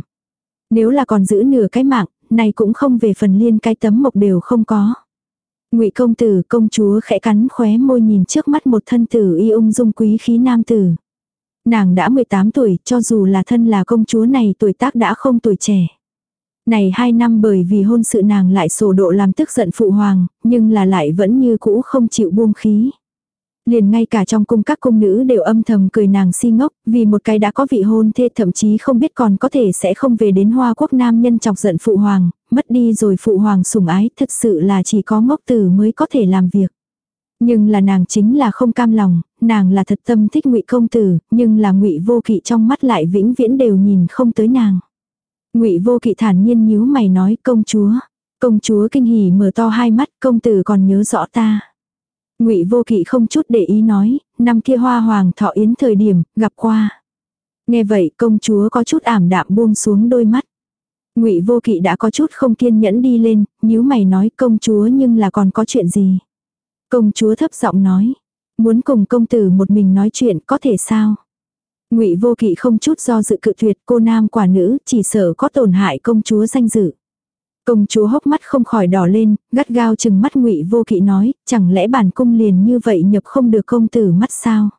Nếu là còn giữ nửa cái mạng, này cũng không về phần liên cái tấm mộc đều không có. Ngụy công tử, công chúa khẽ cắn khóe môi nhìn trước mắt một thân tử y ung dung quý khí nam tử. Nàng đã 18 tuổi, cho dù là thân là công chúa này tuổi tác đã không tuổi trẻ. Này hai năm bởi vì hôn sự nàng lại sổ độ làm tức giận phụ hoàng, nhưng là lại vẫn như cũ không chịu buông khí. Liền ngay cả trong cung các cung nữ đều âm thầm cười nàng si ngốc, vì một cái đã có vị hôn thê thậm chí không biết còn có thể sẽ không về đến hoa quốc nam nhân chọc giận phụ hoàng, mất đi rồi phụ hoàng sủng ái, thật sự là chỉ có ngốc tử mới có thể làm việc. Nhưng là nàng chính là không cam lòng, nàng là thật tâm thích ngụy công tử, nhưng là ngụy vô kỵ trong mắt lại vĩnh viễn đều nhìn không tới nàng. ngụy vô kỵ thản nhiên nhíu mày nói công chúa. Công chúa kinh hỉ mở to hai mắt công tử còn nhớ rõ ta. Ngụy Vô Kỵ không chút để ý nói, năm kia Hoa Hoàng thọ yến thời điểm gặp qua. Nghe vậy, công chúa có chút ảm đạm buông xuống đôi mắt. Ngụy Vô Kỵ đã có chút không kiên nhẫn đi lên, nhíu mày nói công chúa nhưng là còn có chuyện gì? Công chúa thấp giọng nói, muốn cùng công tử một mình nói chuyện có thể sao? Ngụy Vô Kỵ không chút do dự cự tuyệt cô nam quả nữ, chỉ sợ có tổn hại công chúa danh dự. Công chúa hốc mắt không khỏi đỏ lên, gắt gao chừng mắt ngụy vô kỵ nói, chẳng lẽ bản cung liền như vậy nhập không được công tử mắt sao?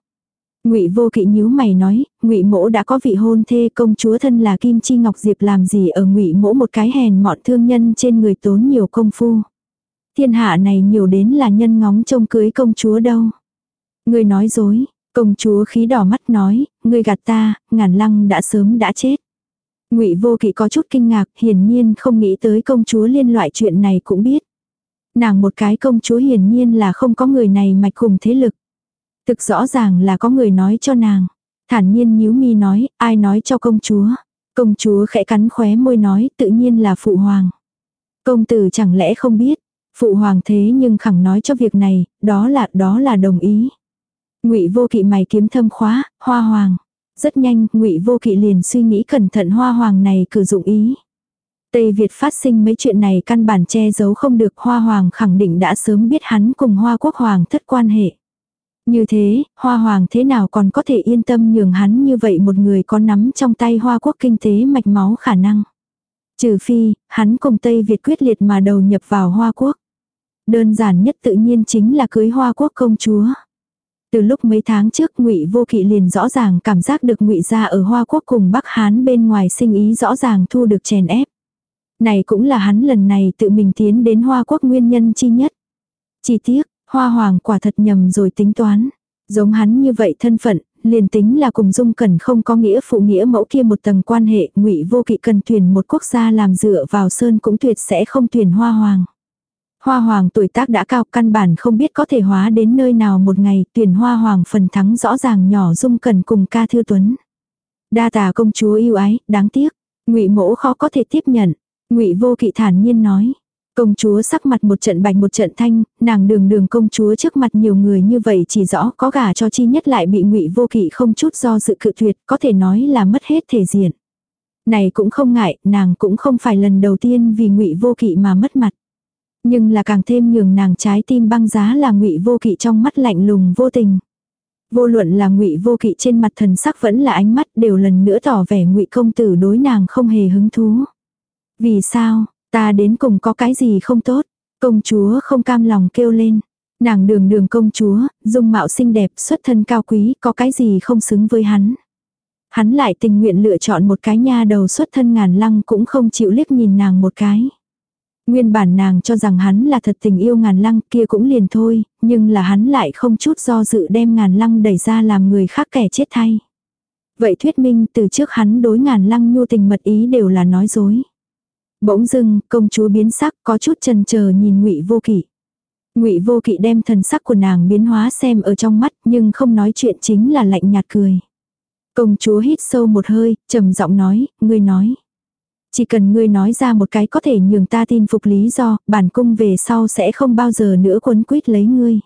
Ngụy Vô Kỵ nhíu mày nói, Ngụy Mỗ đã có vị hôn thê công chúa thân là Kim Chi Ngọc Diệp làm gì ở Ngụy Mỗ một cái hèn mọn thương nhân trên người tốn nhiều công phu. Thiên hạ này nhiều đến là nhân ngóng trông cưới công chúa đâu. Người nói dối, công chúa khí đỏ mắt nói, người gạt ta, ngàn lăng đã sớm đã chết. Ngụy Vô Kỵ có chút kinh ngạc, hiển nhiên không nghĩ tới công chúa liên loại chuyện này cũng biết. Nàng một cái công chúa hiển nhiên là không có người này mạch cùng thế lực. Thực rõ ràng là có người nói cho nàng. Thản nhiên nhíu mi nói, ai nói cho công chúa. Công chúa khẽ cắn khóe môi nói, tự nhiên là phụ hoàng. Công tử chẳng lẽ không biết. Phụ hoàng thế nhưng khẳng nói cho việc này, đó là, đó là đồng ý. ngụy vô kỵ mày kiếm thâm khóa, hoa hoàng. Rất nhanh, ngụy vô kỵ liền suy nghĩ cẩn thận hoa hoàng này cử dụng ý. Tây Việt phát sinh mấy chuyện này căn bản che giấu không được hoa hoàng khẳng định đã sớm biết hắn cùng hoa quốc hoàng thất quan hệ. Như thế, hoa hoàng thế nào còn có thể yên tâm nhường hắn như vậy một người có nắm trong tay hoa quốc kinh tế mạch máu khả năng. Trừ phi, hắn cùng Tây Việt quyết liệt mà đầu nhập vào hoa quốc. Đơn giản nhất tự nhiên chính là cưới hoa quốc công chúa. Từ lúc mấy tháng trước ngụy Vô Kỵ liền rõ ràng cảm giác được ngụy gia ở Hoa Quốc cùng Bắc Hán bên ngoài sinh ý rõ ràng thu được chèn ép. Này cũng là hắn lần này tự mình tiến đến Hoa Quốc nguyên nhân chi nhất. Chi tiết, Hoa Hoàng quả thật nhầm rồi tính toán. Giống hắn như vậy thân phận, liền tính là cùng dung cần không có nghĩa phụ nghĩa mẫu kia một tầng quan hệ, ngụy Vô Kỵ cần tuyển một quốc gia làm dựa vào sơn cũng tuyệt sẽ không tuyển Hoa Hoàng. Hoa hoàng tuổi tác đã cao căn bản không biết có thể hóa đến nơi nào một ngày tuyển hoa hoàng phần thắng rõ ràng nhỏ dung cần cùng ca thư tuấn. Đa tà công chúa yêu ái, đáng tiếc. ngụy mỗ khó có thể tiếp nhận. ngụy vô kỵ thản nhiên nói. Công chúa sắc mặt một trận bạch một trận thanh, nàng đường đường công chúa trước mặt nhiều người như vậy chỉ rõ có gả cho chi nhất lại bị ngụy vô kỵ không chút do sự cự tuyệt, có thể nói là mất hết thể diện. Này cũng không ngại, nàng cũng không phải lần đầu tiên vì ngụy vô kỵ mà mất mặt. Nhưng là càng thêm nhường nàng trái tim băng giá là ngụy vô kỵ trong mắt lạnh lùng vô tình. Vô luận là ngụy vô kỵ trên mặt thần sắc vẫn là ánh mắt đều lần nữa tỏ vẻ ngụy công tử đối nàng không hề hứng thú. Vì sao, ta đến cùng có cái gì không tốt? Công chúa không cam lòng kêu lên. Nàng đường đường công chúa, dung mạo xinh đẹp, xuất thân cao quý, có cái gì không xứng với hắn. Hắn lại tình nguyện lựa chọn một cái nha đầu xuất thân ngàn lăng cũng không chịu liếc nhìn nàng một cái. Nguyên bản nàng cho rằng hắn là thật tình yêu ngàn lăng kia cũng liền thôi, nhưng là hắn lại không chút do dự đem ngàn lăng đẩy ra làm người khác kẻ chết thay. Vậy thuyết minh từ trước hắn đối ngàn lăng nhu tình mật ý đều là nói dối. Bỗng dưng, công chúa biến sắc có chút chần chờ nhìn ngụy vô kỵ. Ngụy vô kỵ đem thần sắc của nàng biến hóa xem ở trong mắt nhưng không nói chuyện chính là lạnh nhạt cười. Công chúa hít sâu một hơi, trầm giọng nói, ngươi nói. Chỉ cần ngươi nói ra một cái có thể nhường ta tin phục lý do, bản cung về sau sẽ không bao giờ nữa quấn quýt lấy ngươi.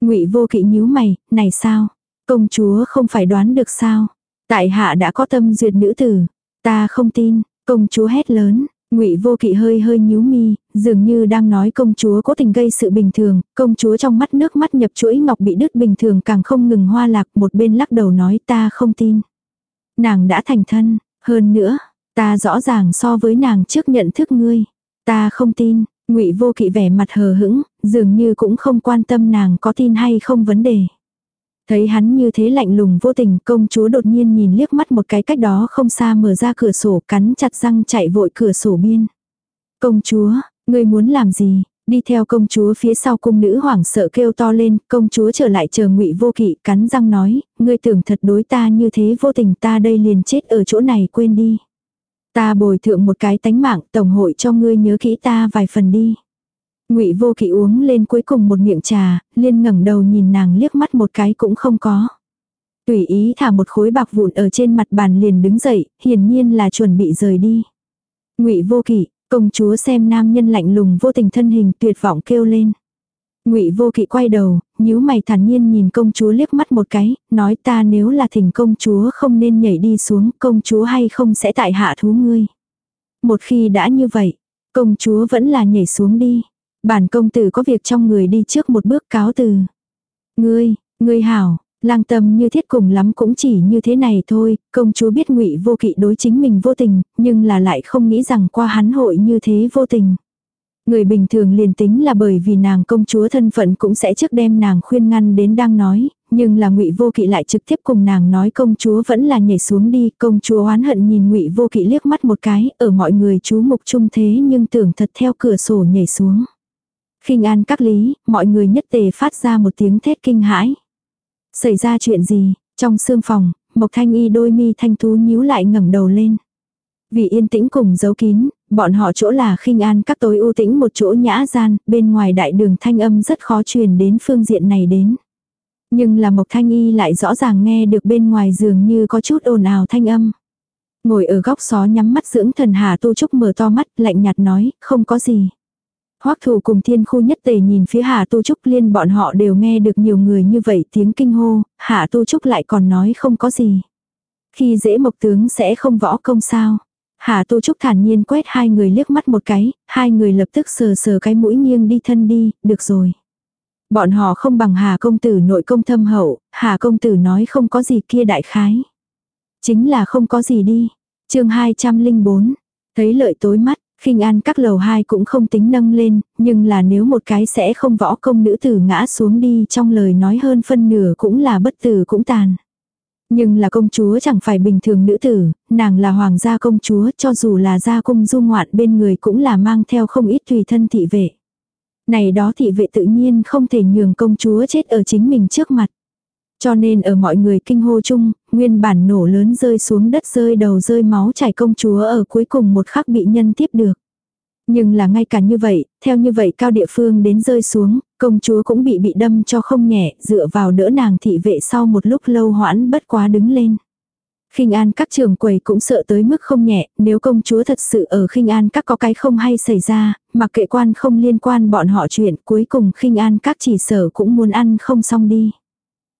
Ngụy Vô Kỵ nhíu mày, này sao? Công chúa không phải đoán được sao? Tại hạ đã có tâm duyệt nữ tử, ta không tin, công chúa hét lớn. Ngụy Vô Kỵ hơi hơi nhíu mi, dường như đang nói công chúa cố tình gây sự bình thường, công chúa trong mắt nước mắt nhập chuỗi ngọc bị đứt bình thường càng không ngừng hoa lạc, một bên lắc đầu nói ta không tin. Nàng đã thành thân, hơn nữa, Ta rõ ràng so với nàng trước nhận thức ngươi. Ta không tin, ngụy vô kỵ vẻ mặt hờ hững, dường như cũng không quan tâm nàng có tin hay không vấn đề. Thấy hắn như thế lạnh lùng vô tình, công chúa đột nhiên nhìn liếc mắt một cái cách đó không xa mở ra cửa sổ cắn chặt răng chạy vội cửa sổ biên. Công chúa, ngươi muốn làm gì? Đi theo công chúa phía sau cung nữ hoảng sợ kêu to lên, công chúa trở lại chờ ngụy vô kỵ cắn răng nói, ngươi tưởng thật đối ta như thế vô tình ta đây liền chết ở chỗ này quên đi. Ta bồi thượng một cái tánh mạng, tổng hội cho ngươi nhớ kỹ ta vài phần đi. Ngụy Vô Kỵ uống lên cuối cùng một miệng trà, liên ngẩng đầu nhìn nàng liếc mắt một cái cũng không có. Tùy ý thả một khối bạc vụn ở trên mặt bàn liền đứng dậy, hiển nhiên là chuẩn bị rời đi. Ngụy Vô Kỵ, công chúa xem nam nhân lạnh lùng vô tình thân hình tuyệt vọng kêu lên. Ngụy Vô Kỵ quay đầu, nhíu mày thản nhiên nhìn công chúa liếc mắt một cái, nói ta nếu là thỉnh công chúa không nên nhảy đi xuống, công chúa hay không sẽ tại hạ thú ngươi. Một khi đã như vậy, công chúa vẫn là nhảy xuống đi. Bản công tử có việc trong người đi trước một bước cáo từ. Ngươi, ngươi hảo, Lang tâm như thiết cùng lắm cũng chỉ như thế này thôi, công chúa biết ngụy vô kỵ đối chính mình vô tình, nhưng là lại không nghĩ rằng qua hắn hội như thế vô tình. Người bình thường liền tính là bởi vì nàng công chúa thân phận cũng sẽ trước đem nàng khuyên ngăn đến đang nói, nhưng là ngụy vô kỵ lại trực tiếp cùng nàng nói công chúa vẫn là nhảy xuống đi, công chúa oán hận nhìn ngụy vô kỵ liếc mắt một cái, ở mọi người chú mục chung thế nhưng tưởng thật theo cửa sổ nhảy xuống. khinh an các lý, mọi người nhất tề phát ra một tiếng thét kinh hãi. Xảy ra chuyện gì, trong sương phòng, Mộc Thanh Y đôi mi thanh tú nhíu lại ngẩng đầu lên. Vì yên tĩnh cùng giấu kín, bọn họ chỗ là khinh an các tối ưu tĩnh một chỗ nhã gian, bên ngoài đại đường thanh âm rất khó truyền đến phương diện này đến. Nhưng là Mộc Thanh Y lại rõ ràng nghe được bên ngoài giường như có chút ồn ào thanh âm. Ngồi ở góc xó nhắm mắt dưỡng thần Hà Tu Trúc mở to mắt, lạnh nhạt nói, không có gì. Hoắc thủ cùng thiên khu nhất tề nhìn phía Hà Tu Trúc liên bọn họ đều nghe được nhiều người như vậy tiếng kinh hô, Hà Tu Trúc lại còn nói không có gì. Khi dễ mộc tướng sẽ không võ công sao. Hà Tu Trúc thản nhiên quét hai người liếc mắt một cái, hai người lập tức sờ sờ cái mũi nghiêng đi thân đi, được rồi. Bọn họ không bằng Hà công tử nội công thâm hậu, Hà công tử nói không có gì kia đại khái. Chính là không có gì đi. chương 204. Thấy lợi tối mắt, khinh an các lầu hai cũng không tính nâng lên, nhưng là nếu một cái sẽ không võ công nữ tử ngã xuống đi trong lời nói hơn phân nửa cũng là bất tử cũng tàn. Nhưng là công chúa chẳng phải bình thường nữ tử, nàng là hoàng gia công chúa cho dù là gia cung du ngoạn bên người cũng là mang theo không ít tùy thân thị vệ. Này đó thị vệ tự nhiên không thể nhường công chúa chết ở chính mình trước mặt. Cho nên ở mọi người kinh hô chung, nguyên bản nổ lớn rơi xuống đất rơi đầu rơi máu chảy công chúa ở cuối cùng một khắc bị nhân tiếp được. Nhưng là ngay cả như vậy, theo như vậy cao địa phương đến rơi xuống, công chúa cũng bị bị đâm cho không nhẹ, dựa vào đỡ nàng thị vệ sau một lúc lâu hoãn bất quá đứng lên khinh an các trường quầy cũng sợ tới mức không nhẹ, nếu công chúa thật sự ở khinh an các có cái không hay xảy ra, mặc kệ quan không liên quan bọn họ chuyện, cuối cùng khinh an các chỉ sở cũng muốn ăn không xong đi.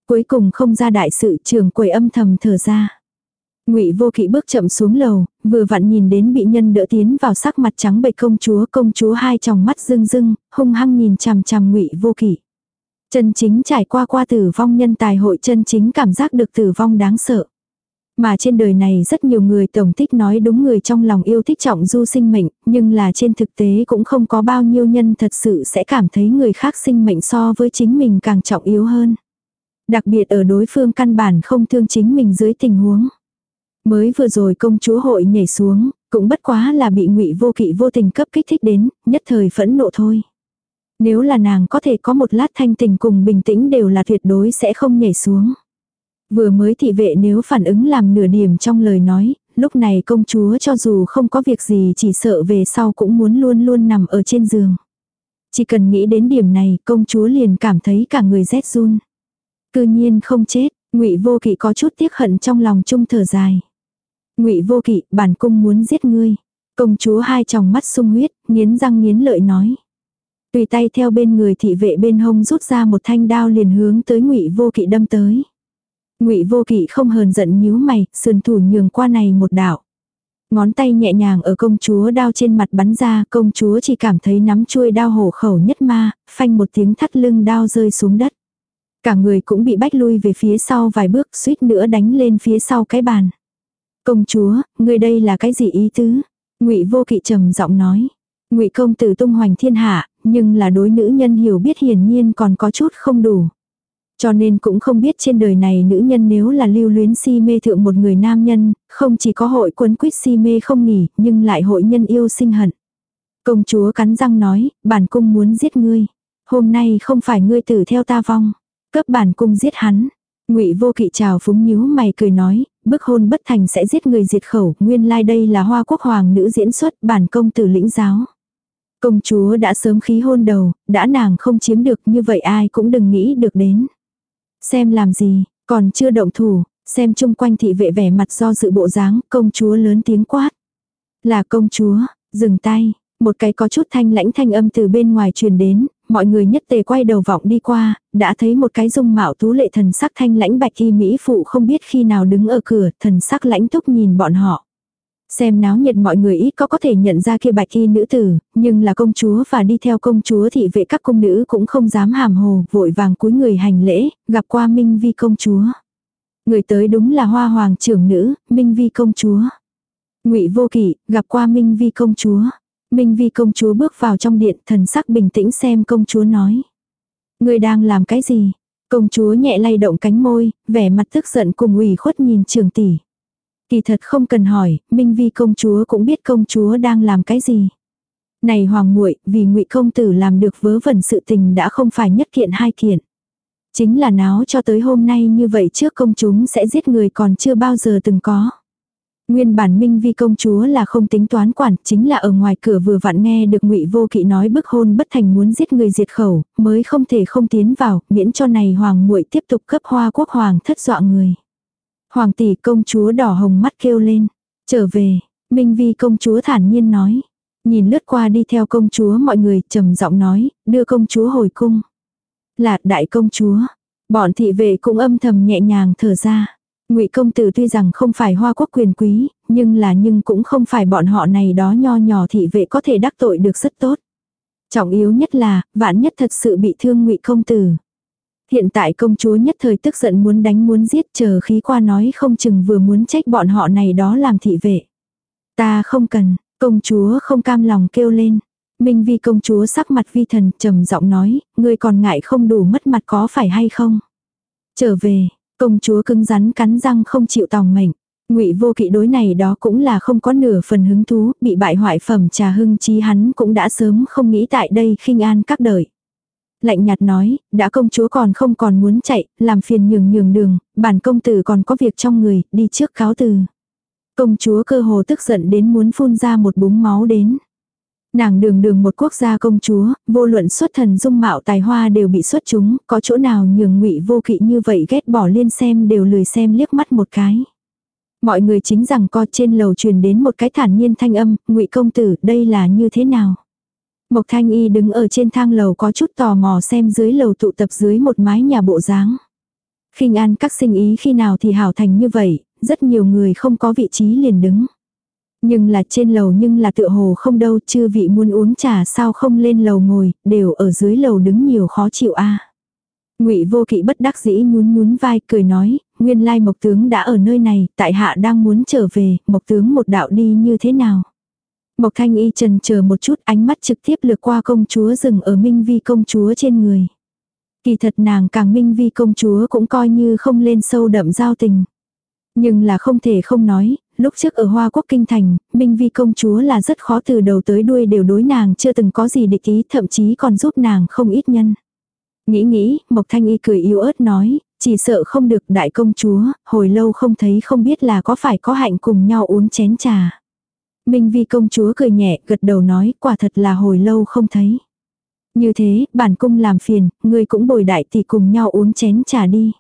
Cuối cùng không ra đại sự trường quầy âm thầm thở ra. Ngụy Vô Kỵ bước chậm xuống lầu, vừa vặn nhìn đến bị nhân đỡ tiến vào sắc mặt trắng bệch công chúa, công chúa hai tròng mắt rưng rưng, hung hăng nhìn chằm chằm Ngụy Vô Kỵ. Chân chính trải qua qua tử vong nhân tài hội chân chính cảm giác được tử vong đáng sợ. Mà trên đời này rất nhiều người tổng thích nói đúng người trong lòng yêu thích trọng du sinh mệnh, nhưng là trên thực tế cũng không có bao nhiêu nhân thật sự sẽ cảm thấy người khác sinh mệnh so với chính mình càng trọng yếu hơn. Đặc biệt ở đối phương căn bản không thương chính mình dưới tình huống. Mới vừa rồi công chúa hội nhảy xuống, cũng bất quá là bị ngụy vô kỵ vô tình cấp kích thích đến, nhất thời phẫn nộ thôi. Nếu là nàng có thể có một lát thanh tình cùng bình tĩnh đều là tuyệt đối sẽ không nhảy xuống. Vừa mới thị vệ nếu phản ứng làm nửa điểm trong lời nói, lúc này công chúa cho dù không có việc gì chỉ sợ về sau cũng muốn luôn luôn nằm ở trên giường. Chỉ cần nghĩ đến điểm này công chúa liền cảm thấy cả người rét run. Cư nhiên không chết, ngụy vô kỵ có chút tiếc hận trong lòng chung thở dài ngụy vô kỵ, bản cung muốn giết ngươi. Công chúa hai tròng mắt sung huyết, nghiến răng nghiến lợi nói. Tùy tay theo bên người thị vệ bên hông rút ra một thanh đao liền hướng tới ngụy vô kỵ đâm tới. Ngụy Vô Kỵ không hờn giận nhíu mày, sườn thủ nhường qua này một đạo. Ngón tay nhẹ nhàng ở công chúa đao trên mặt bắn ra, công chúa chỉ cảm thấy nắm chuôi đao hổ khẩu nhất ma, phanh một tiếng thắt lưng đao rơi xuống đất. Cả người cũng bị bách lui về phía sau vài bước, suýt nữa đánh lên phía sau cái bàn. Công chúa, người đây là cái gì ý tứ? Ngụy Vô Kỵ trầm giọng nói. Ngụy công tử tung hoành thiên hạ, nhưng là đối nữ nhân hiểu biết hiển nhiên còn có chút không đủ. Cho nên cũng không biết trên đời này nữ nhân nếu là lưu luyến si mê thượng một người nam nhân, không chỉ có hội quấn quýt si mê không nghỉ, nhưng lại hội nhân yêu sinh hận. Công chúa cắn răng nói, bản cung muốn giết ngươi. Hôm nay không phải ngươi tử theo ta vong. Cấp bản cung giết hắn ngụy vô kỵ chào phúng nhíu mày cười nói, bức hôn bất thành sẽ giết người diệt khẩu, nguyên lai like đây là hoa quốc hoàng nữ diễn xuất bản công tử lĩnh giáo. Công chúa đã sớm khí hôn đầu, đã nàng không chiếm được như vậy ai cũng đừng nghĩ được đến. Xem làm gì, còn chưa động thủ, xem chung quanh thị vệ vẻ mặt do dự bộ dáng, công chúa lớn tiếng quát. Là công chúa, dừng tay, một cái có chút thanh lãnh thanh âm từ bên ngoài truyền đến, mọi người nhất tề quay đầu vọng đi qua, đã thấy một cái dung mạo tú lệ thần sắc thanh lãnh bạch y mỹ phụ không biết khi nào đứng ở cửa, thần sắc lãnh túc nhìn bọn họ. Xem náo nhiệt mọi người ít có có thể nhận ra kia bạch y nữ tử, nhưng là công chúa và đi theo công chúa thị vệ các công nữ cũng không dám hàm hồ, vội vàng cúi người hành lễ, gặp qua Minh Vi công chúa. Người tới đúng là hoa hoàng trưởng nữ, Minh Vi công chúa. ngụy vô kỵ, gặp qua Minh Vi công chúa. Minh Vi công chúa bước vào trong điện thần sắc bình tĩnh xem công chúa nói. Người đang làm cái gì? Công chúa nhẹ lay động cánh môi, vẻ mặt tức giận cùng ủy khuất nhìn trường tỷ. Kỳ thật không cần hỏi, Minh Vi công chúa cũng biết công chúa đang làm cái gì. Này hoàng muội, vì ngụy công tử làm được vớ vẩn sự tình đã không phải nhất kiện hai kiện. Chính là náo cho tới hôm nay như vậy trước công chúng sẽ giết người còn chưa bao giờ từng có. Nguyên bản Minh Vi công chúa là không tính toán quản, chính là ở ngoài cửa vừa vặn nghe được Ngụy Vô Kỵ nói bức hôn bất thành muốn giết người diệt khẩu, mới không thể không tiến vào, miễn cho này hoàng muội tiếp tục cấp hoa quốc hoàng thất dọa người. Hoàng tỷ công chúa đỏ hồng mắt kêu lên, trở về, Minh Vi công chúa thản nhiên nói, nhìn lướt qua đi theo công chúa mọi người trầm giọng nói, đưa công chúa hồi cung. là đại công chúa, bọn thị vệ cũng âm thầm nhẹ nhàng thở ra. Ngụy công tử tuy rằng không phải hoa quốc quyền quý, nhưng là nhưng cũng không phải bọn họ này đó nho nhỏ thị vệ có thể đắc tội được rất tốt. Trọng yếu nhất là, vạn nhất thật sự bị thương Ngụy công tử. Hiện tại công chúa nhất thời tức giận muốn đánh muốn giết chờ khí qua nói không chừng vừa muốn trách bọn họ này đó làm thị vệ. Ta không cần, công chúa không cam lòng kêu lên. Minh vi công chúa sắc mặt vi thần trầm giọng nói, ngươi còn ngại không đủ mất mặt có phải hay không? Trở về, Công chúa cứng rắn cắn răng không chịu tòng mệnh. Ngụy Vô Kỵ đối này đó cũng là không có nửa phần hứng thú, bị bại hoại phẩm trà hưng chí hắn cũng đã sớm không nghĩ tại đây khinh an các đời. Lạnh nhạt nói, đã công chúa còn không còn muốn chạy, làm phiền nhường nhường đường, bản công tử còn có việc trong người, đi trước cáo từ. Công chúa cơ hồ tức giận đến muốn phun ra một búng máu đến. Nàng đường đường một quốc gia công chúa, vô luận xuất thần dung mạo tài hoa đều bị xuất chúng, có chỗ nào nhường ngụy vô kỵ như vậy ghét bỏ liên xem đều lười xem liếc mắt một cái. Mọi người chính rằng co trên lầu truyền đến một cái thản nhiên thanh âm, ngụy công tử, đây là như thế nào? Mộc thanh y đứng ở trên thang lầu có chút tò mò xem dưới lầu tụ tập dưới một mái nhà bộ dáng. khinh an các sinh ý khi nào thì hảo thành như vậy, rất nhiều người không có vị trí liền đứng. Nhưng là trên lầu nhưng là tựa hồ không đâu, chư vị muốn uống trà sao không lên lầu ngồi, đều ở dưới lầu đứng nhiều khó chịu a. Ngụy Vô Kỵ bất đắc dĩ nhún nhún vai cười nói, nguyên lai Mộc tướng đã ở nơi này, tại hạ đang muốn trở về, Mộc tướng một đạo đi như thế nào? Mộc Thanh Y trần chờ một chút, ánh mắt trực tiếp lược qua công chúa dừng ở Minh Vi công chúa trên người. Kỳ thật nàng càng Minh Vi công chúa cũng coi như không lên sâu đậm giao tình. Nhưng là không thể không nói, lúc trước ở Hoa Quốc Kinh Thành, Minh Vi công chúa là rất khó từ đầu tới đuôi đều đối nàng chưa từng có gì địch ý thậm chí còn giúp nàng không ít nhân. Nghĩ nghĩ, Mộc Thanh Y cười yếu ớt nói, chỉ sợ không được đại công chúa, hồi lâu không thấy không biết là có phải có hạnh cùng nhau uống chén trà. Minh Vi công chúa cười nhẹ, gật đầu nói, quả thật là hồi lâu không thấy. Như thế, bản cung làm phiền, ngươi cũng bồi đại thì cùng nhau uống chén trà đi.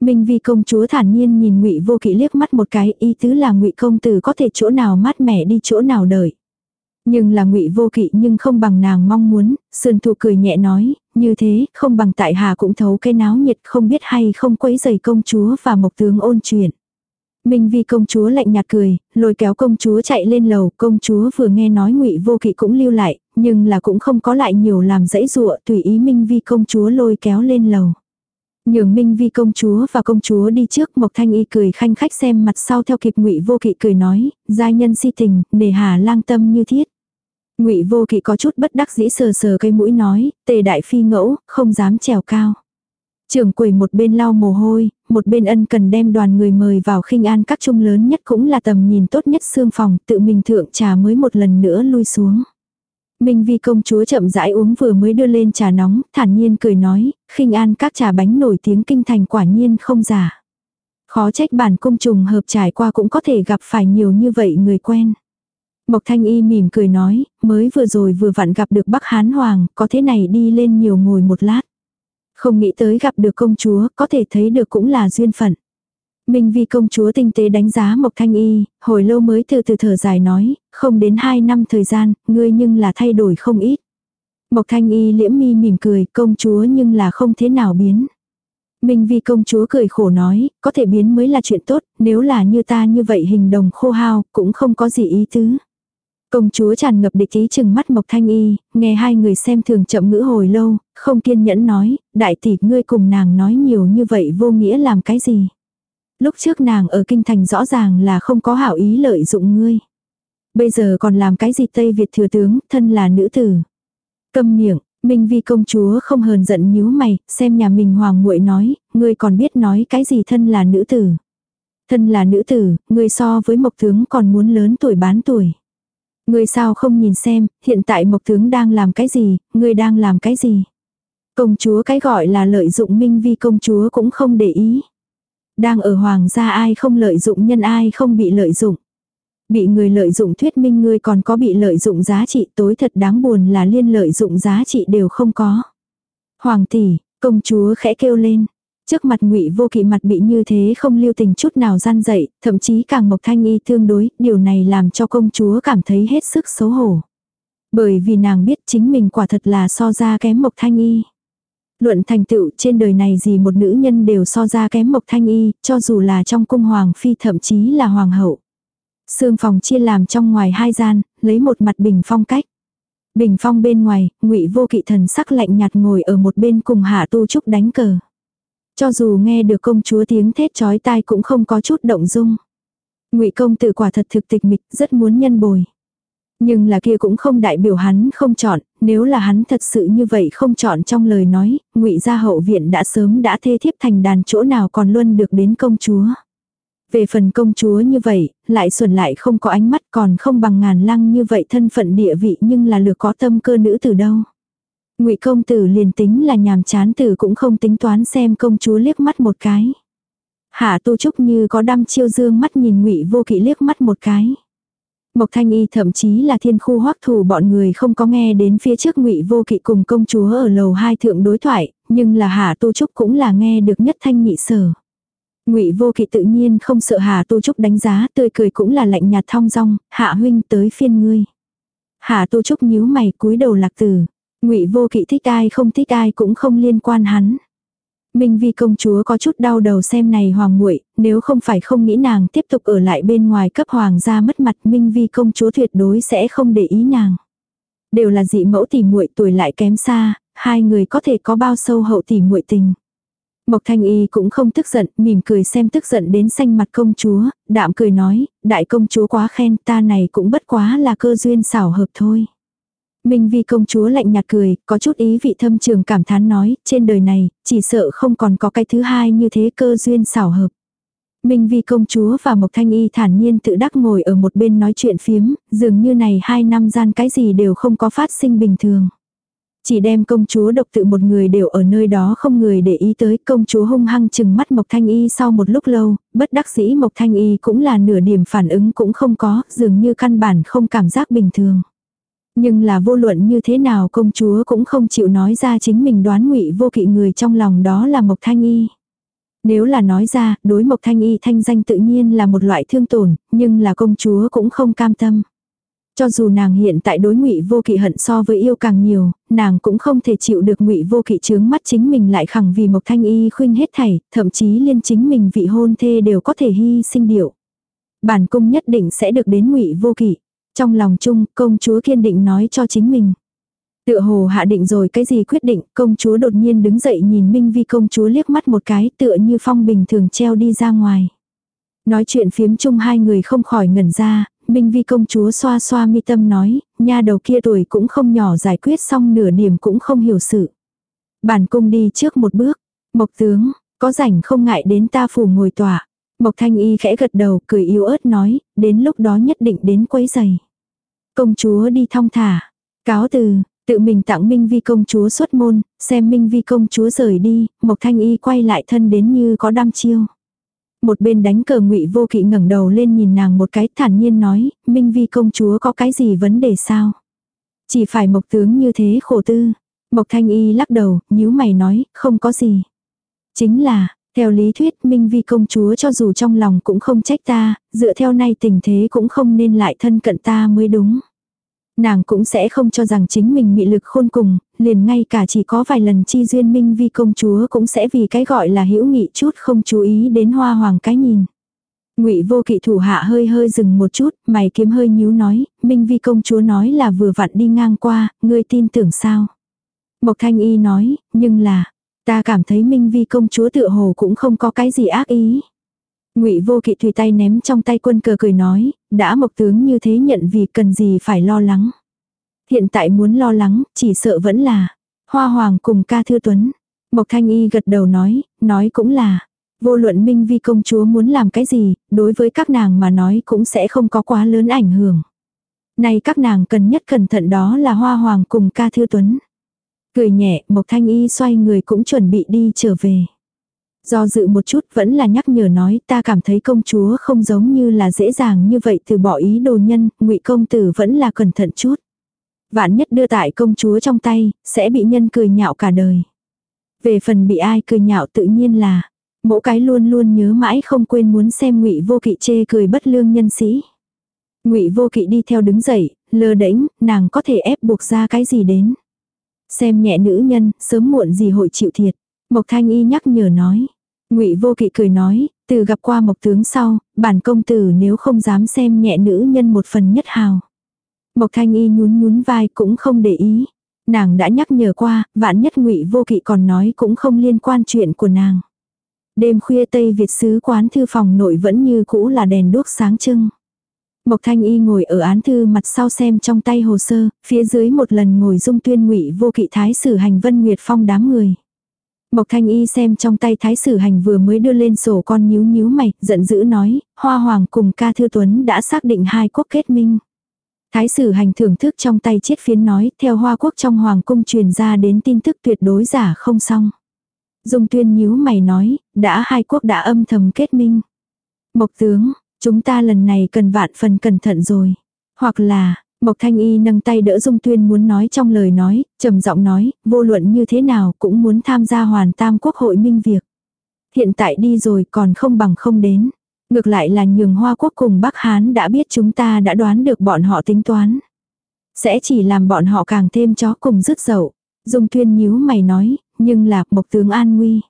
Minh Vi công chúa thản nhiên nhìn Ngụy Vô Kỵ liếc mắt một cái, ý tứ là Ngụy công tử có thể chỗ nào mát mẻ đi chỗ nào đợi. Nhưng là Ngụy Vô Kỵ nhưng không bằng nàng mong muốn, Sơn thu cười nhẹ nói, như thế, không bằng tại hà cũng thấu cái náo nhiệt không biết hay không quấy giày công chúa và mộc tướng ôn chuyện. Minh Vi công chúa lạnh nhạt cười, lôi kéo công chúa chạy lên lầu, công chúa vừa nghe nói Ngụy Vô Kỵ cũng lưu lại, nhưng là cũng không có lại nhiều làm dãy dụa, tùy ý Minh Vi công chúa lôi kéo lên lầu. Nhường Minh Vi công chúa và công chúa đi trước, Mộc Thanh Y cười khanh khách xem mặt sau theo kịp Ngụy Vô Kỵ cười nói, giai nhân si tình, nề hà lang tâm như thiết. Ngụy Vô Kỵ có chút bất đắc dĩ sờ sờ cây mũi nói, tề đại phi ngẫu, không dám trèo cao. Trưởng quầy một bên lau mồ hôi, một bên ân cần đem đoàn người mời vào khinh an các trung lớn nhất cũng là tầm nhìn tốt nhất xương phòng, tự mình thượng trà mới một lần nữa lui xuống. Minh Vi công chúa chậm rãi uống vừa mới đưa lên trà nóng, thản nhiên cười nói, khinh an các trà bánh nổi tiếng kinh thành quả nhiên không giả. Khó trách bản cung trùng hợp trải qua cũng có thể gặp phải nhiều như vậy người quen. Mộc Thanh Y mỉm cười nói, mới vừa rồi vừa vặn gặp được Bắc Hán Hoàng, có thế này đi lên nhiều ngồi một lát. Không nghĩ tới gặp được công chúa, có thể thấy được cũng là duyên phận. Minh Vi công chúa tinh tế đánh giá Mộc Thanh Y, hồi lâu mới từ từ thở dài nói, không đến hai năm thời gian, ngươi nhưng là thay đổi không ít. Mộc Thanh Y liễm mi mỉm cười, công chúa nhưng là không thế nào biến. Minh Vi công chúa cười khổ nói, có thể biến mới là chuyện tốt, nếu là như ta như vậy hình đồng khô hao, cũng không có gì ý tứ. Công chúa tràn ngập địch ý chừng mắt Mộc Thanh Y, nghe hai người xem thường chậm ngữ hồi lâu, không kiên nhẫn nói, đại tỷ ngươi cùng nàng nói nhiều như vậy vô nghĩa làm cái gì. Lúc trước nàng ở kinh thành rõ ràng là không có hảo ý lợi dụng ngươi. Bây giờ còn làm cái gì Tây Việt thừa tướng, thân là nữ tử. Câm miệng, Minh Vi công chúa không hờn giận nhíu mày, xem nhà mình hoàng muội nói, ngươi còn biết nói cái gì thân là nữ tử. Thân là nữ tử, ngươi so với mộc tướng còn muốn lớn tuổi bán tuổi. Ngươi sao không nhìn xem, hiện tại mộc tướng đang làm cái gì, ngươi đang làm cái gì. Công chúa cái gọi là lợi dụng Minh Vi công chúa cũng không để ý. Đang ở hoàng gia ai không lợi dụng nhân ai không bị lợi dụng. Bị người lợi dụng thuyết minh ngươi còn có bị lợi dụng giá trị tối thật đáng buồn là liên lợi dụng giá trị đều không có. Hoàng tỷ, công chúa khẽ kêu lên. Trước mặt ngụy vô kỵ mặt bị như thế không lưu tình chút nào gian dậy, thậm chí càng mộc thanh y tương đối, điều này làm cho công chúa cảm thấy hết sức xấu hổ. Bởi vì nàng biết chính mình quả thật là so ra kém mộc thanh y. Luận thành tựu trên đời này gì một nữ nhân đều so ra kém mộc thanh y, cho dù là trong cung hoàng phi thậm chí là hoàng hậu. Sương phòng chia làm trong ngoài hai gian, lấy một mặt bình phong cách. Bình phong bên ngoài, ngụy vô kỵ thần sắc lạnh nhạt ngồi ở một bên cùng hạ tu trúc đánh cờ. Cho dù nghe được công chúa tiếng thét chói tai cũng không có chút động dung. Ngụy công tử quả thật thực tịch mịch, rất muốn nhân bồi. Nhưng là kia cũng không đại biểu hắn không chọn, nếu là hắn thật sự như vậy không chọn trong lời nói, ngụy gia hậu viện đã sớm đã thê thiếp thành đàn chỗ nào còn luôn được đến công chúa. Về phần công chúa như vậy, lại xuẩn lại không có ánh mắt còn không bằng ngàn lăng như vậy thân phận địa vị nhưng là lược có tâm cơ nữ từ đâu. ngụy công tử liền tính là nhàm chán tử cũng không tính toán xem công chúa liếc mắt một cái. Hạ tu trúc như có đăm chiêu dương mắt nhìn ngụy vô kỵ liếc mắt một cái. Mộc Thanh Y thậm chí là thiên khu hoắc thủ bọn người không có nghe đến phía trước ngụy vô kỵ cùng công chúa ở lầu hai thượng đối thoại, nhưng là hà Tu Trúc cũng là nghe được nhất thanh nhị sở. Ngụy Vô Kỵ tự nhiên không sợ Hà Tu Trúc đánh giá, tươi cười cũng là lạnh nhạt thong dong, "Hạ huynh tới phiên ngươi." Hà Tu Trúc nhíu mày cúi đầu lạc tử. Ngụy Vô Kỵ thích ai không thích ai cũng không liên quan hắn. Minh Vi công chúa có chút đau đầu xem này hoàng muội, nếu không phải không nghĩ nàng tiếp tục ở lại bên ngoài cấp hoàng gia mất mặt, Minh Vi công chúa tuyệt đối sẽ không để ý nàng. Đều là dị mẫu tỷ muội tuổi lại kém xa, hai người có thể có bao sâu hậu tỷ muội tình. Mộc Thanh Y cũng không tức giận, mỉm cười xem tức giận đến xanh mặt công chúa, đạm cười nói, đại công chúa quá khen, ta này cũng bất quá là cơ duyên xảo hợp thôi. Minh Vi công chúa lạnh nhạt cười, có chút ý vị thâm trường cảm thán nói, trên đời này, chỉ sợ không còn có cái thứ hai như thế cơ duyên xảo hợp. Minh Vi công chúa và Mộc Thanh Y thản nhiên tự đắc ngồi ở một bên nói chuyện phiếm, dường như này hai năm gian cái gì đều không có phát sinh bình thường. Chỉ đem công chúa độc tự một người đều ở nơi đó không người để ý tới công chúa hung hăng chừng mắt Mộc Thanh Y sau một lúc lâu, bất đắc dĩ Mộc Thanh Y cũng là nửa điểm phản ứng cũng không có, dường như căn bản không cảm giác bình thường. Nhưng là vô luận như thế nào công chúa cũng không chịu nói ra chính mình đoán ngụy vô kỵ người trong lòng đó là Mộc Thanh Y. Nếu là nói ra, đối Mộc Thanh Y thanh danh tự nhiên là một loại thương tổn, nhưng là công chúa cũng không cam tâm. Cho dù nàng hiện tại đối ngụy vô kỵ hận so với yêu càng nhiều, nàng cũng không thể chịu được ngụy vô kỵ chướng mắt chính mình lại khẳng vì Mộc Thanh Y khuyên hết thảy, thậm chí liên chính mình vị hôn thê đều có thể hy sinh điệu. Bản cung nhất định sẽ được đến ngụy vô kỵ. Trong lòng chung, công chúa kiên định nói cho chính mình. Tựa hồ hạ định rồi cái gì quyết định, công chúa đột nhiên đứng dậy nhìn Minh Vi công chúa liếc mắt một cái tựa như phong bình thường treo đi ra ngoài. Nói chuyện phiếm chung hai người không khỏi ngẩn ra, Minh Vi công chúa xoa xoa mi tâm nói, nha đầu kia tuổi cũng không nhỏ giải quyết xong nửa điểm cũng không hiểu sự. Bản cung đi trước một bước, mộc tướng, có rảnh không ngại đến ta phủ ngồi tỏa. Mộc thanh y khẽ gật đầu cười yếu ớt nói, đến lúc đó nhất định đến quấy giày. Công chúa đi thong thả, cáo từ, tự mình tặng Minh Vi công chúa xuất môn, xem Minh Vi công chúa rời đi, Mộc thanh y quay lại thân đến như có đam chiêu. Một bên đánh cờ ngụy vô kỵ ngẩng đầu lên nhìn nàng một cái thản nhiên nói, Minh Vi công chúa có cái gì vấn đề sao? Chỉ phải mộc tướng như thế khổ tư. Mộc thanh y lắc đầu, nhíu mày nói, không có gì. Chính là, theo lý thuyết Minh Vi công chúa cho dù trong lòng cũng không trách ta, dựa theo nay tình thế cũng không nên lại thân cận ta mới đúng. Nàng cũng sẽ không cho rằng chính mình mị lực khôn cùng, liền ngay cả chỉ có vài lần chi duyên minh vi công chúa cũng sẽ vì cái gọi là hữu nghị chút không chú ý đến hoa hoàng cái nhìn. Ngụy Vô Kỵ thủ hạ hơi hơi dừng một chút, mày kiếm hơi nhíu nói, Minh Vi công chúa nói là vừa vặn đi ngang qua, ngươi tin tưởng sao? Mộc Thanh Y nói, nhưng là, ta cảm thấy Minh Vi công chúa tựa hồ cũng không có cái gì ác ý. Ngụy Vô Kỵ tùy tay ném trong tay quân cờ cười nói, đã Mộc tướng như thế nhận vì cần gì phải lo lắng. Hiện tại muốn lo lắng, chỉ sợ vẫn là Hoa Hoàng cùng ca thư tuấn. Mộc Thanh Y gật đầu nói, nói cũng là, Vô luận Minh Vi công chúa muốn làm cái gì, đối với các nàng mà nói cũng sẽ không có quá lớn ảnh hưởng. Này các nàng cần nhất cẩn thận đó là Hoa Hoàng cùng ca thư tuấn. Cười nhẹ, Mộc Thanh Y xoay người cũng chuẩn bị đi trở về. Do dự một chút vẫn là nhắc nhở nói ta cảm thấy công chúa không giống như là dễ dàng như vậy từ bỏ ý đồ nhân, ngụy công tử vẫn là cẩn thận chút. Vạn nhất đưa tại công chúa trong tay, sẽ bị nhân cười nhạo cả đời. Về phần bị ai cười nhạo tự nhiên là, Mỗi cái luôn luôn nhớ mãi không quên muốn xem ngụy vô kỵ chê cười bất lương nhân sĩ. ngụy vô kỵ đi theo đứng dậy, lơ đễnh, nàng có thể ép buộc ra cái gì đến. Xem nhẹ nữ nhân, sớm muộn gì hội chịu thiệt. Mộc thanh y nhắc nhở nói. ngụy vô kỵ cười nói, từ gặp qua mộc tướng sau, bản công tử nếu không dám xem nhẹ nữ nhân một phần nhất hào. Mộc thanh y nhún nhún vai cũng không để ý. Nàng đã nhắc nhở qua, vạn nhất ngụy vô kỵ còn nói cũng không liên quan chuyện của nàng. Đêm khuya Tây Việt sứ quán thư phòng nội vẫn như cũ là đèn đuốc sáng trưng. Mộc Thanh Y ngồi ở án thư mặt sau xem trong tay hồ sơ, phía dưới một lần ngồi dung tuyên ngụy vô kỵ thái sử hành vân nguyệt phong đám người. Mộc Thanh Y xem trong tay thái sử hành vừa mới đưa lên sổ con nhíu nhíu mày, giận dữ nói, Hoa Hoàng cùng ca thư tuấn đã xác định hai quốc kết minh. Thái sử hành thưởng thức trong tay chiết phiến nói, theo Hoa quốc trong Hoàng cung truyền ra đến tin tức tuyệt đối giả không xong. Dung tuyên nhíu mày nói, đã hai quốc đã âm thầm kết minh. Mộc tướng, chúng ta lần này cần vạn phần cẩn thận rồi. Hoặc là, Mộc Thanh Y nâng tay đỡ Dung Tuyên muốn nói trong lời nói, trầm giọng nói, vô luận như thế nào cũng muốn tham gia hoàn tam quốc hội minh việc. Hiện tại đi rồi còn không bằng không đến. Ngược lại là nhường Hoa Quốc cùng Bắc Hán đã biết chúng ta đã đoán được bọn họ tính toán. Sẽ chỉ làm bọn họ càng thêm chó cùng rứt dậu. Dung Tuyên nhíu mày nói, nhưng là Mộc tướng an nguy.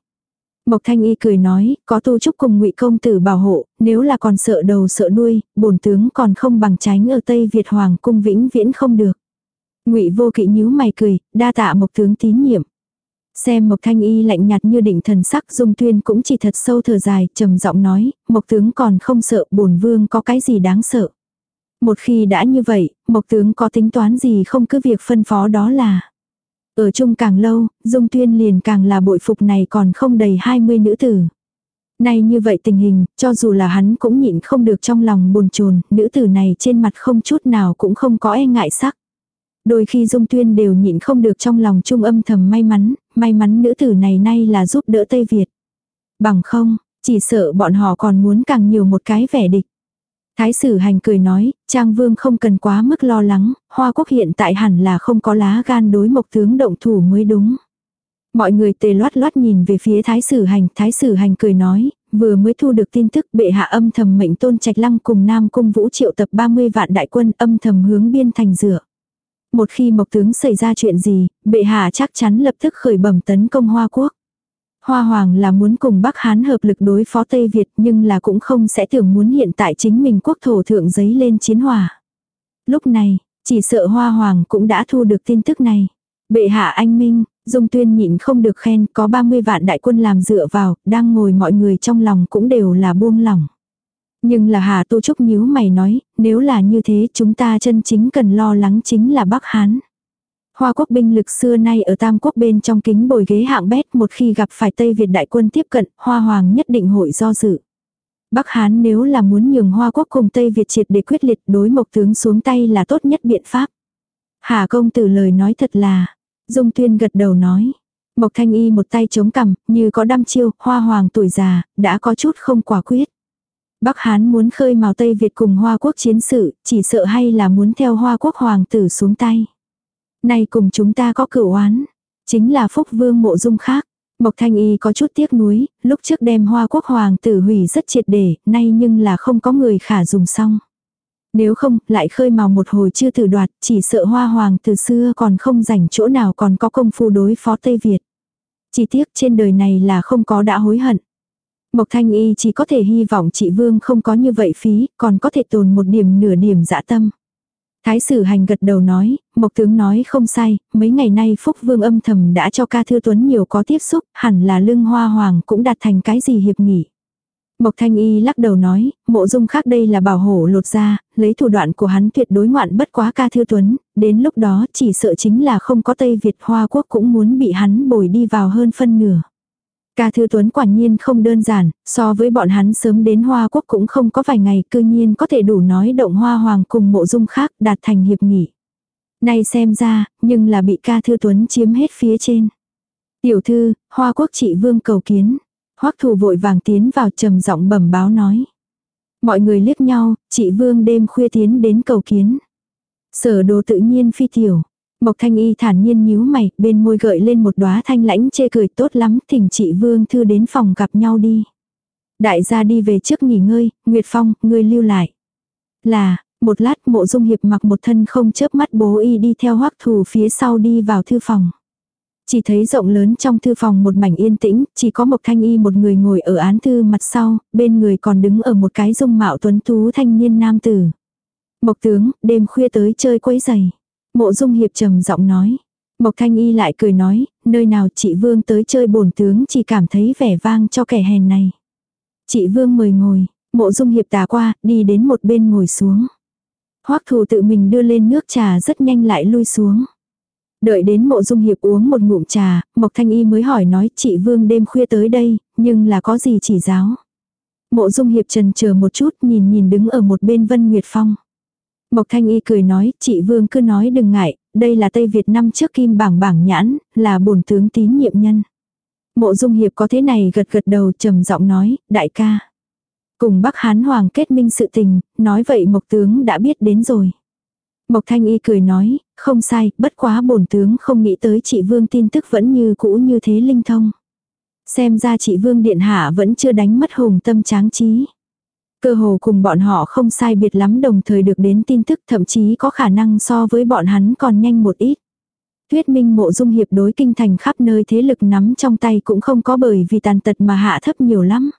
Mộc Thanh Y cười nói, có tu trúc cùng ngụy công tử bảo hộ, nếu là còn sợ đầu sợ đuôi, bổn tướng còn không bằng tránh ở Tây Việt Hoàng cung vĩnh viễn không được. Ngụy Vô Kỵ nhíu mày cười, đa tạ Mộc tướng tín nhiệm. Xem Mộc Thanh Y lạnh nhạt như định thần sắc, Dung Tuyên cũng chỉ thật sâu thở dài, trầm giọng nói, Mộc tướng còn không sợ, bổn vương có cái gì đáng sợ. Một khi đã như vậy, Mộc tướng có tính toán gì không cứ việc phân phó đó là ở chung càng lâu, Dung Tuyên liền càng là bội phục này còn không đầy 20 nữ tử. Nay như vậy tình hình, cho dù là hắn cũng nhịn không được trong lòng buồn chồn, nữ tử này trên mặt không chút nào cũng không có e ngại sắc. Đôi khi Dung Tuyên đều nhịn không được trong lòng trung âm thầm may mắn, may mắn nữ tử này nay là giúp đỡ Tây Việt. Bằng không, chỉ sợ bọn họ còn muốn càng nhiều một cái vẻ địch. Thái sử hành cười nói, Trang Vương không cần quá mức lo lắng, Hoa Quốc hiện tại hẳn là không có lá gan đối mộc tướng động thủ mới đúng. Mọi người tề loát loát nhìn về phía thái sử hành, thái sử hành cười nói, vừa mới thu được tin tức bệ hạ âm thầm mệnh tôn trạch lăng cùng Nam Cung Vũ triệu tập 30 vạn đại quân âm thầm hướng biên thành dựa. Một khi mộc tướng xảy ra chuyện gì, bệ hạ chắc chắn lập tức khởi bẩm tấn công Hoa Quốc. Hoa Hoàng là muốn cùng Bắc Hán hợp lực đối phó Tây Việt nhưng là cũng không sẽ tưởng muốn hiện tại chính mình quốc thổ thượng giấy lên chiến hòa. Lúc này, chỉ sợ Hoa Hoàng cũng đã thu được tin tức này. Bệ hạ anh Minh, Dung Tuyên nhịn không được khen có 30 vạn đại quân làm dựa vào, đang ngồi mọi người trong lòng cũng đều là buông lòng. Nhưng là Hà Tô Trúc nhíu mày nói, nếu là như thế chúng ta chân chính cần lo lắng chính là Bắc Hán. Hoa quốc binh lực xưa nay ở Tam quốc bên trong kính bồi ghế hạng bét một khi gặp phải Tây Việt đại quân tiếp cận, Hoa Hoàng nhất định hội do dự. Bắc Hán nếu là muốn nhường Hoa quốc cùng Tây Việt triệt để quyết liệt đối mộc tướng xuống tay là tốt nhất biện pháp. Hà công tử lời nói thật là, Dung Tuyên gật đầu nói. Mộc Thanh Y một tay chống cằm, như có đăm chiêu, Hoa Hoàng tuổi già, đã có chút không quả quyết. Bắc Hán muốn khơi mào Tây Việt cùng Hoa quốc chiến sự, chỉ sợ hay là muốn theo Hoa quốc hoàng tử xuống tay. Nay cùng chúng ta có cửu oán. Chính là phúc vương mộ dung khác. Mộc Thanh Y có chút tiếc nuối, lúc trước đem hoa quốc hoàng tử hủy rất triệt để, nay nhưng là không có người khả dùng xong. Nếu không, lại khơi mào một hồi chưa từ đoạt, chỉ sợ hoa hoàng từ xưa còn không rảnh chỗ nào còn có công phu đối phó Tây Việt. Chỉ tiếc trên đời này là không có đã hối hận. Mộc Thanh Y chỉ có thể hy vọng chị Vương không có như vậy phí, còn có thể tồn một điểm nửa điểm dã tâm. Thái sử hành gật đầu nói, Mộc tướng nói không sai, mấy ngày nay Phúc Vương âm thầm đã cho ca thư tuấn nhiều có tiếp xúc, hẳn là lương hoa hoàng cũng đạt thành cái gì hiệp nghị. Mộc Thanh Y lắc đầu nói, mộ dung khác đây là bảo hộ lột ra, lấy thủ đoạn của hắn tuyệt đối ngoạn bất quá ca thư tuấn, đến lúc đó chỉ sợ chính là không có Tây Việt Hoa Quốc cũng muốn bị hắn bồi đi vào hơn phân nửa. Ca Thư Tuấn quả nhiên không đơn giản, so với bọn hắn sớm đến Hoa Quốc cũng không có vài ngày cư nhiên có thể đủ nói động Hoa Hoàng cùng mộ dung khác đạt thành hiệp nghị. nay xem ra, nhưng là bị ca Thư Tuấn chiếm hết phía trên. Tiểu thư, Hoa Quốc trị vương cầu kiến. Hoắc thủ vội vàng tiến vào trầm giọng bẩm báo nói. Mọi người liếc nhau, chị vương đêm khuya tiến đến cầu kiến. Sở đồ tự nhiên phi tiểu, Mộc Thanh Y thản nhiên nhíu mày, bên môi gợi lên một đóa thanh lãnh chê cười tốt lắm, thỉnh chị Vương Thư đến phòng gặp nhau đi. Đại gia đi về trước nghỉ ngơi, Nguyệt Phong, ngươi lưu lại. Là, một lát mộ dung hiệp mặc một thân không chớp mắt bố y đi theo hoắc thù phía sau đi vào thư phòng. Chỉ thấy rộng lớn trong thư phòng một mảnh yên tĩnh, chỉ có Mộc Thanh Y một người ngồi ở án thư mặt sau, bên người còn đứng ở một cái dung mạo tuấn tú thanh niên nam tử. Mộc tướng, đêm khuya tới chơi quấy giày. Mộ dung hiệp trầm giọng nói. Mộc thanh y lại cười nói, nơi nào chị Vương tới chơi bổn tướng chỉ cảm thấy vẻ vang cho kẻ hèn này. Chị Vương mời ngồi, mộ dung hiệp tà qua, đi đến một bên ngồi xuống. Hoắc thù tự mình đưa lên nước trà rất nhanh lại lui xuống. Đợi đến mộ dung hiệp uống một ngụm trà, Mộc Thanh Y mới hỏi nói chị Vương đêm khuya tới đây, nhưng là có gì chỉ giáo. Mộ dung hiệp trần chờ một chút nhìn nhìn đứng ở một bên Vân Nguyệt Phong. Mộc Thanh Y cười nói, chị Vương cứ nói đừng ngại, đây là Tây Việt năm trước kim bảng bảng nhãn, là bổn tướng tín nhiệm nhân. Mộ Dung Hiệp có thế này gật gật đầu trầm giọng nói, đại ca. Cùng Bắc Hán Hoàng kết minh sự tình, nói vậy Mộc tướng đã biết đến rồi. Mộc Thanh Y cười nói, không sai, bất quá bổn tướng không nghĩ tới chị Vương tin tức vẫn như cũ như thế linh thông. Xem ra chị Vương Điện Hạ vẫn chưa đánh mất hùng tâm tráng trí. Cơ hồ cùng bọn họ không sai biệt lắm đồng thời được đến tin tức thậm chí có khả năng so với bọn hắn còn nhanh một ít. Thuyết minh mộ dung hiệp đối kinh thành khắp nơi thế lực nắm trong tay cũng không có bởi vì tàn tật mà hạ thấp nhiều lắm.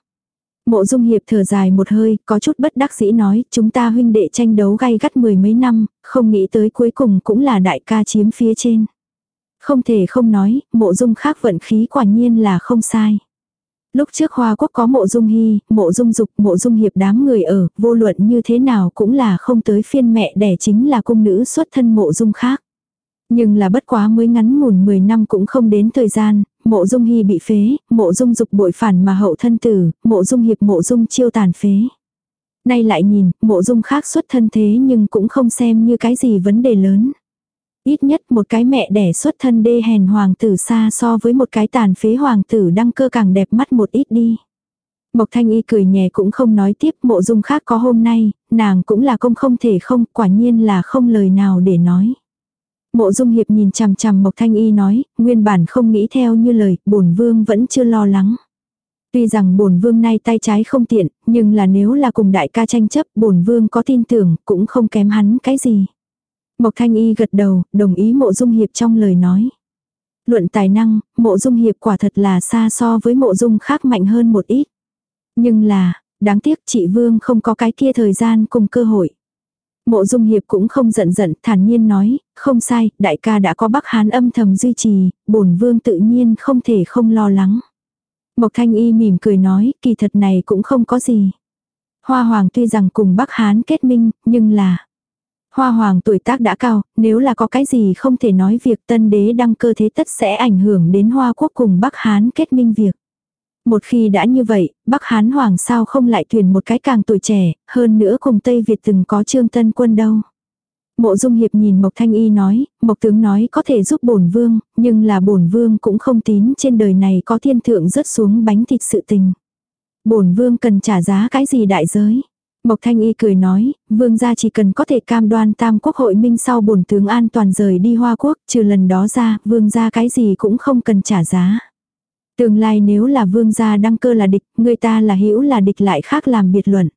Mộ dung hiệp thở dài một hơi, có chút bất đắc dĩ nói, chúng ta huynh đệ tranh đấu gay gắt mười mấy năm, không nghĩ tới cuối cùng cũng là đại ca chiếm phía trên. Không thể không nói, mộ dung khác vận khí quả nhiên là không sai. Lúc trước Hoa Quốc có mộ dung hy, mộ dung dục, mộ dung hiệp đám người ở, vô luận như thế nào cũng là không tới phiên mẹ đẻ chính là cung nữ xuất thân mộ dung khác. Nhưng là bất quá mới ngắn ngủn 10 năm cũng không đến thời gian, mộ dung hy bị phế, mộ dung dục bội phản mà hậu thân tử, mộ dung hiệp mộ dung chiêu tàn phế. Nay lại nhìn, mộ dung khác xuất thân thế nhưng cũng không xem như cái gì vấn đề lớn. Ít nhất một cái mẹ đẻ xuất thân đê hèn hoàng tử xa so với một cái tàn phế hoàng tử đăng cơ càng đẹp mắt một ít đi. Mộc Thanh Y cười nhẹ cũng không nói tiếp mộ dung khác có hôm nay, nàng cũng là công không thể không, quả nhiên là không lời nào để nói. Mộ dung hiệp nhìn chằm chằm Mộc Thanh Y nói, nguyên bản không nghĩ theo như lời, bổn vương vẫn chưa lo lắng. Tuy rằng bổn vương nay tay trái không tiện, nhưng là nếu là cùng đại ca tranh chấp, bổn vương có tin tưởng, cũng không kém hắn cái gì. Mộc Thanh Y gật đầu, đồng ý mộ dung hiệp trong lời nói. Luận tài năng, mộ dung hiệp quả thật là xa so với mộ dung khác mạnh hơn một ít. Nhưng là, đáng tiếc chị Vương không có cái kia thời gian cùng cơ hội. Mộ dung hiệp cũng không giận giận, thản nhiên nói, không sai, đại ca đã có Bắc Hán âm thầm duy trì, bổn vương tự nhiên không thể không lo lắng. Mộc Thanh Y mỉm cười nói, kỳ thật này cũng không có gì. Hoa Hoàng tuy rằng cùng Bắc Hán kết minh, nhưng là Hoa hoàng tuổi tác đã cao, nếu là có cái gì không thể nói việc tân đế đăng cơ thế tất sẽ ảnh hưởng đến Hoa quốc cùng Bắc Hán kết minh việc. Một khi đã như vậy, Bắc Hán hoàng sao không lại tuyển một cái càng tuổi trẻ, hơn nữa cùng Tây Việt từng có trương tân quân đâu. Mộ Dung Hiệp nhìn Mộc Thanh Y nói, Mộc tướng nói có thể giúp bổn vương, nhưng là bổn vương cũng không tín trên đời này có thiên thượng rớt xuống bánh thịt sự tình. Bổn vương cần trả giá cái gì đại giới? Mộc Thanh Y cười nói, vương gia chỉ cần có thể cam đoan tam quốc hội minh sau bổn tướng an toàn rời đi Hoa Quốc, trừ lần đó ra, vương gia cái gì cũng không cần trả giá. Tương lai nếu là vương gia đăng cơ là địch, người ta là hữu là địch lại khác làm biệt luận.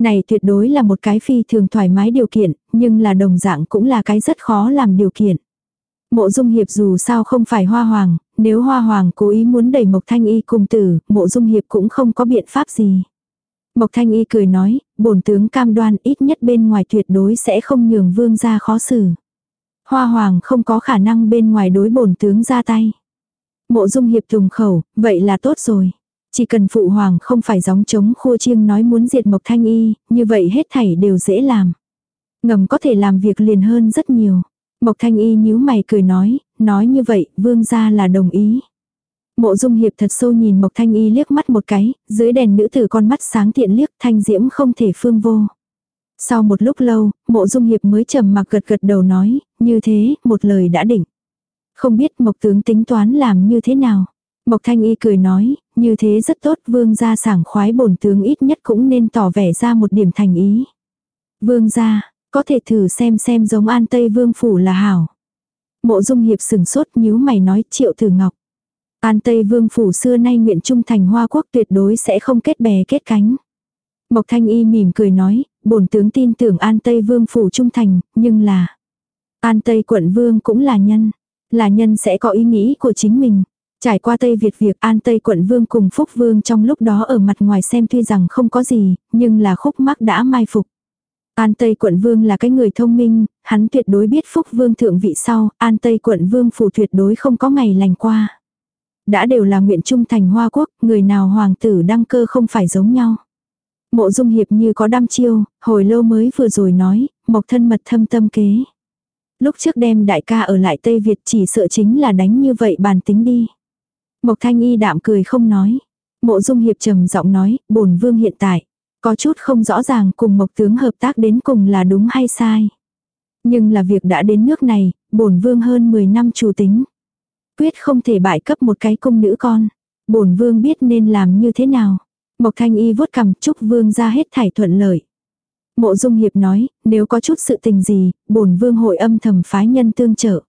Này tuyệt đối là một cái phi thường thoải mái điều kiện, nhưng là đồng dạng cũng là cái rất khó làm điều kiện. Mộ dung hiệp dù sao không phải hoa hoàng, nếu hoa hoàng cố ý muốn đẩy Mộc Thanh Y cùng tử, mộ dung hiệp cũng không có biện pháp gì. Mộc Thanh Y cười nói, bổn tướng cam đoan ít nhất bên ngoài tuyệt đối sẽ không nhường vương ra khó xử. Hoa hoàng không có khả năng bên ngoài đối bổn tướng ra tay. Mộ dung hiệp trùng khẩu, vậy là tốt rồi. Chỉ cần phụ hoàng không phải gióng chống khua chiêng nói muốn diệt Mộc Thanh Y, như vậy hết thảy đều dễ làm. Ngầm có thể làm việc liền hơn rất nhiều. Mộc Thanh Y nhíu mày cười nói, nói như vậy, vương gia là đồng ý. Mộ Dung Hiệp thật sâu nhìn Mộc Thanh Y liếc mắt một cái, dưới đèn nữ tử con mắt sáng tiện liếc thanh diễm không thể phương vô. Sau một lúc lâu, Mộ Dung Hiệp mới trầm mặc gật gật đầu nói, như thế, một lời đã định. Không biết Mộc tướng tính toán làm như thế nào. Mộc Thanh Y cười nói, như thế rất tốt, vương gia sảng khoái bổn tướng ít nhất cũng nên tỏ vẻ ra một điểm thành ý. Vương gia, có thể thử xem xem giống an Tây Vương Phủ là hảo. Mộ dung hiệp sừng sốt nhíu mày nói triệu tử ngọc. An Tây Vương Phủ xưa nay nguyện trung thành hoa quốc tuyệt đối sẽ không kết bè kết cánh. Mộc Thanh Y mỉm cười nói, bổn tướng tin tưởng An Tây Vương Phủ trung thành, nhưng là... An Tây quận Vương cũng là nhân. Là nhân sẽ có ý nghĩ của chính mình. Trải qua Tây Việt việc An Tây quận Vương cùng Phúc Vương trong lúc đó ở mặt ngoài xem tuy rằng không có gì, nhưng là khúc mắc đã mai phục. An Tây quận vương là cái người thông minh, hắn tuyệt đối biết phúc vương thượng vị sau, An Tây quận vương phủ tuyệt đối không có ngày lành qua. Đã đều là nguyện trung thành hoa quốc, người nào hoàng tử đăng cơ không phải giống nhau. Mộ dung hiệp như có đam chiêu, hồi lâu mới vừa rồi nói, mộc thân mật thâm tâm kế. Lúc trước đem đại ca ở lại Tây Việt chỉ sợ chính là đánh như vậy bàn tính đi. Mộc thanh y đạm cười không nói. Mộ dung hiệp trầm giọng nói, bổn vương hiện tại. Có chút không rõ ràng cùng Mộc tướng hợp tác đến cùng là đúng hay sai. Nhưng là việc đã đến nước này, bổn vương hơn 10 năm chủ tính. Quyết không thể bại cấp một cái cung nữ con. Bổn vương biết nên làm như thế nào. Mộc thanh y vuốt cầm chúc vương ra hết thải thuận lợi. Mộ dung hiệp nói, nếu có chút sự tình gì, bổn vương hội âm thầm phái nhân tương trợ.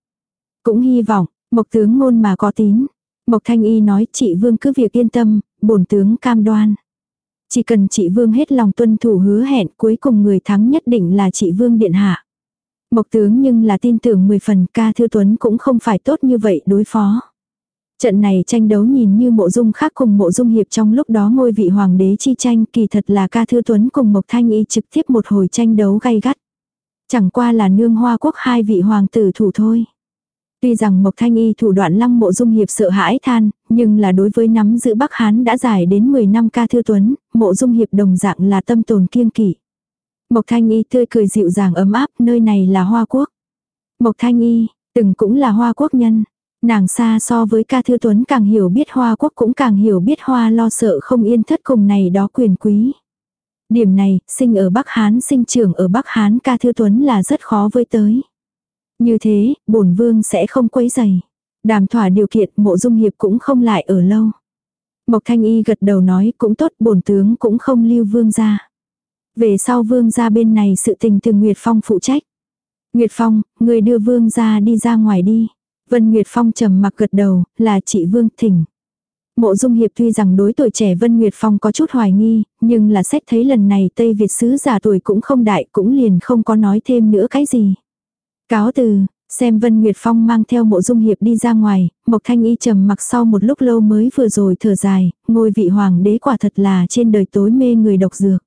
Cũng hy vọng, mộc tướng ngôn mà có tín. Mộc thanh y nói chị vương cứ việc yên tâm, bổn tướng cam đoan. Chỉ cần chị Vương hết lòng tuân thủ hứa hẹn cuối cùng người thắng nhất định là chị Vương Điện Hạ. Mộc tướng nhưng là tin tưởng 10 phần ca thư tuấn cũng không phải tốt như vậy đối phó. Trận này tranh đấu nhìn như mộ dung khác cùng mộ dung hiệp trong lúc đó ngôi vị hoàng đế chi tranh kỳ thật là ca thư tuấn cùng Mộc Thanh Y trực tiếp một hồi tranh đấu gay gắt. Chẳng qua là nương hoa quốc hai vị hoàng tử thủ thôi. Tuy rằng Mộc Thanh Y thủ đoạn lăng mộ dung hiệp sợ hãi than, nhưng là đối với nắm giữ Bắc Hán đã dài đến 10 năm ca thư tuấn, mộ dung hiệp đồng dạng là tâm tồn kiêng kỵ. Mộc Thanh Y tươi cười dịu dàng ấm áp, nơi này là Hoa Quốc. Mộc Thanh Y, từng cũng là Hoa Quốc nhân. Nàng xa so với ca thư tuấn càng hiểu biết Hoa Quốc cũng càng hiểu biết Hoa lo sợ không yên thất cùng này đó quyền quý. Điểm này, sinh ở Bắc Hán sinh trưởng ở Bắc Hán ca thư tuấn là rất khó với tới. Như thế, bổn vương sẽ không quấy dày. Đàm thỏa điều kiện mộ dung hiệp cũng không lại ở lâu. Mộc thanh y gật đầu nói cũng tốt bổn tướng cũng không lưu vương ra. Về sau vương ra bên này sự tình từ Nguyệt Phong phụ trách. Nguyệt Phong, người đưa vương ra đi ra ngoài đi. Vân Nguyệt Phong trầm mặc gật đầu, là chị vương thỉnh. Mộ Dung Hiệp tuy rằng đối tuổi trẻ Vân Nguyệt Phong có chút hoài nghi, nhưng là xét thấy lần này Tây Việt sứ giả tuổi cũng không đại cũng liền không có nói thêm nữa cái gì. Cáo từ, xem Vân Nguyệt Phong mang theo mộ dung hiệp đi ra ngoài, Mộc Thanh Y trầm mặc sau một lúc lâu mới vừa rồi thở dài, ngôi vị hoàng đế quả thật là trên đời tối mê người độc dược.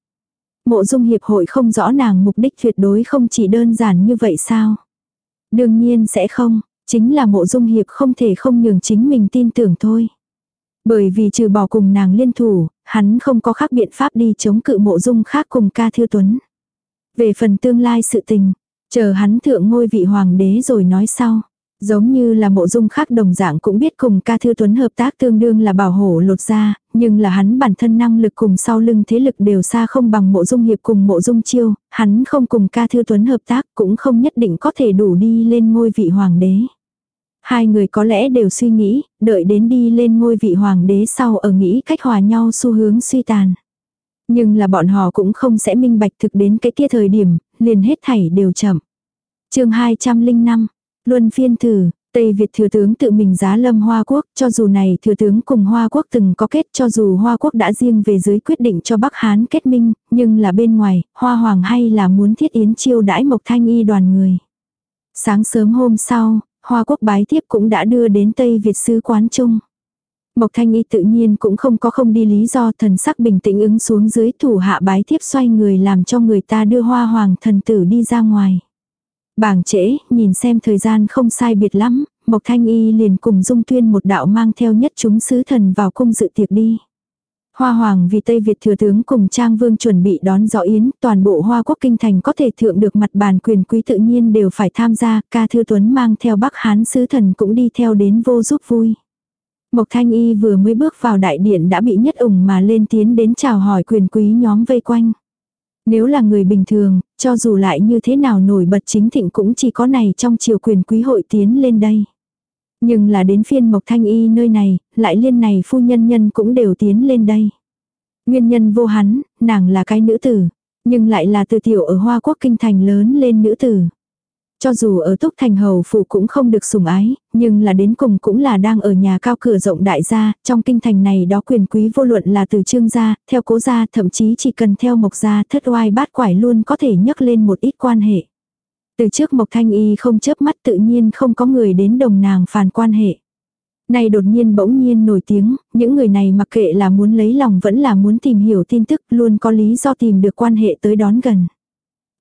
Mộ dung hiệp hội không rõ nàng mục đích tuyệt đối không chỉ đơn giản như vậy sao. Đương nhiên sẽ không, chính là mộ dung hiệp không thể không nhường chính mình tin tưởng thôi. Bởi vì trừ bỏ cùng nàng liên thủ, hắn không có khác biện pháp đi chống cự mộ dung khác cùng ca thư tuấn. Về phần tương lai sự tình, Chờ hắn thượng ngôi vị hoàng đế rồi nói sau. Giống như là mộ dung khác đồng dạng cũng biết cùng ca thư tuấn hợp tác tương đương là bảo hộ lột ra, nhưng là hắn bản thân năng lực cùng sau lưng thế lực đều xa không bằng mộ dung hiệp cùng mộ dung chiêu, hắn không cùng ca thư tuấn hợp tác cũng không nhất định có thể đủ đi lên ngôi vị hoàng đế. Hai người có lẽ đều suy nghĩ, đợi đến đi lên ngôi vị hoàng đế sau ở nghĩ cách hòa nhau xu hướng suy tàn. Nhưng là bọn họ cũng không sẽ minh bạch thực đến cái kia thời điểm, liền hết thảy đều chậm. chương 205, Luân phiên thử, Tây Việt thừa tướng tự mình giá lâm Hoa Quốc, cho dù này thừa tướng cùng Hoa Quốc từng có kết cho dù Hoa Quốc đã riêng về dưới quyết định cho Bắc Hán kết minh, nhưng là bên ngoài, Hoa Hoàng hay là muốn thiết yến chiêu đãi Mộc Thanh Y đoàn người. Sáng sớm hôm sau, Hoa Quốc bái tiếp cũng đã đưa đến Tây Việt sứ quán chung. Mộc Thanh Y tự nhiên cũng không có không đi lý do thần sắc bình tĩnh ứng xuống dưới thủ hạ bái tiếp xoay người làm cho người ta đưa hoa hoàng thần tử đi ra ngoài. Bảng trễ, nhìn xem thời gian không sai biệt lắm, Mộc Thanh Y liền cùng Dung Tuyên một đạo mang theo nhất chúng sứ thần vào cung dự tiệc đi. Hoa Hoàng vì Tây Việt thừa tướng cùng Trang Vương chuẩn bị đón dõi yến, toàn bộ Hoa Quốc kinh thành có thể thượng được mặt bàn quyền quý tự nhiên đều phải tham gia, ca thư tuấn mang theo Bắc Hán sứ thần cũng đi theo đến vô giúp vui. Mộc Thanh Y vừa mới bước vào đại điện đã bị nhất ủng mà lên tiến đến chào hỏi quyền quý nhóm vây quanh. Nếu là người bình thường, cho dù lại như thế nào nổi bật chính thịnh cũng chỉ có này trong triều quyền quý hội tiến lên đây. Nhưng là đến phiên Mộc Thanh Y nơi này, lại liên này phu nhân nhân cũng đều tiến lên đây. Nguyên nhân vô hắn, nàng là cái nữ tử, nhưng lại là từ tiểu ở Hoa Quốc kinh thành lớn lên nữ tử. Cho dù ở Túc Thành Hầu phủ cũng không được sủng ái, nhưng là đến cùng cũng là đang ở nhà cao cửa rộng đại gia, trong kinh thành này đó quyền quý vô luận là từ trương gia, theo cố gia, thậm chí chỉ cần theo mộc gia thất oai bát quải luôn có thể nhấc lên một ít quan hệ. Từ trước Mộc Thanh Y không chớp mắt tự nhiên không có người đến đồng nàng phàn quan hệ. Này đột nhiên bỗng nhiên nổi tiếng, những người này mặc kệ là muốn lấy lòng vẫn là muốn tìm hiểu tin tức luôn có lý do tìm được quan hệ tới đón gần.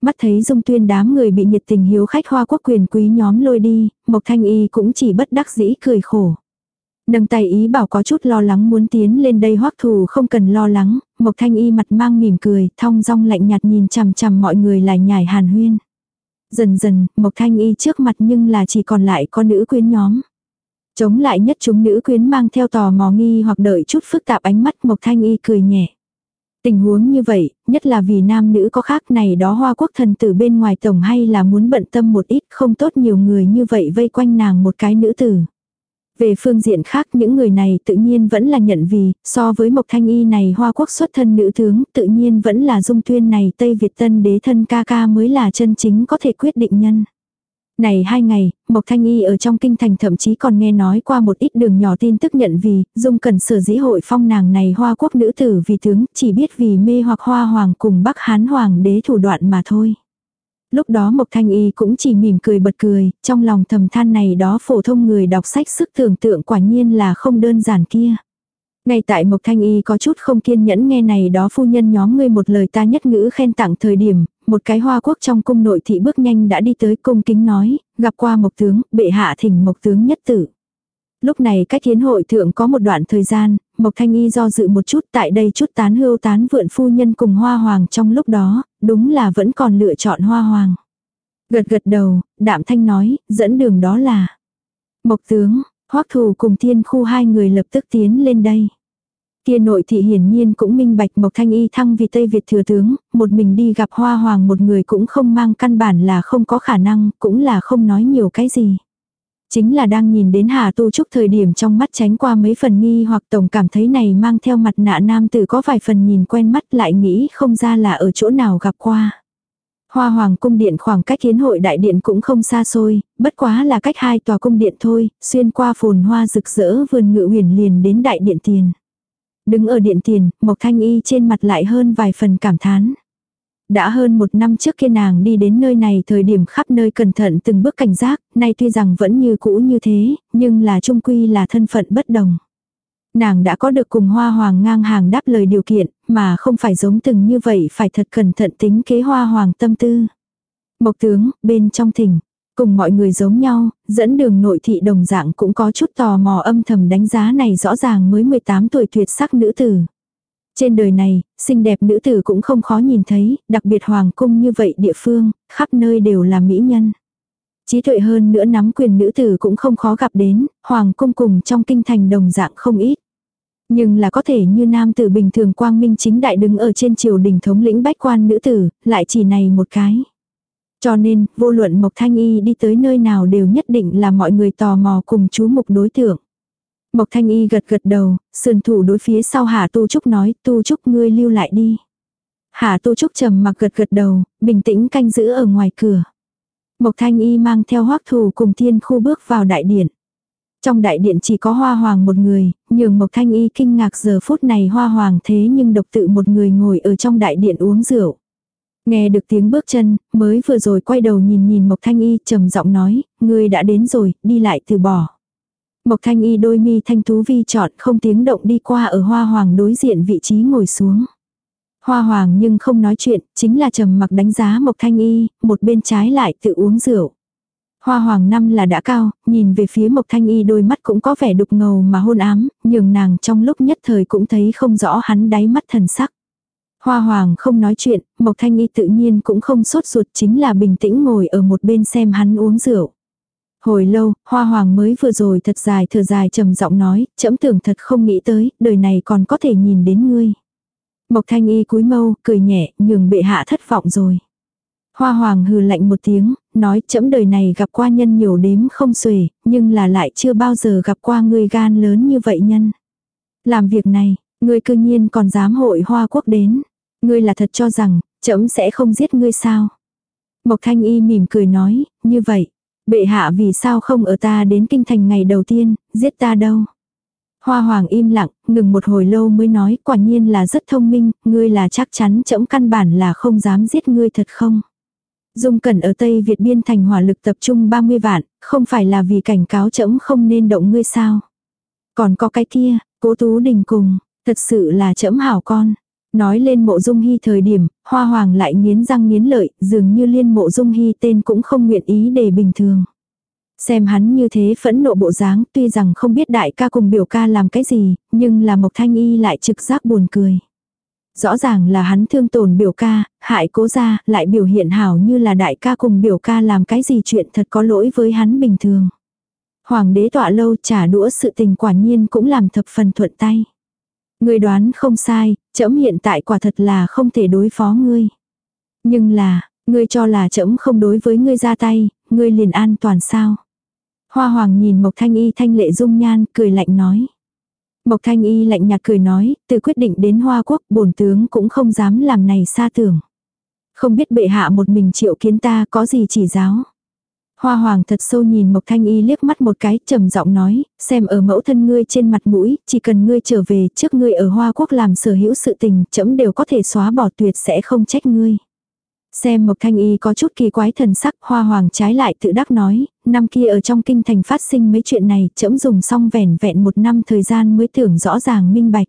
Mắt thấy dung tuyên đám người bị nhiệt tình hiếu khách hoa quốc quyền quý nhóm lôi đi, Mộc Thanh Y cũng chỉ bất đắc dĩ cười khổ. Nâng tay ý bảo có chút lo lắng muốn tiến lên đây hoắc thù không cần lo lắng, Mộc Thanh Y mặt mang mỉm cười, thong dong lạnh nhạt nhìn chằm chằm mọi người lại nhảy hàn huyên. Dần dần, Mộc Thanh Y trước mặt nhưng là chỉ còn lại con nữ quyến nhóm. Chống lại nhất chúng nữ quyến mang theo tò mò nghi hoặc đợi chút phức tạp ánh mắt Mộc Thanh Y cười nhẹ. Tình huống như vậy, nhất là vì nam nữ có khác này đó hoa quốc thần tử bên ngoài tổng hay là muốn bận tâm một ít không tốt nhiều người như vậy vây quanh nàng một cái nữ tử. Về phương diện khác những người này tự nhiên vẫn là nhận vì, so với Mộc Thanh Y này hoa quốc xuất thân nữ tướng, tự nhiên vẫn là dung tuyên này Tây Việt tân đế thân ca ca mới là chân chính có thể quyết định nhân. Này hai ngày, Mộc Thanh Y ở trong kinh thành thậm chí còn nghe nói qua một ít đường nhỏ tin tức nhận vì, dung cần sở dĩ hội phong nàng này hoa quốc nữ tử vì tướng, chỉ biết vì mê hoặc hoa hoàng cùng bắc hán hoàng đế thủ đoạn mà thôi. Lúc đó Mộc Thanh Y cũng chỉ mỉm cười bật cười, trong lòng thầm than này đó phổ thông người đọc sách sức tưởng tượng quả nhiên là không đơn giản kia. Ngay tại Mộc Thanh Y có chút không kiên nhẫn nghe này đó phu nhân nhóm ngươi một lời ta nhất ngữ khen tặng thời điểm, một cái hoa quốc trong cung nội thị bước nhanh đã đi tới cung kính nói, gặp qua Mộc Tướng, bệ hạ thỉnh Mộc Tướng nhất tử. Lúc này cách hiến hội thượng có một đoạn thời gian, Mộc Thanh Y do dự một chút tại đây chút tán hưu tán vượn phu nhân cùng hoa hoàng trong lúc đó, đúng là vẫn còn lựa chọn hoa hoàng. Gật gật đầu, đạm thanh nói, dẫn đường đó là Mộc Tướng, hoắc thù cùng thiên khu hai người lập tức tiến lên đây. Kia nội thị hiển nhiên cũng minh bạch Mộc Thanh Y thăng vì Tây Việt thừa tướng, một mình đi gặp hoa hoàng một người cũng không mang căn bản là không có khả năng, cũng là không nói nhiều cái gì. Chính là đang nhìn đến Hà Tu Trúc thời điểm trong mắt tránh qua mấy phần nghi hoặc tổng cảm thấy này mang theo mặt nạ nam tử có vài phần nhìn quen mắt lại nghĩ không ra là ở chỗ nào gặp qua. Hoa Hoàng cung điện khoảng cách hiến hội đại điện cũng không xa xôi, bất quá là cách hai tòa cung điện thôi, xuyên qua phồn hoa rực rỡ vườn ngự huyền liền đến đại điện tiền. Đứng ở điện tiền, Mộc Thanh Y trên mặt lại hơn vài phần cảm thán. Đã hơn một năm trước khi nàng đi đến nơi này thời điểm khắp nơi cẩn thận từng bước cảnh giác, nay tuy rằng vẫn như cũ như thế, nhưng là trung quy là thân phận bất đồng. Nàng đã có được cùng hoa hoàng ngang hàng đáp lời điều kiện, mà không phải giống từng như vậy phải thật cẩn thận tính kế hoa hoàng tâm tư. Mộc tướng, bên trong thỉnh, cùng mọi người giống nhau, dẫn đường nội thị đồng dạng cũng có chút tò mò âm thầm đánh giá này rõ ràng mới 18 tuổi tuyệt sắc nữ tử. Trên đời này, xinh đẹp nữ tử cũng không khó nhìn thấy, đặc biệt hoàng cung như vậy địa phương, khắp nơi đều là mỹ nhân. Trí tuệ hơn nữa nắm quyền nữ tử cũng không khó gặp đến, hoàng cung cùng trong kinh thành đồng dạng không ít. Nhưng là có thể như nam tử bình thường quang minh chính đại đứng ở trên triều đình thống lĩnh bách quan nữ tử, lại chỉ này một cái. Cho nên, vô luận Mộc Thanh Y đi tới nơi nào đều nhất định là mọi người tò mò cùng chú mục đối tượng. Mộc Thanh Y gật gật đầu, sườn thủ đối phía sau Hà Tu Trúc nói, Tu Trúc ngươi lưu lại đi. Hà Tu Trúc trầm mặc gật gật đầu, bình tĩnh canh giữ ở ngoài cửa. Mộc Thanh Y mang theo hoắc thủ cùng thiên khu bước vào đại điện. Trong đại điện chỉ có hoa hoàng một người, nhường Mộc Thanh Y kinh ngạc giờ phút này hoa hoàng thế nhưng độc tự một người ngồi ở trong đại điện uống rượu. Nghe được tiếng bước chân, mới vừa rồi quay đầu nhìn nhìn Mộc Thanh Y trầm giọng nói, người đã đến rồi, đi lại từ bỏ. Mộc Thanh Y đôi mi thanh tú vi chọn không tiếng động đi qua ở hoa hoàng đối diện vị trí ngồi xuống. Hoa hoàng nhưng không nói chuyện, chính là trầm mặc đánh giá Mộc Thanh Y, một bên trái lại tự uống rượu. Hoa hoàng năm là đã cao, nhìn về phía Mộc Thanh Y đôi mắt cũng có vẻ đục ngầu mà hôn ám, nhường nàng trong lúc nhất thời cũng thấy không rõ hắn đáy mắt thần sắc. Hoa hoàng không nói chuyện, Mộc Thanh Y tự nhiên cũng không sốt ruột chính là bình tĩnh ngồi ở một bên xem hắn uống rượu. Hồi lâu, hoa hoàng mới vừa rồi thật dài thở dài trầm giọng nói, chậm tưởng thật không nghĩ tới, đời này còn có thể nhìn đến ngươi. Mộc thanh y cúi mâu, cười nhẹ, nhường bệ hạ thất vọng rồi. Hoa hoàng hừ lạnh một tiếng, nói chấm đời này gặp qua nhân nhiều đếm không xuể, nhưng là lại chưa bao giờ gặp qua người gan lớn như vậy nhân. Làm việc này, ngươi cư nhiên còn dám hội hoa quốc đến. Ngươi là thật cho rằng, chấm sẽ không giết ngươi sao. Mộc thanh y mỉm cười nói, như vậy, bệ hạ vì sao không ở ta đến kinh thành ngày đầu tiên, giết ta đâu. Hoa hoàng im lặng, ngừng một hồi lâu mới nói quả nhiên là rất thông minh, ngươi là chắc chắn trẫm căn bản là không dám giết ngươi thật không. Dung Cẩn ở Tây Việt biên thành hỏa lực tập trung 30 vạn, không phải là vì cảnh cáo trẫm không nên động ngươi sao. Còn có cái kia, cố tú đình cùng, thật sự là trẫm hảo con. Nói lên mộ dung hy thời điểm, hoa hoàng lại nghiến răng nghiến lợi, dường như liên mộ dung hy tên cũng không nguyện ý để bình thường. Xem hắn như thế phẫn nộ bộ dáng, tuy rằng không biết đại ca cùng biểu ca làm cái gì, nhưng là Mộc Thanh Y lại trực giác buồn cười. Rõ ràng là hắn thương tổn biểu ca, hại cố ra, lại biểu hiện hảo như là đại ca cùng biểu ca làm cái gì chuyện thật có lỗi với hắn bình thường. Hoàng đế tọa lâu trả đũa sự tình quả nhiên cũng làm thập phần thuận tay. người đoán không sai, trẫm hiện tại quả thật là không thể đối phó ngươi. Nhưng là, ngươi cho là trẫm không đối với ngươi ra tay, ngươi liền an toàn sao? Hoa hoàng nhìn Mộc Thanh Y thanh lệ dung nhan, cười lạnh nói. Mộc Thanh Y lạnh nhạt cười nói, từ quyết định đến Hoa Quốc, bổn tướng cũng không dám làm này xa tưởng. Không biết bệ hạ một mình triệu kiến ta có gì chỉ giáo. Hoa hoàng thật sâu nhìn Mộc Thanh Y liếc mắt một cái, trầm giọng nói, xem ở mẫu thân ngươi trên mặt mũi, chỉ cần ngươi trở về trước ngươi ở Hoa Quốc làm sở hữu sự tình, chấm đều có thể xóa bỏ tuyệt sẽ không trách ngươi. Xem Mộc Thanh Y có chút kỳ quái thần sắc, hoa hoàng trái lại tự đắc nói, năm kia ở trong kinh thành phát sinh mấy chuyện này, chấm dùng xong vẻn vẹn một năm thời gian mới tưởng rõ ràng minh bạch.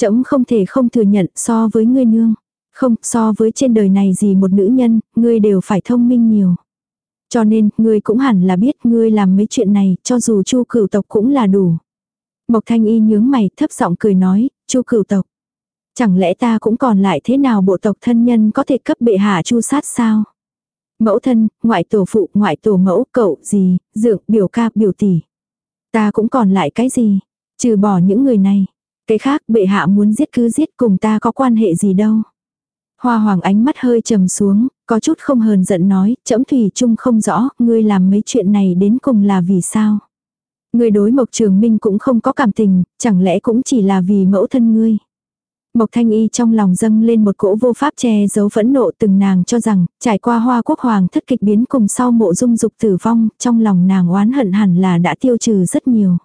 Chấm không thể không thừa nhận so với ngươi nương. Không, so với trên đời này gì một nữ nhân, ngươi đều phải thông minh nhiều. Cho nên, ngươi cũng hẳn là biết ngươi làm mấy chuyện này, cho dù chu cửu tộc cũng là đủ. Mộc thanh y nhướng mày, thấp giọng cười nói, chu cửu tộc. Chẳng lẽ ta cũng còn lại thế nào bộ tộc thân nhân có thể cấp bệ hạ chu sát sao? Mẫu thân, ngoại tổ phụ, ngoại tổ mẫu, cậu, gì, dượng, biểu ca, biểu tỷ. Ta cũng còn lại cái gì? Trừ bỏ những người này. Cái khác bệ hạ muốn giết cứ giết cùng ta có quan hệ gì đâu. Hoa hoàng ánh mắt hơi trầm xuống, có chút không hờn giận nói, trẫm thủy chung không rõ, ngươi làm mấy chuyện này đến cùng là vì sao. Ngươi đối mộc trường minh cũng không có cảm tình, chẳng lẽ cũng chỉ là vì mẫu thân ngươi. Mộc Thanh Y trong lòng dâng lên một cỗ vô pháp che giấu phẫn nộ từng nàng cho rằng, trải qua hoa quốc hoàng thất kịch biến cùng sau mộ dung dục tử vong, trong lòng nàng oán hận hẳn là đã tiêu trừ rất nhiều.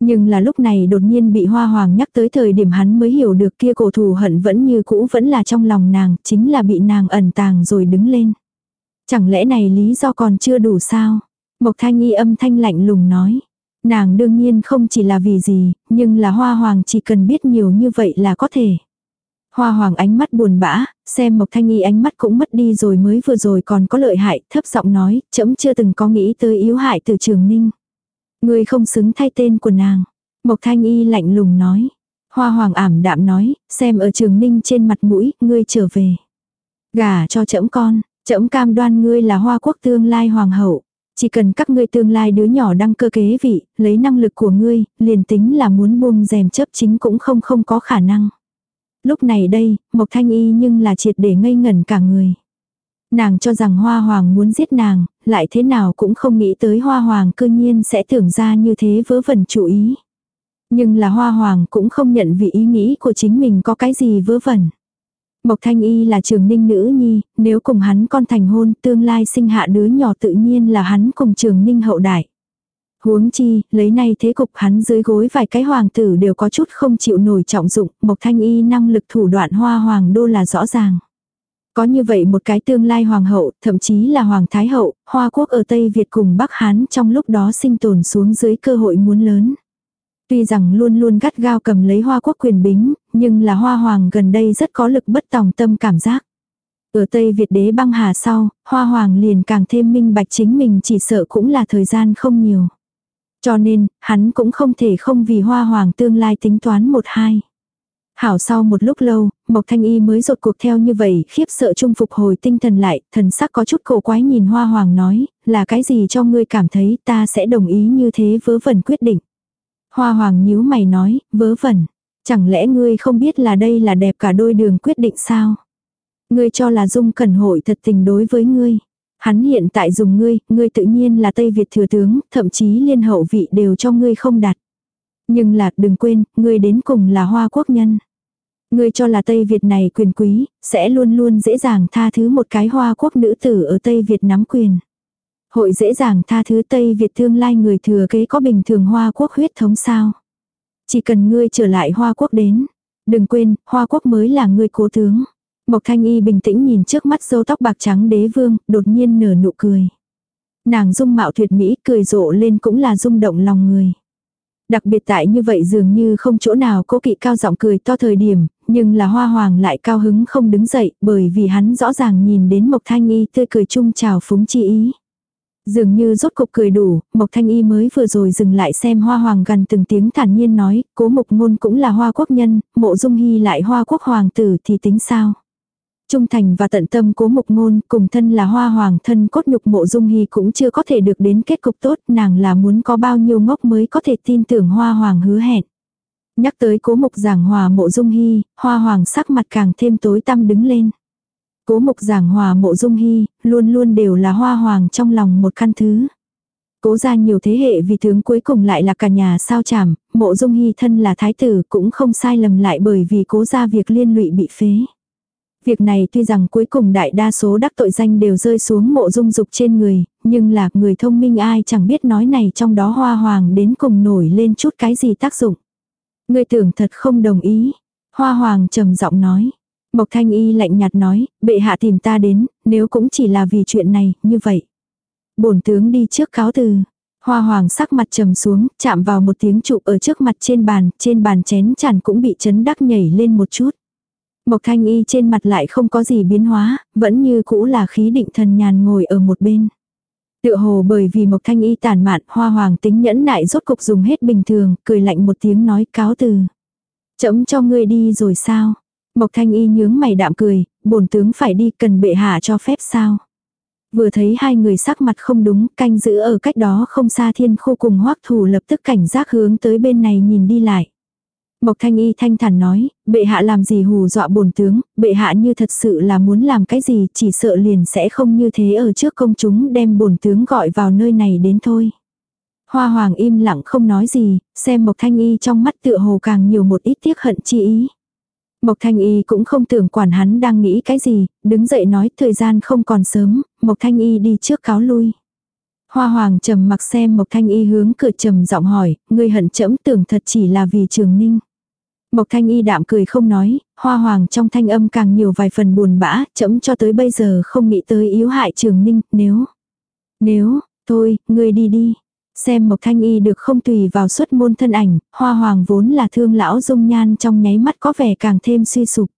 Nhưng là lúc này đột nhiên bị hoa hoàng nhắc tới thời điểm hắn mới hiểu được kia cổ thù hận vẫn như cũ vẫn là trong lòng nàng, chính là bị nàng ẩn tàng rồi đứng lên. Chẳng lẽ này lý do còn chưa đủ sao? Mộc Thanh Y âm thanh lạnh lùng nói. Nàng đương nhiên không chỉ là vì gì, nhưng là hoa hoàng chỉ cần biết nhiều như vậy là có thể. Hoa hoàng ánh mắt buồn bã, xem Mộc Thanh Y ánh mắt cũng mất đi rồi mới vừa rồi còn có lợi hại, thấp giọng nói, chấm chưa từng có nghĩ tới yếu hại từ trường ninh. Người không xứng thay tên của nàng. Mộc Thanh Y lạnh lùng nói. Hoa hoàng ảm đạm nói, xem ở trường ninh trên mặt mũi, ngươi trở về. Gả cho chấm con, chấm cam đoan ngươi là hoa quốc tương lai hoàng hậu. Chỉ cần các ngươi tương lai đứa nhỏ đăng cơ kế vị, lấy năng lực của ngươi, liền tính là muốn buông rèm chấp chính cũng không không có khả năng. Lúc này đây, Mộc Thanh Y nhưng là triệt để ngây ngẩn cả người. Nàng cho rằng Hoa Hoàng muốn giết nàng, lại thế nào cũng không nghĩ tới Hoa Hoàng cơ nhiên sẽ tưởng ra như thế vớ vẩn chủ ý. Nhưng là Hoa Hoàng cũng không nhận vì ý nghĩ của chính mình có cái gì vớ vẩn. Mộc Thanh Y là trường ninh nữ nhi, nếu cùng hắn con thành hôn, tương lai sinh hạ đứa nhỏ tự nhiên là hắn cùng trường ninh hậu đại. Huống chi, lấy nay thế cục hắn dưới gối vài cái hoàng tử đều có chút không chịu nổi trọng dụng, Mộc Thanh Y năng lực thủ đoạn hoa hoàng đô là rõ ràng. Có như vậy một cái tương lai hoàng hậu, thậm chí là hoàng thái hậu, hoa quốc ở Tây Việt cùng Bắc Hán trong lúc đó sinh tồn xuống dưới cơ hội muốn lớn. Tuy rằng luôn luôn gắt gao cầm lấy hoa quốc quyền bính, nhưng là hoa hoàng gần đây rất có lực bất tòng tâm cảm giác. Ở Tây Việt đế băng hà sau, hoa hoàng liền càng thêm minh bạch chính mình chỉ sợ cũng là thời gian không nhiều. Cho nên, hắn cũng không thể không vì hoa hoàng tương lai tính toán một hai. Hảo sau một lúc lâu, Mộc Thanh Y mới rột cuộc theo như vậy, khiếp sợ trung phục hồi tinh thần lại, thần sắc có chút cổ quái nhìn Hoa Hoàng nói, là cái gì cho ngươi cảm thấy ta sẽ đồng ý như thế vớ vẩn quyết định. Hoa Hoàng nhíu mày nói, vớ vẩn, chẳng lẽ ngươi không biết là đây là đẹp cả đôi đường quyết định sao? Ngươi cho là dung cẩn hội thật tình đối với ngươi. Hắn hiện tại dùng ngươi, ngươi tự nhiên là Tây Việt thừa tướng, thậm chí liên hậu vị đều cho ngươi không đặt. Nhưng lạc đừng quên, ngươi đến cùng là hoa quốc nhân. Ngươi cho là Tây Việt này quyền quý, sẽ luôn luôn dễ dàng tha thứ một cái hoa quốc nữ tử ở Tây Việt nắm quyền. Hội dễ dàng tha thứ Tây Việt tương lai người thừa kế có bình thường hoa quốc huyết thống sao. Chỉ cần ngươi trở lại hoa quốc đến. Đừng quên, hoa quốc mới là ngươi cố tướng. Mộc Thanh Y bình tĩnh nhìn trước mắt dâu tóc bạc trắng đế vương, đột nhiên nở nụ cười. Nàng dung mạo tuyệt mỹ cười rộ lên cũng là rung động lòng người. Đặc biệt tại như vậy dường như không chỗ nào cố kỵ cao giọng cười to thời điểm, nhưng là hoa hoàng lại cao hứng không đứng dậy bởi vì hắn rõ ràng nhìn đến Mộc Thanh Y tươi cười chung chào phúng chi ý. Dường như rốt cục cười đủ, Mộc Thanh Y mới vừa rồi dừng lại xem hoa hoàng gần từng tiếng thản nhiên nói, cố mục ngôn cũng là hoa quốc nhân, mộ dung hy lại hoa quốc hoàng tử thì tính sao. Trung thành và tận tâm cố mục ngôn cùng thân là hoa hoàng thân cốt nhục mộ dung hy cũng chưa có thể được đến kết cục tốt nàng là muốn có bao nhiêu ngốc mới có thể tin tưởng hoa hoàng hứa hẹn. Nhắc tới cố mục giảng hòa mộ dung hy, hoa hoàng sắc mặt càng thêm tối tăm đứng lên. Cố mục giảng hòa mộ dung hy, luôn luôn đều là hoa hoàng trong lòng một căn thứ. Cố ra nhiều thế hệ vì tướng cuối cùng lại là cả nhà sao chảm, mộ dung hy thân là thái tử cũng không sai lầm lại bởi vì cố ra việc liên lụy bị phế. Việc này tuy rằng cuối cùng đại đa số đắc tội danh đều rơi xuống mộ dung dục trên người, nhưng là người thông minh ai chẳng biết nói này trong đó hoa hoàng đến cùng nổi lên chút cái gì tác dụng. Người tưởng thật không đồng ý. Hoa hoàng trầm giọng nói. Mộc thanh y lạnh nhạt nói, bệ hạ tìm ta đến, nếu cũng chỉ là vì chuyện này, như vậy. bổn tướng đi trước cáo từ. Hoa hoàng sắc mặt trầm xuống, chạm vào một tiếng trụ ở trước mặt trên bàn, trên bàn chén chản cũng bị chấn đắc nhảy lên một chút. Mộc thanh y trên mặt lại không có gì biến hóa, vẫn như cũ là khí định thần nhàn ngồi ở một bên. Tựa hồ bởi vì Mộc Thanh Y tàn mạn, hoa hoàng tính nhẫn nại rốt cục dùng hết bình thường, cười lạnh một tiếng nói cáo từ. Chấm cho ngươi đi rồi sao? Mộc Thanh Y nhướng mày đạm cười, bổn tướng phải đi cần bệ hạ cho phép sao? Vừa thấy hai người sắc mặt không đúng, canh giữ ở cách đó không xa thiên khu cùng hoắc thủ lập tức cảnh giác hướng tới bên này nhìn đi lại. Mộc Thanh Y thanh thản nói, bệ hạ làm gì hù dọa bổn tướng, bệ hạ như thật sự là muốn làm cái gì chỉ sợ liền sẽ không như thế ở trước công chúng đem bổn tướng gọi vào nơi này đến thôi. Hoa hoàng im lặng không nói gì, xem Mộc Thanh Y trong mắt tựa hồ càng nhiều một ít tiếc hận chi ý. Mộc Thanh Y cũng không tưởng quản hắn đang nghĩ cái gì, đứng dậy nói thời gian không còn sớm, Mộc Thanh Y đi trước cáo lui. Hoa hoàng trầm mặc xem Mộc Thanh Y hướng cửa trầm giọng hỏi, ngươi hận chẫm tưởng thật chỉ là vì trường ninh. Mộc Thanh Y đạm cười không nói, hoa hoàng trong thanh âm càng nhiều vài phần buồn bã, chấm cho tới bây giờ không nghĩ tới yếu hại trường ninh, nếu, nếu, thôi, ngươi đi đi. Xem Mộc Thanh Y được không tùy vào xuất môn thân ảnh, hoa hoàng vốn là thương lão dung nhan trong nháy mắt có vẻ càng thêm suy sụp.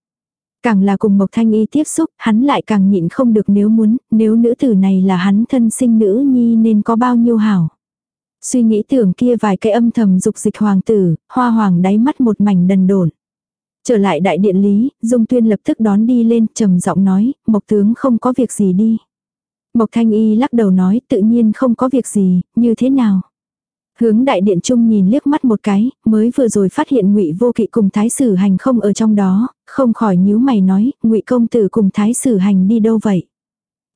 Càng là cùng Mộc Thanh Y tiếp xúc, hắn lại càng nhịn không được nếu muốn, nếu nữ tử này là hắn thân sinh nữ nhi nên có bao nhiêu hảo. Suy nghĩ tưởng kia vài cái âm thầm dục dịch hoàng tử, hoa hoàng đáy mắt một mảnh đần đồn. Trở lại đại điện lý, Dung Tuyên lập tức đón đi lên, trầm giọng nói, Mộc tướng không có việc gì đi. Mộc Thanh Y lắc đầu nói, tự nhiên không có việc gì, như thế nào? Hướng đại điện trung nhìn liếc mắt một cái, mới vừa rồi phát hiện Ngụy Vô Kỵ cùng Thái Sử Hành không ở trong đó, không khỏi nhíu mày nói, Ngụy công tử cùng Thái Sử Hành đi đâu vậy?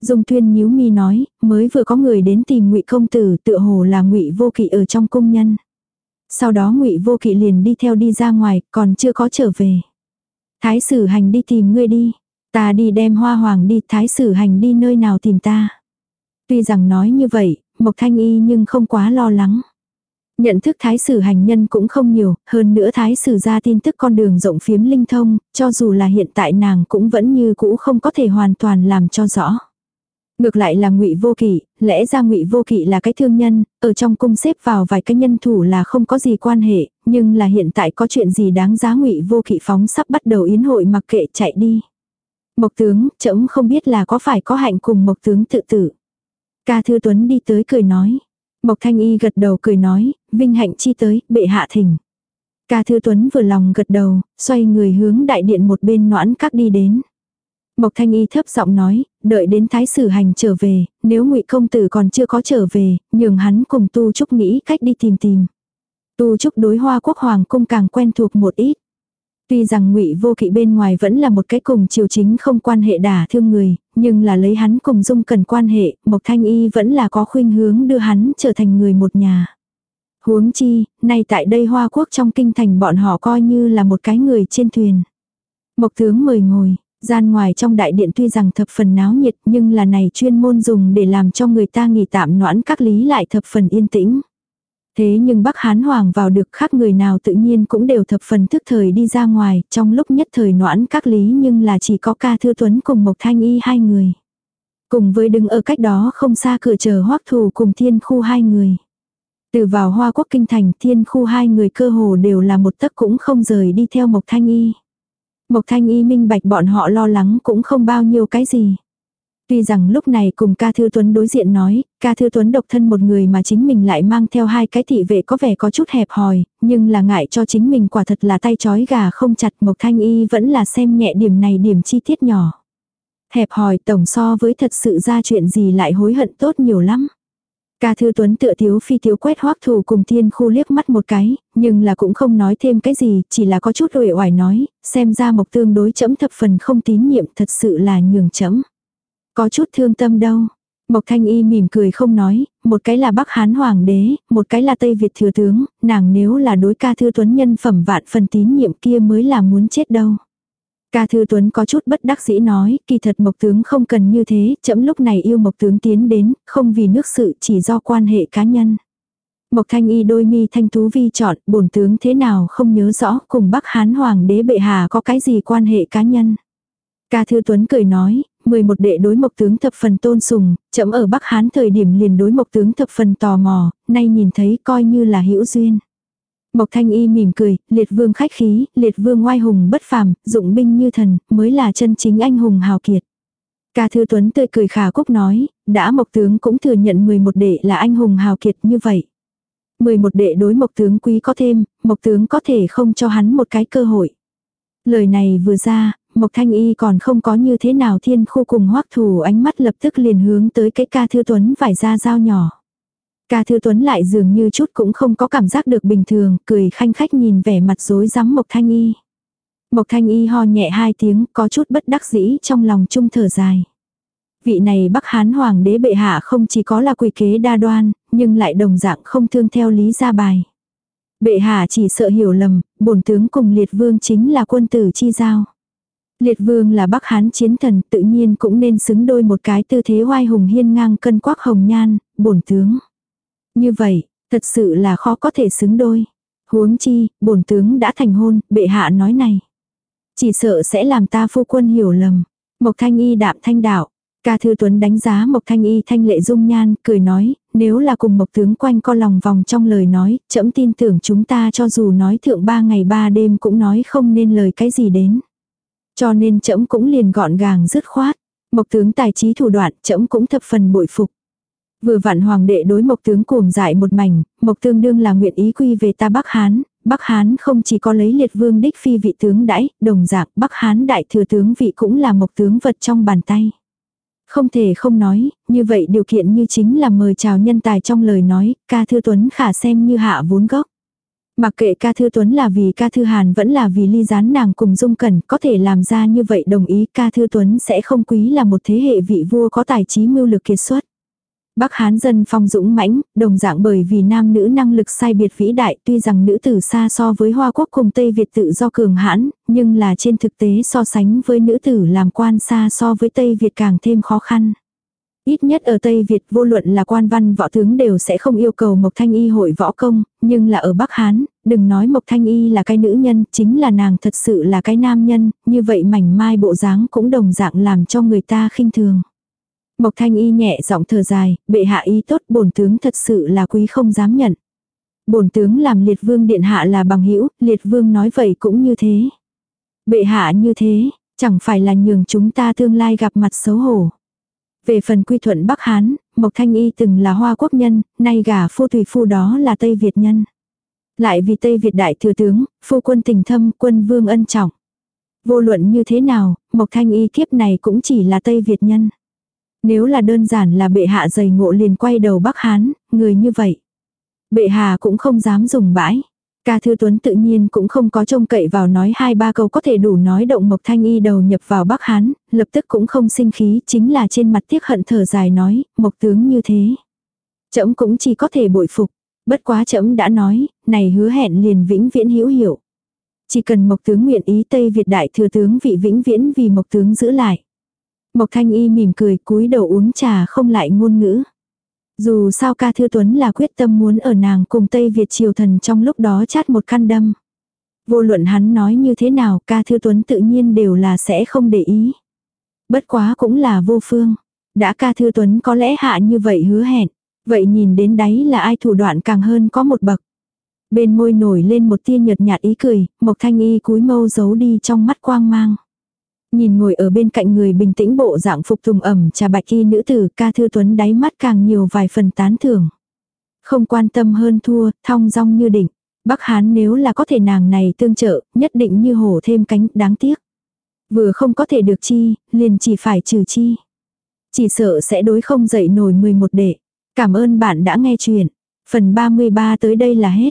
Dung Tuyên nhíu mi nói, mới vừa có người đến tìm Ngụy công tử, tựa hồ là Ngụy Vô Kỵ ở trong cung nhân. Sau đó Ngụy Vô Kỵ liền đi theo đi ra ngoài, còn chưa có trở về. Thái Sử Hành đi tìm ngươi đi. Ta đi đem hoa hoàng đi, thái sử hành đi nơi nào tìm ta. Tuy rằng nói như vậy, Mộc Thanh Y nhưng không quá lo lắng. Nhận thức thái sử hành nhân cũng không nhiều, hơn nữa thái sử ra tin tức con đường rộng phiếm linh thông, cho dù là hiện tại nàng cũng vẫn như cũ không có thể hoàn toàn làm cho rõ. Ngược lại là ngụy vô kỵ, lẽ ra ngụy vô kỵ là cái thương nhân, ở trong cung xếp vào vài cái nhân thủ là không có gì quan hệ, nhưng là hiện tại có chuyện gì đáng giá ngụy vô kỵ phóng sắp bắt đầu yến hội mặc kệ chạy đi. Mộc tướng, trẫm không biết là có phải có hạnh cùng mộc tướng tự tử. Ca Thư Tuấn đi tới cười nói. Mộc Thanh Y gật đầu cười nói, vinh hạnh chi tới, bệ hạ thỉnh. Ca Thư Tuấn vừa lòng gật đầu, xoay người hướng đại điện một bên noãn các đi đến. Mộc Thanh Y thấp giọng nói, đợi đến thái sử hành trở về, nếu ngụy công tử còn chưa có trở về, nhường hắn cùng Tu Trúc nghĩ cách đi tìm tìm. Tu Trúc đối hoa quốc hoàng cung càng quen thuộc một ít. Tuy rằng ngụy vô kỵ bên ngoài vẫn là một cái cùng triều chính không quan hệ đả thương người, nhưng là lấy hắn cùng dung cần quan hệ, Mộc Thanh Y vẫn là có khuynh hướng đưa hắn trở thành người một nhà. Huống chi, nay tại đây hoa quốc trong kinh thành bọn họ coi như là một cái người trên thuyền. Mộc tướng mời ngồi, gian ngoài trong đại điện tuy rằng thập phần náo nhiệt nhưng là này chuyên môn dùng để làm cho người ta nghỉ tạm noãn các lý lại thập phần yên tĩnh. Thế nhưng Bắc Hán Hoàng vào được khác người nào tự nhiên cũng đều thập phần thức thời đi ra ngoài, trong lúc nhất thời noãn các lý nhưng là chỉ có ca thư tuấn cùng Mộc Thanh Y hai người. Cùng với đứng ở cách đó không xa cửa chờ hoắc thù cùng thiên khu hai người. Từ vào hoa quốc kinh thành thiên khu hai người cơ hồ đều là một tấc cũng không rời đi theo Mộc Thanh Y. Mộc Thanh Y minh bạch bọn họ lo lắng cũng không bao nhiêu cái gì. Tuy rằng lúc này cùng ca thư tuấn đối diện nói, ca thư tuấn độc thân một người mà chính mình lại mang theo hai cái thị vệ có vẻ có chút hẹp hòi, nhưng là ngại cho chính mình quả thật là tay chói gà không chặt Mộc Thanh Y vẫn là xem nhẹ điểm này điểm chi tiết nhỏ. Hẹp hòi tổng so với thật sự ra chuyện gì lại hối hận tốt nhiều lắm. Ca Thư Tuấn tựa thiếu phi thiếu quét hoắc thủ cùng thiên khu liếc mắt một cái, nhưng là cũng không nói thêm cái gì, chỉ là có chút uể oải nói, xem ra mộc tương đối chấm thập phần không tín nhiệm thật sự là nhường chấm. Có chút thương tâm đâu. Mộc Thanh Y mỉm cười không nói, một cái là Bắc Hán Hoàng đế, một cái là Tây Việt thừa tướng, nàng nếu là đối ca thư tuấn nhân phẩm vạn phần tín nhiệm kia mới là muốn chết đâu. Ca Thư Tuấn có chút bất đắc dĩ nói, kỳ thật Mộc Tướng không cần như thế, chậm lúc này yêu Mộc Tướng tiến đến, không vì nước sự chỉ do quan hệ cá nhân. Mộc Thanh Y đôi mi thanh thú vi chọn, bổn tướng thế nào không nhớ rõ, cùng Bắc Hán Hoàng đế bệ hạ có cái gì quan hệ cá nhân. Ca Thư Tuấn cười nói, 11 đệ đối Mộc Tướng thập phần tôn sùng, chậm ở Bắc Hán thời điểm liền đối Mộc Tướng thập phần tò mò, nay nhìn thấy coi như là hữu duyên. Mộc Thanh Y mỉm cười, liệt vương khách khí, liệt vương oai hùng bất phàm, dụng binh như thần, mới là chân chính anh hùng hào kiệt. Ca Thư Tuấn tươi cười khả cúc nói, đã Mộc Tướng cũng thừa nhận 11 đệ là anh hùng hào kiệt như vậy. 11 đệ đối Mộc Tướng quý có thêm, Mộc Tướng có thể không cho hắn một cái cơ hội. Lời này vừa ra, Mộc Thanh Y còn không có như thế nào thiên khu cùng hoắc thủ ánh mắt lập tức liền hướng tới cái ca Thư Tuấn vải ra dao nhỏ. Ca Thư Tuấn lại dường như chút cũng không có cảm giác được bình thường, cười khanh khách nhìn vẻ mặt rối rắm Mộc Thanh Y. Mộc Thanh Y ho nhẹ hai tiếng, có chút bất đắc dĩ trong lòng trung thở dài. Vị này Bắc Hán Hoàng đế bệ hạ không chỉ có là quỷ kế đa đoan, nhưng lại đồng dạng không thương theo lý gia bài. Bệ hạ chỉ sợ hiểu lầm, bổn tướng cùng liệt vương chính là quân tử chi giao. Liệt vương là Bắc Hán chiến thần tự nhiên cũng nên xứng đôi một cái tư thế hoai hùng hiên ngang cân quắc hồng nhan, bổn tướng. Như vậy, thật sự là khó có thể xứng đôi. Huống chi, bổn tướng đã thành hôn, bệ hạ nói này. Chỉ sợ sẽ làm ta phu quân hiểu lầm. Mộc thanh y đạm thanh đạo. Ca Thư Tuấn đánh giá Mộc Thanh Y thanh lệ dung nhan, cười nói, nếu là cùng Mộc tướng quanh co lòng vòng trong lời nói, chậm tin tưởng chúng ta cho dù nói thượng ba ngày ba đêm cũng nói không nên lời cái gì đến. Cho nên chậm cũng liền gọn gàng dứt khoát. Mộc tướng tài trí thủ đoạn, chậm cũng thập phần bội phục. Vừa vặn hoàng đệ đối mộc tướng cuồng dại một mảnh, mộc tương đương là nguyện ý quy về ta Bắc Hán, Bắc Hán không chỉ có lấy liệt vương đích phi vị tướng đãi, đồng dạng Bắc Hán đại thừa tướng vị cũng là mộc tướng vật trong bàn tay. Không thể không nói, như vậy điều kiện như chính là mời chào nhân tài trong lời nói, ca thư tuấn khả xem như hạ vốn gốc. Mặc kệ ca thư tuấn là vì ca thư hàn vẫn là vì ly gián nàng cùng dung cẩn có thể làm ra như vậy đồng ý ca thư tuấn sẽ không quý là một thế hệ vị vua có tài trí mưu lực kiệt xuất. Bắc Hán dân phong dũng mãnh, đồng dạng bởi vì nam nữ năng lực sai biệt vĩ đại tuy rằng nữ tử xa so với Hoa Quốc cùng Tây Việt tự do cường hãn, nhưng là trên thực tế so sánh với nữ tử làm quan xa so với Tây Việt càng thêm khó khăn. Ít nhất ở Tây Việt vô luận là quan văn võ tướng đều sẽ không yêu cầu Mộc Thanh Y hội võ công, nhưng là ở Bắc Hán, đừng nói Mộc Thanh Y là cái nữ nhân, chính là nàng thật sự là cái nam nhân, như vậy mảnh mai bộ dáng cũng đồng dạng làm cho người ta khinh thường. Mộc Thanh Y nhẹ giọng thở dài, bệ hạ ý tốt bổn tướng thật sự là quý không dám nhận. Bổn tướng làm liệt vương điện hạ là bằng hữu liệt vương nói vậy cũng như thế. Bệ hạ như thế, chẳng phải là nhường chúng ta tương lai gặp mặt xấu hổ. Về phần quy thuận Bắc Hán, Mộc Thanh Y từng là hoa quốc nhân, nay gả phu tùy phu đó là Tây Việt nhân. Lại vì Tây Việt đại thừa tướng, phu quân tình thâm, quân vương ân trọng. Vô luận như thế nào, Mộc Thanh Y kiếp này cũng chỉ là Tây Việt nhân. Nếu là đơn giản là bệ hạ dày ngộ liền quay đầu Bắc Hán, người như vậy. Bệ hạ cũng không dám dùng bãi. Ca Thư Tuấn tự nhiên cũng không có trông cậy vào nói hai ba câu có thể đủ nói động Mộc Thanh Y đầu nhập vào Bắc Hán, lập tức cũng không sinh khí, chính là trên mặt tiếc hận thở dài nói, Mộc tướng như thế. Trẫm cũng chỉ có thể bội phục, bất quá trẫm đã nói, này hứa hẹn liền vĩnh viễn hữu hiệu Chỉ cần Mộc tướng nguyện ý Tây Việt đại thừa tướng vị vĩnh viễn vì Mộc tướng giữ lại. Mộc Thanh Y mỉm cười cúi đầu uống trà không lại ngôn ngữ. Dù sao ca thư tuấn là quyết tâm muốn ở nàng cùng Tây Việt triều thần trong lúc đó chát một căn đâm. Vô luận hắn nói như thế nào ca thư tuấn tự nhiên đều là sẽ không để ý. Bất quá cũng là vô phương. Đã ca thư tuấn có lẽ hạ như vậy hứa hẹn. Vậy nhìn đến đấy là ai thủ đoạn càng hơn có một bậc. Bên môi nổi lên một tia nhợt nhạt ý cười, Mộc Thanh Y cúi mâu giấu đi trong mắt quang mang. Nhìn ngồi ở bên cạnh người bình tĩnh bộ dạng phục tùng ẩm trà bạch y nữ tử ca thư tuấn đáy mắt càng nhiều vài phần tán thưởng. Không quan tâm hơn thua, thong dong như định. Bắc Hán nếu là có thể nàng này tương trợ, nhất định như hổ thêm cánh, đáng tiếc. Vừa không có thể được chi, liền chỉ phải trừ chi. Chỉ sợ sẽ đối không dậy nổi 11 đệ. Cảm ơn bạn đã nghe chuyện. Phần 33 tới đây là hết.